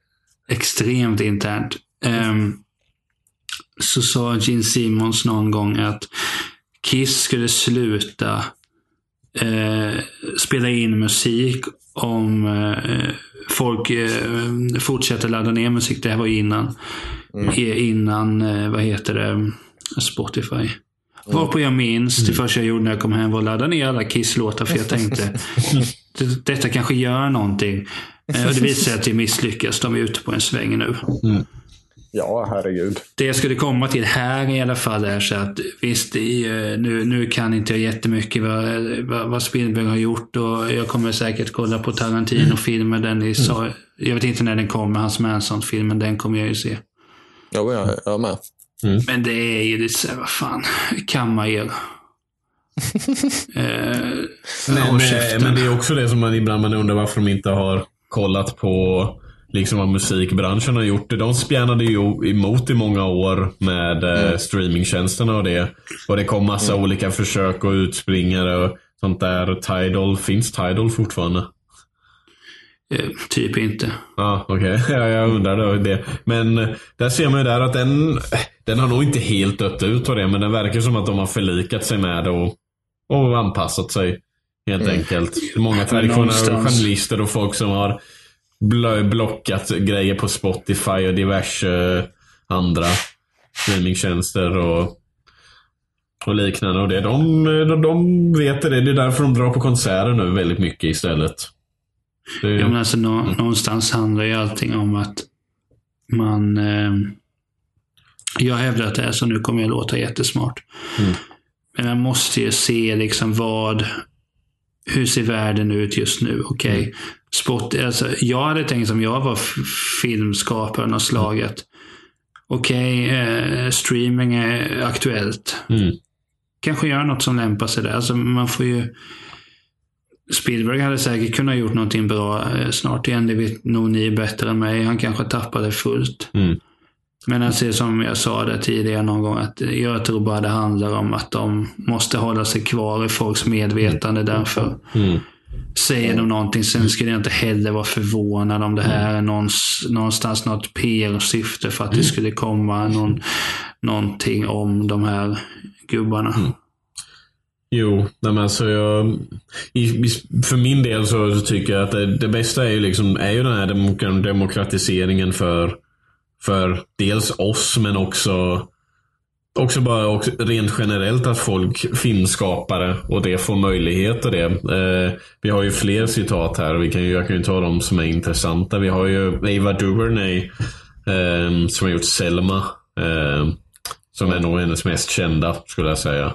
Speaker 6: extremt internt. Ehm, så sa Gene Simmons någon gång att Kiss skulle sluta eh, spela in musik om eh, folk eh, fortsätter ladda ner musik. Det här var innan, i- innan eh, vad heter det, Spotify. Varpå jag minns, det första jag gjorde när jag kom hem var att ladda ner alla Kiss-låtar för jag tänkte "Det- detta kanske gör någonting. Eh, Och det visar sig att det misslyckas. De är ute på en sväng nu.
Speaker 5: Ja, herregud.
Speaker 6: Det jag skulle komma till här i alla fall är så att visst, eh, nu, nu kan inte jag jättemycket vad, vad, Spielberg har gjort och jag kommer säkert kolla på Tarantino-filmen. Den ni sa, jag vet inte när den kommer, hans Manson-filmen, den kommer jag ju se.
Speaker 5: Jo, jag, jag med.
Speaker 6: Men det är ju lite såhär, vad fan, kamma er. eh,
Speaker 4: Men,
Speaker 6: käften.
Speaker 4: men det är också det som man ibland man undrar varför de inte har kollat på liksom vad musikbranschen har gjort. De spjärnade ju emot i många år med mm. streamingtjänsterna och det. Och det kom massa olika försök och utspringare och sånt där. Tidal, finns Tidal fortfarande?
Speaker 6: eh, typ inte.
Speaker 4: Ja, okej. Ja, jag undrade det. Men eh, där ser man ju där att den, den har nog inte helt dött ut av det, men den verkar som att de har förlikat sig med det och, och anpassat sig. Helt enkelt. Många traditionella journalister och folk som har blockat grejer på Spotify och diverse eh, andra streamingtjänster och, och liknande. Och det, de, de, de vet det. Det är därför de drar på konserter nu väldigt mycket istället. Det,
Speaker 6: Ja, men alltså, nå, Någonstans handlar ju allting om att man... Eh, jag hävdar att det är så, nu kommer jag låta jättesmart. Men man måste ju se liksom vad... Hur ser världen ut just nu? Okej. Spot, alltså, jag hade tänkt som jag var f- filmskapare av slaget. Okej, eh, streaming är aktuellt.
Speaker 4: Mm.
Speaker 6: Kanske göra något som lämpar sig där. Alltså, man får ju... Spielberg hade säkert kunnat gjort någonting bra eh, snart igen. Det vet nog ni bättre än mig. Han kanske tappade fullt.
Speaker 4: Mm.
Speaker 6: Men alltså, som jag sa där tidigare någon gång, att jag tror bara det handlar om att de måste hålla sig kvar i folks medvetande därför.
Speaker 4: Mm.
Speaker 6: säger de någonting. Sen skulle jag inte heller vara förvånad om det här är någons, någonstans något PR-syfte för att det skulle komma någon, någonting om de här gubbarna.
Speaker 4: Jo, nej alltså jag, i, för min del så, så tycker jag att det, det bästa är ju, liksom, är ju den här demok- demokratiseringen för, för dels oss men också Också bara också rent generellt att folk, filmskapare och det får möjlighet och det. Eh, vi har ju fler citat här vi kan ju, jag kan ju ta de som är intressanta. Vi har ju Ava DuVernay eh, som har gjort Selma. Eh, som är nog hennes mest kända skulle jag säga.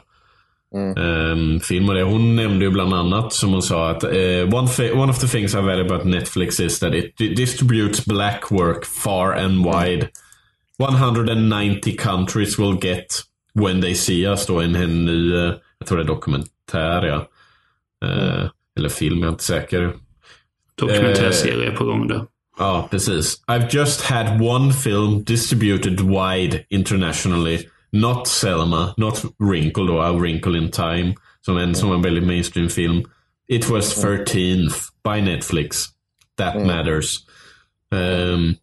Speaker 4: Um, film och det. Hon nämnde ju bland annat, som hon sa, att eh, one, one of the things I value about Netflix is that it di- distributes black work far and wide. 190 countries will get when they see us då, en, en ny, eh, jag tror det är dokumentär ja. Eh, Eller film, jag är inte säker.
Speaker 6: Dokumentärserie på gång där.
Speaker 4: Ja, precis. I've just had one film distributed wide internationally. Not Selma, not Wrinkle då, A Wrinkle in Time. Som en, som en väldigt mainstream film. It was 13th by Netflix. That matters. Ehm,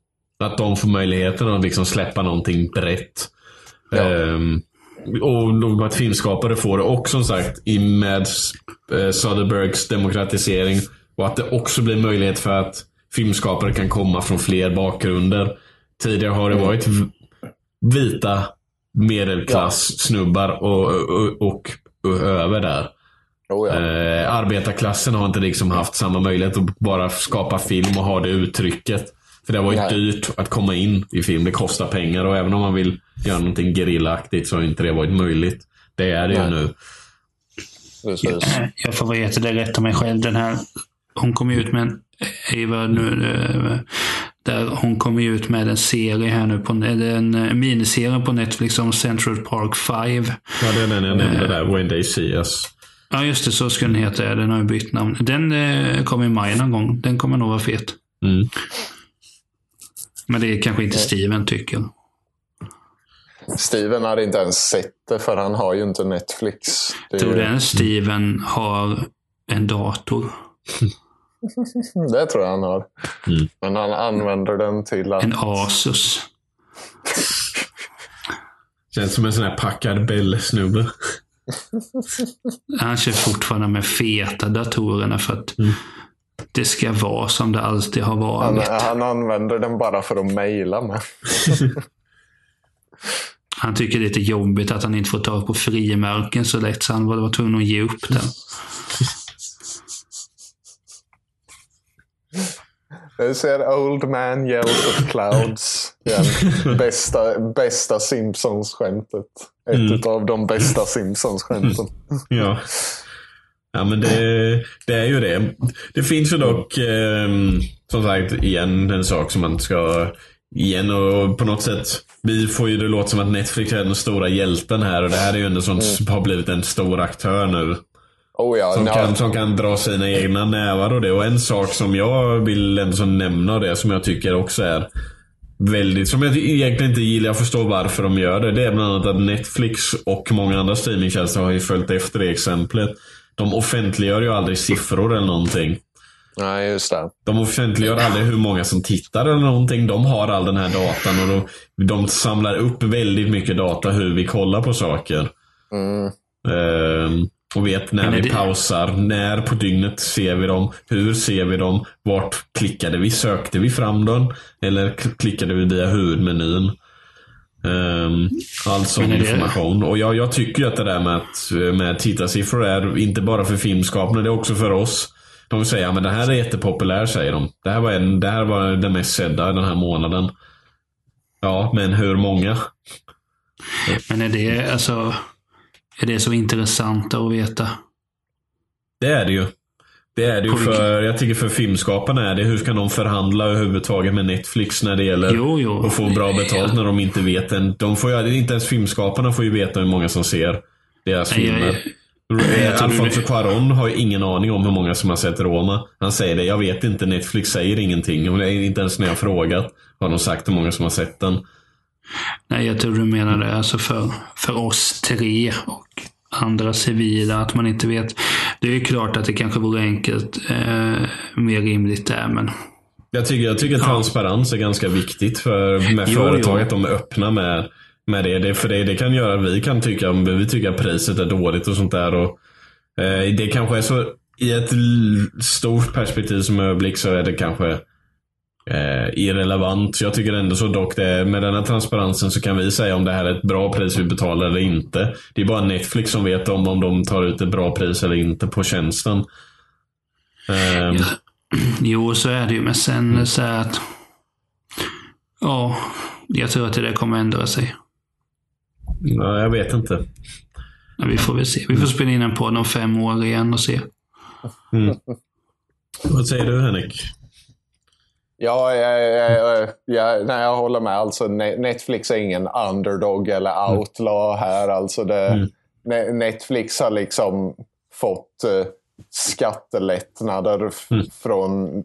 Speaker 4: att de får möjligheten att liksom släppa någonting brett. Ehm, och då att filmskapare får det. Och som sagt, i med eh, Soderbergs demokratisering. Och att det också blir möjlighet för att filmskapare kan komma från fler bakgrunder. Tidigare har det varit v- vita medelklass snubbar och, och, och, och över där.
Speaker 5: Oh, ja.
Speaker 4: Eh, arbetarklassen har inte liksom haft samma möjlighet att bara skapa film och ha det uttrycket. För det har varit
Speaker 5: Nej.
Speaker 4: dyrt att komma in i film. Det kostar pengar och även om man vill göra någonting gerillaaktigt så har inte det varit möjligt. Det är det ju
Speaker 5: Nej.
Speaker 4: nu.
Speaker 5: Precis.
Speaker 6: Eh, Jag får veta det rätt om mig själv. Den här, hon kom ju ut med en, Eva, nu, eh, där hon kom ju ut med en serie här nu, på, en eh, miniserie på Netflix om Central Park 5.
Speaker 4: Ja, det är den jag nämnde där. When they see us.
Speaker 6: Ja, just det. Så ska den heta. Den har ju bytt namn. Den eh, kommer i maj någon gång. Den kommer nog vara fet.
Speaker 4: Mm.
Speaker 6: Men det är kanske inte Steven tycker.
Speaker 5: Steven hade inte ens sett det för han har ju inte Netflix. Det, är
Speaker 6: Tror
Speaker 5: ju-
Speaker 6: den Steven har en dator?
Speaker 5: det tror jag han har.
Speaker 4: Mm.
Speaker 5: Men han använder den till att...
Speaker 6: En Asus?
Speaker 4: Känns som en sån här packad Bell-snubbe.
Speaker 6: Han kör fortfarande med feta datorerna för att det ska vara som det alltid har
Speaker 5: Han,
Speaker 6: varit.
Speaker 5: han använder den bara för att mejla med.
Speaker 6: Han tycker det är lite jobbigt att han inte får tag på frimärken så lätt så han var var tvungen att ge upp den.
Speaker 5: Jag ser Old Man Yells at Clouds igen. Bästa, bästa Simpsons-skämtet. Ett av de bästa Simpsons-skämten.
Speaker 4: Ja. Ja men det, det är ju det. Det finns ju dock, eh, som sagt, igen en sak som man ska... Igen och på något sätt. Vi får ju det låta som att Netflix är den stora hjälten här och det här är ju ändå som har blivit en stor aktör nu.
Speaker 5: Oh ja,
Speaker 4: Som,
Speaker 5: ja.
Speaker 4: kan, som kan dra sina egna nävar och det. Och en sak som jag vill ändå nämna det som jag tycker också är väldigt, som jag egentligen inte gillar, jag förstår varför de gör det. Det är bland annat att Netflix och många andra streamingtjänster har ju följt efter det exemplet. De offentliggör ju aldrig siffror eller någonting.
Speaker 5: Nej, just det.
Speaker 4: De offentliggör aldrig hur många som tittar eller någonting. De har all den här datan och de, de samlar upp väldigt mycket data hur vi kollar på saker.
Speaker 5: Mm.
Speaker 4: Ehm, och vet när vi
Speaker 6: det-
Speaker 4: pausar, när på dygnet ser vi dem, hur ser vi dem, vart klickade vi, sökte vi fram dem eller klickade vi via huvudmenyn. Um, all sån
Speaker 6: det-
Speaker 4: information. Och jag, jag tycker att det där med, att, med tittarsiffror är inte bara för filmskaparna, det är också för oss. De säger att det här är jättepopulär, säger de. Det här var, en, det här var den mest sedda den här månaden. Ja, men hur många?
Speaker 6: Men är det, alltså, är det så intressant att veta?
Speaker 4: Det är det ju. Det är det ju för, jag tycker för filmskaparna är det, hur ska de förhandla överhuvudtaget med Netflix när det gäller
Speaker 6: Jo, jo.
Speaker 4: att få bra betalt när de inte vet än. De får ju, inte ens filmskaparna får ju veta hur många som ser deras
Speaker 6: Nej,
Speaker 4: filmer. Alfonso Cuarón har ju ingen aning om hur många som har sett Roma. Han säger det, jag vet inte, Netflix säger ingenting. Inte ens när jag har frågat har de sagt hur många som har sett den.
Speaker 6: Nej, jag tror du menar det. Alltså för, för oss tre och andra civila, att man inte vet. Det är ju klart att det kanske vore enkelt, eh, mer rimligt där, men
Speaker 4: Jag tycker, jag tycker transparens är ganska viktigt för med
Speaker 6: Jo,
Speaker 4: företag
Speaker 6: jo.
Speaker 4: de är öppna med, med det. det. För det, det kan göra vi kan tycka om vi tycker att priset är dåligt och sånt där. Och, eh, det kanske är så i ett stort perspektiv som överblick så är det kanske eh, irrelevant. Jag tycker ändå så dock det, med den här transparensen så kan vi säga om det här är ett bra pris vi betalar eller inte. Det är bara Netflix som vet om, om de tar ut ett bra pris eller inte på tjänsten. Ehm,
Speaker 6: Jo, så är det ju. Men sen
Speaker 4: Mm.
Speaker 6: så här att... Ja, jag tror att det där kommer ändra sig.
Speaker 4: ja, jag vet inte.
Speaker 6: Men vi får väl se. Vi får spela in en podd om fem år igen och se.
Speaker 4: Vad säger du Henrik?
Speaker 5: Ja, jag, jag, jag, nej, jag håller med. Alltså, Ne- Netflix är ingen underdog eller outlaw här. Alltså det, Ne- Netflix har liksom fått eh, skattelättnader f- från,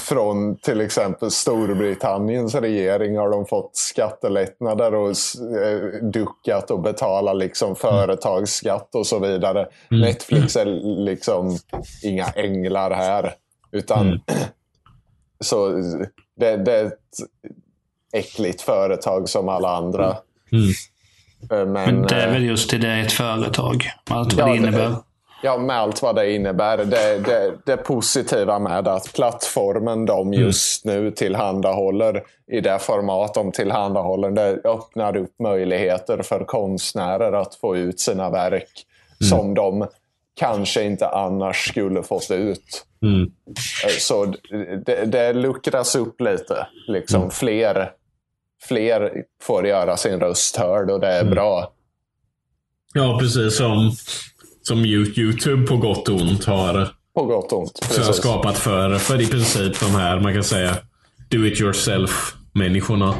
Speaker 5: från till exempel Storbritanniens regering har de fått skattelättnader och eh, duckat och betala liksom företagsskatt och så vidare. Netflix är liksom inga änglar här. Utan så det, det är ett äckligt företag som alla andra. Eh, Men,
Speaker 6: Men det är
Speaker 5: eh,
Speaker 6: väl just det, det är ett företag. Allt vad
Speaker 5: Ja,
Speaker 6: det
Speaker 5: det-
Speaker 6: innebär.
Speaker 5: Ja, med allt vad det innebär. Det, det, det positiva med att plattformen de just nu tillhandahåller i det format de tillhandahåller, det öppnar upp möjligheter för konstnärer att få ut sina verk som de kanske inte annars skulle fått ut. Eh, Så det, det luckras upp lite. Liksom. Fler, fler får göra sin röst hörd och det är bra.
Speaker 4: Ja, precis som, som You- YouTube på gott och ont har,
Speaker 5: På gott och ont.
Speaker 4: så har
Speaker 5: Precis.
Speaker 4: skapat för, för i princip de här, man kan säga, do it yourself-människorna.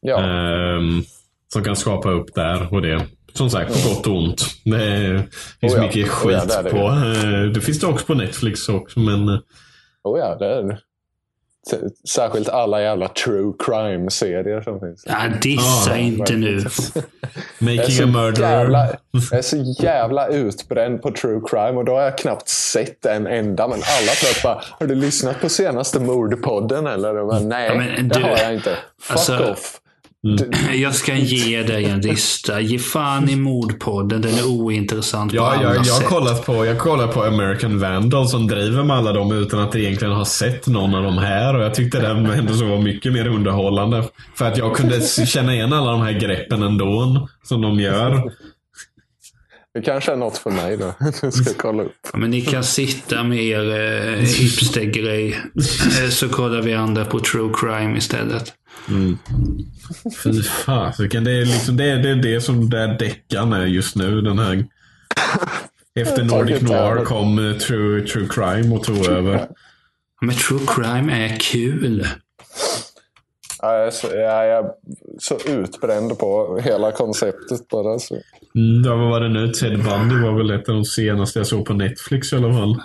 Speaker 5: Ja.
Speaker 4: Ehm, som kan skapa upp där och det. Som sagt, på gott och ont. Det finns
Speaker 5: Oh ja.
Speaker 4: mycket
Speaker 5: Oh
Speaker 4: skit
Speaker 5: ja, det det
Speaker 4: på. Eh, det finns det också på Netflix också, men eh,
Speaker 5: Oh ja, det är det. Särskilt alla jävla true crime-serier som finns.
Speaker 6: Ja, dissa
Speaker 4: Ja,
Speaker 6: inte nu.
Speaker 4: Making a Murderer.
Speaker 5: jävla, jag är så jävla utbränd på true crime och då har jag knappt sett en enda. Men alla tror bara, har du lyssnat på senaste mordpodden eller? Bara, Nej,
Speaker 6: Ja, men
Speaker 5: det
Speaker 6: du-
Speaker 5: har jag inte. Fuck
Speaker 6: alltså-
Speaker 5: off.
Speaker 6: Jag ska ge dig en lista. Ge fan i mordpodden. Den är ointressant på
Speaker 4: Ja,
Speaker 6: alla
Speaker 4: jag, jag, har
Speaker 6: sätt.
Speaker 4: kollat på, jag kollar på American Vandal som driver med alla dem utan att egentligen ha sett någon av dem här. Och jag tyckte den ändå så var mycket mer underhållande. För att jag kunde känna igen alla de här greppen ändå. Som de gör.
Speaker 5: Det kanske är något för mig då. Jag ska kolla upp.
Speaker 6: Ja, Men ni kan sitta med er eh, hipstergrej. Eh, så kollar vi andra på true crime istället.
Speaker 4: Fy fasiken. Det är liksom det, det, är det som där deckan är just nu. Den här. Efter Nordic. Noir kom eh, True, True Crime och tog över.
Speaker 6: Men true crime är kul.
Speaker 5: Jag är så, jag är så utbränd på hela konceptet bara. Så.
Speaker 4: Ja, vad var det nu? Ted Bundy var väl ett av de senaste jag såg på Netflix i alla fall.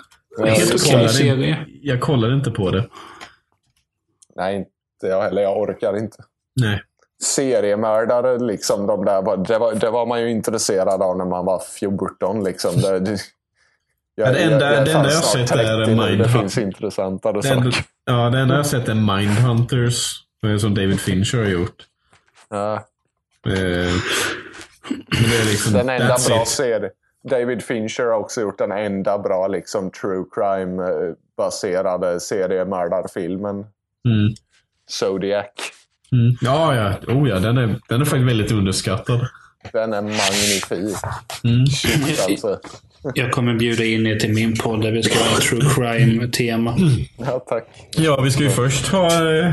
Speaker 6: Helt
Speaker 4: Jag
Speaker 6: okej
Speaker 4: kollade
Speaker 6: serie.
Speaker 4: in- Jag kollade inte på det.
Speaker 5: Nej, inte jag heller. Jag orkar inte.
Speaker 4: Nej.
Speaker 5: seriemördare, liksom, de där, det, var, det var man ju intresserad av när man var 14. Liksom. Det, det, jag,
Speaker 4: Ja, det enda-
Speaker 5: jag,
Speaker 4: det enda jag sett är
Speaker 5: 30 nu. Det
Speaker 4: Mindhunter.
Speaker 5: finns intressantare
Speaker 4: Det enda,
Speaker 5: saker.
Speaker 4: ja, det enda jag sett är Mindhunters. Som David Fincher har gjort.
Speaker 5: Ja,
Speaker 4: Eh, det är liksom,
Speaker 5: den enda bra
Speaker 4: it.
Speaker 5: serie. David Fincher har också gjort den enda bra liksom, true crime-baserade seriemördarfilmen.
Speaker 4: Mm.
Speaker 5: Zodiac.
Speaker 4: Mm. Ja, ja. Oh, ja. Den, är, den är faktiskt väldigt underskattad.
Speaker 5: Den är magnifik.
Speaker 4: Mm.
Speaker 5: Shit, alltså.
Speaker 6: Jag kommer bjuda in er till min podd där vi ska ha true crime-tema.
Speaker 5: Ja, tack.
Speaker 4: Ja, vi ska ju först ha, eh,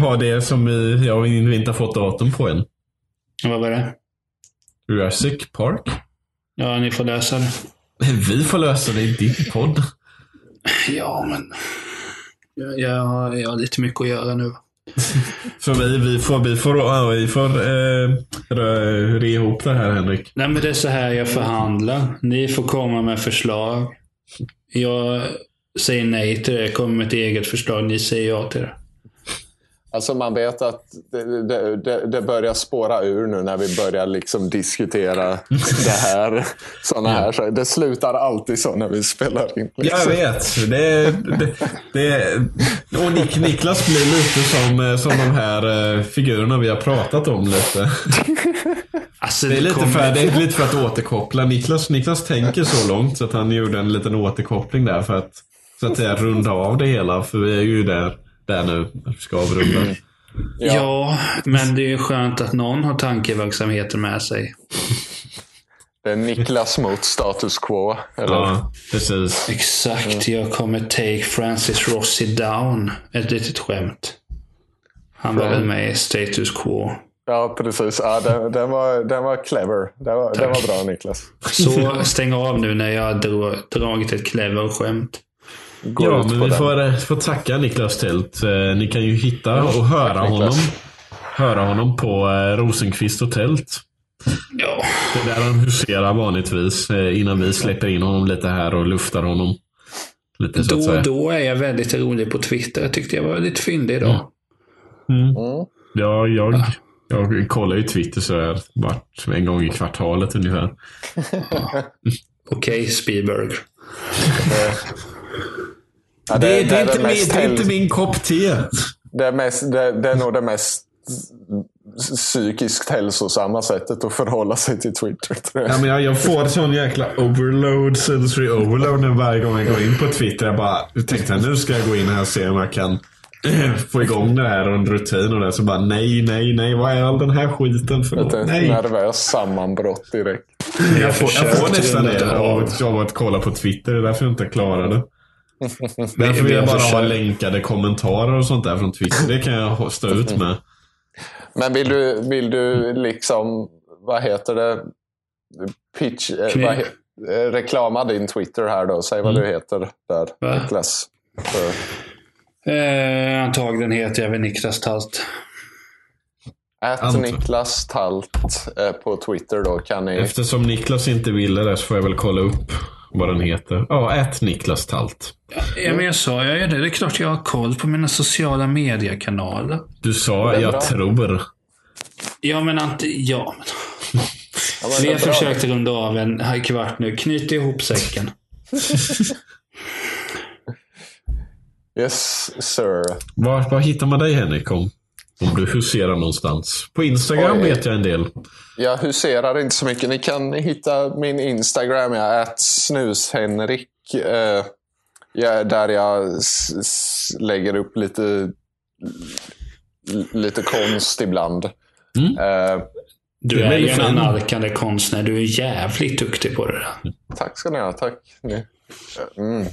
Speaker 4: ha det som vi, ja, vi inte har fått datum på än.
Speaker 6: Vad var det?
Speaker 4: Jurassic Park.
Speaker 6: Ja, ni får läsa det.
Speaker 4: Vi får lösa det i din podd.
Speaker 6: Ja, men... Jag, jag, har- jag har lite mycket att göra nu.
Speaker 4: Så vi, vi får, vi får, vi får eh, rö- re ihop det här Henrik.
Speaker 6: Nej, men det är så här jag förhandlar. Ni får komma med förslag. Jag säger nej till det, kommer med ett eget förslag. Ni säger ja till det.
Speaker 5: Alltså man vet att det, det, det, börjar spåra ur nu när vi börjar liksom diskutera det här. Såna här så det slutar alltid så när vi spelar in. liksom.
Speaker 4: Jag vet. Det, det, det, och Nick, Niklas blir lite som, eh, som de här eh, figurerna vi har pratat om lite.
Speaker 6: Alltså,
Speaker 4: Det är lite för, det är lite för att återkoppla. Niklas, Niklas tänker så långt så att han gjorde en liten återkoppling där för att så att säga runda av det hela. För vi är ju där, där nu. Vi ska avrunda.
Speaker 6: Ja, men det är ju skönt att någon har tankeverksamheten med sig.
Speaker 5: Det är Niklas mot status quo. Eller?
Speaker 4: Ja, precis.
Speaker 6: Exakt, jag kommer take Francis Rossi down. Ett litet skämt. Han var väl med i Status Quo.
Speaker 5: Ja, precis. Ja, den, den, var, den var clever. Den var, den var bra Niklas.
Speaker 6: Så stäng av nu när jag har dragit ett clever skämt.
Speaker 5: Gå
Speaker 4: Ja, men vi får, eh, får tacka Niklas Tält. Eh, Ni kan ju hitta och höra
Speaker 5: tack,
Speaker 4: honom. Höra honom på eh, Rosenqvist och Tält.
Speaker 6: Ja,
Speaker 4: Det är där han huserar vanligtvis innan vi släpper in honom lite här och luftar honom. Lite
Speaker 6: då och då är jag väldigt rolig på Twitter. Jag tyckte jag var lite fyndig idag.
Speaker 4: Mm. Ja, jag, jag kollar ju Twitter så här vart en gång i kvartalet ungefär.
Speaker 6: Okej, Spielberg.
Speaker 5: Ja,
Speaker 4: Det, det, är, inte
Speaker 5: det
Speaker 4: min, det är inte min kopp te.
Speaker 5: det, är mest, det, det är nog det mest psykiskt hälsosamma sättet att förhålla sig till Twitter. Jag.
Speaker 4: Ja, men jag, jag får sån jäkla overload, sensory overload nu varje gång jag går in på Twitter. Jag bara jag tänkte nu ska jag gå in här och se om jag kan få igång det här och en rutin och det. Så bara nej, nej, nej. Vad är all den här skiten för något? Nej.
Speaker 5: nervöst sammanbrott direkt.
Speaker 4: Jag får, jag får nästan det
Speaker 6: av
Speaker 4: att kolla på Twitter. Det är därför jag inte klarar det. Därför vill jag bara ha länkade kommentarer och sånt där från Twitter. Det kan jag ha- stå ut med.
Speaker 5: Men vill du, vill du liksom, vad heter det, pitch, eh, vad he, eh, reklama din Twitter här då. Säg vad du heter där,
Speaker 6: Va?
Speaker 5: Niklas.
Speaker 6: Eh, antagligen heter jag väl Niklas Talt.
Speaker 5: Ät
Speaker 4: Anton.
Speaker 5: Niklas Talt eh, på Twitter då kan ni.
Speaker 4: Eftersom Niklas inte ville det så får jag väl kolla upp vad den heter. Ja, ett Niklas Talt.
Speaker 6: Ja, men jag sa ju det. Det är klart jag har koll på mina sociala mediekanaler.
Speaker 4: Du sa
Speaker 5: är
Speaker 4: jag
Speaker 5: bra.
Speaker 4: tror.
Speaker 6: Ja, men inte... Ja, men... Vi har
Speaker 5: är
Speaker 6: försökt runda av en här kvart nu. Knyt ihop säcken.
Speaker 5: Yes sir.
Speaker 4: Var, var hittar man dig Henrik om, om du huserar någonstans? På Instagram
Speaker 5: Oj.
Speaker 4: vet jag en del.
Speaker 5: Jag huserar inte så mycket. Ni kan hitta min Instagram. Jag är snushenrik. Eh, jag, där jag lägger upp lite, lite konst ibland.
Speaker 4: Mm.
Speaker 5: Eh,
Speaker 6: Du
Speaker 4: är
Speaker 6: är ju en analkande konstnär. Du är jävligt duktig på det där.
Speaker 5: tack ska ni ha. Tack. Ni- Mm.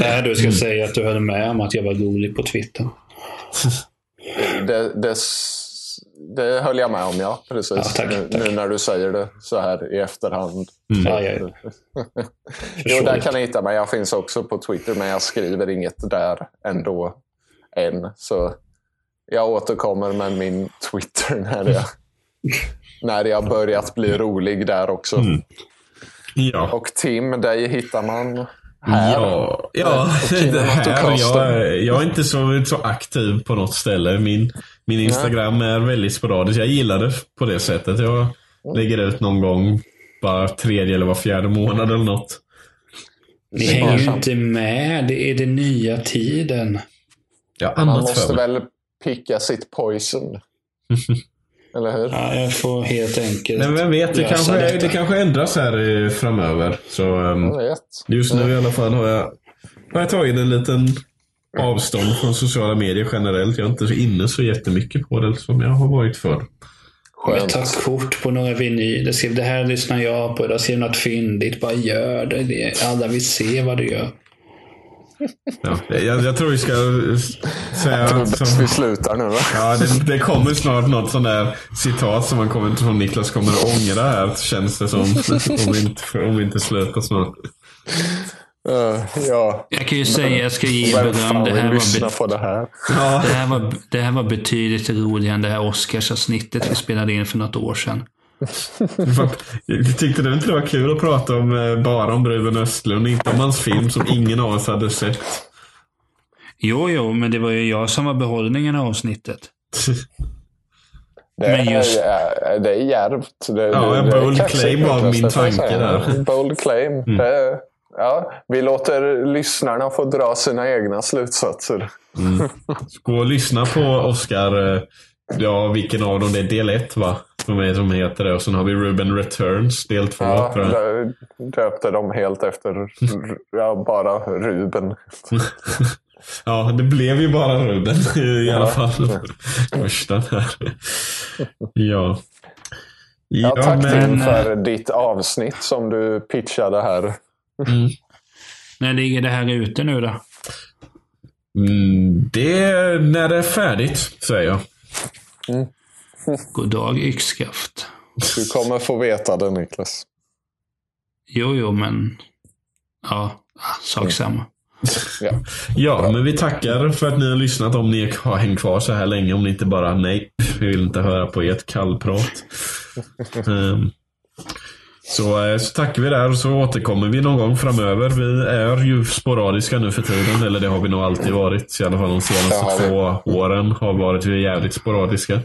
Speaker 6: Nej, du ska säga att du höll med om att jag var rolig på Twitter.
Speaker 5: Det, det, det höll jag med om, ja. Precis.
Speaker 6: Ja, tack,
Speaker 5: nu,
Speaker 6: tack.
Speaker 5: nu när du säger det så här i efterhand.
Speaker 6: Ja, ja, ja.
Speaker 5: Jo, där kan ni hitta mig. Jag finns också på Twitter, men jag skriver inget där ändå än. Så jag återkommer med min Twitter när jag, när jag börjat bli rolig där också.
Speaker 4: Mm. Ja.
Speaker 5: Och Tim, dig hittar man här.
Speaker 4: Ja, ja det här. Jag, jag är inte så, så aktiv på något ställe. Min, min Instagram är väldigt sporadisk. Jag gillar det på det sättet. Jag lägger ut någon gång bara tredje eller var fjärde månad eller något.
Speaker 6: Ni hänger ju inte med. Det är den nya tiden.
Speaker 4: Har
Speaker 5: Man måste väl picka sitt poison. Eller hur?
Speaker 6: Ja, jag får helt enkelt
Speaker 4: Men vem vet, det kanske,
Speaker 6: detta.
Speaker 4: det kanske ändras här framöver. Så ehm, just nu i alla fall har jag, har jag tagit en liten avstånd från sociala medier generellt. Jag är inte så inne så jättemycket på det som jag har varit förr.
Speaker 6: Jag
Speaker 5: Skönt.
Speaker 6: tar kort på några vinyler. Skriv det här lyssnar jag på. Jag skriver något fyndigt. Bara gör det. det. Alla vill se vad du gör.
Speaker 4: Ja, jag, jag tror vi ska säga...
Speaker 5: Jag tror bäst vi
Speaker 4: Som,
Speaker 5: slutar nu. Va?
Speaker 4: ja, det, det kommer snart något sånt där citat som man kommer, som Niklas kommer att ångra här, känns det som. Om vi inte, om vi inte slutar snart.
Speaker 5: Eh, ja.
Speaker 6: Jag kan ju säga, jag ska ge beröm. Det här, var
Speaker 5: på det här?
Speaker 4: Ja,
Speaker 6: det, här var, det här var betydligt roligare än det här Oscarsavsnittet vi spelade in för något år sedan.
Speaker 4: jag tyckte du inte det var kul att prata om, eh, bara om bruden Östlund, inte om hans film som ingen av oss hade sett?
Speaker 6: Jo, jo, men det var ju jag som var behållningen av avsnittet.
Speaker 5: Det,
Speaker 6: Men just-
Speaker 5: är, det är djärvt. Det,
Speaker 4: Ja,
Speaker 5: det,
Speaker 4: en bold claim av min tanke där. Mm.
Speaker 5: Bold claim. Det, ja, vi låter lyssnarna få dra sina egna slutsatser.
Speaker 4: Gå och lyssna på Oscar. eh, Ja, vilken av dem? Det är del 1 va? Som, är, som heter det. Och sen har vi Ruben Returns del 2.
Speaker 5: Ja,
Speaker 4: tror jag.
Speaker 5: dö- döpte dem helt efter ja, bara Ruben.
Speaker 4: Ja, det blev ju bara Ruben i alla fall. Första där. Ja.
Speaker 5: Ja, tack
Speaker 6: men-
Speaker 5: för ditt avsnitt som du pitchade här.
Speaker 6: När ligger det här ute nu då?
Speaker 4: Mm, det är när det är färdigt, säger jag.
Speaker 6: God dag yxskaft.
Speaker 5: Du kommer få veta det Niklas.
Speaker 6: Jo, jo, men... Ja, sak samma.
Speaker 5: Ja.
Speaker 4: Ja, men vi tackar för att ni har lyssnat. Om ni har hängt kvar så här länge. Om ni inte bara nej, vi vill inte höra på ert kallprat. Ehm, så, eh, så tackar vi där och så återkommer vi någon gång framöver. Vi är ju sporadiska nu för tiden. Eller det har vi nog alltid varit. I alla fall de senaste två åren har varit vi jävligt sporadiska.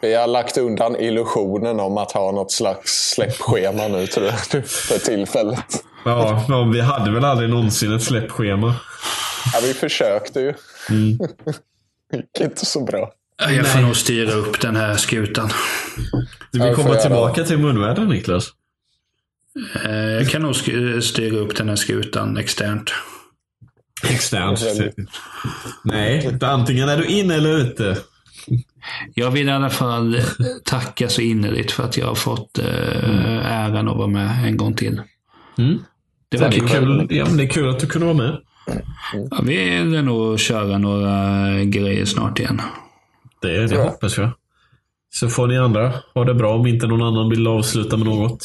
Speaker 5: Vi har lagt undan illusionen om att ha något slags släppschema nu tror jag. För tillfället.
Speaker 4: Ja, ja, vi hade väl aldrig någonsin ett släppschema.
Speaker 5: Ja, vi försökte ju.
Speaker 4: Mm.
Speaker 5: gick inte så bra.
Speaker 6: Jag får nog styra upp den här skutan.
Speaker 4: Du vill komma tillbaka till munvärden Niklas?
Speaker 6: Eh, Jag kan nog sk- styra upp den här skutan externt.
Speaker 4: Externt. Nej, antingen är du in eller ute.
Speaker 6: Jag vill i alla fall eh, tacka så innerligt för att jag har fått eh, äran att vara med en gång till.
Speaker 4: Mm.
Speaker 6: Det
Speaker 4: Det
Speaker 6: var
Speaker 4: är,
Speaker 6: kul.
Speaker 4: Ja, det är kul att du kunde vara med.
Speaker 6: Ja, vi vill nog köra några grejer snart igen.
Speaker 4: Det, det hoppas jag. Så får ni andra ha det bra om inte någon annan vill avsluta med något.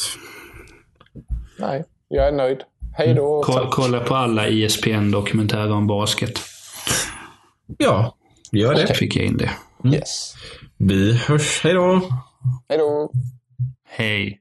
Speaker 5: Nej, jag är nöjd. Hej då. och
Speaker 6: Ko-
Speaker 5: tack.
Speaker 6: kolla på alla E ISPN-dokumentärer om basket.
Speaker 4: Ja, gör
Speaker 6: Så
Speaker 4: det.
Speaker 6: fick jag in det.
Speaker 5: Yes.
Speaker 4: Vi hörs. Hej då!
Speaker 5: Hej då.
Speaker 6: Hej.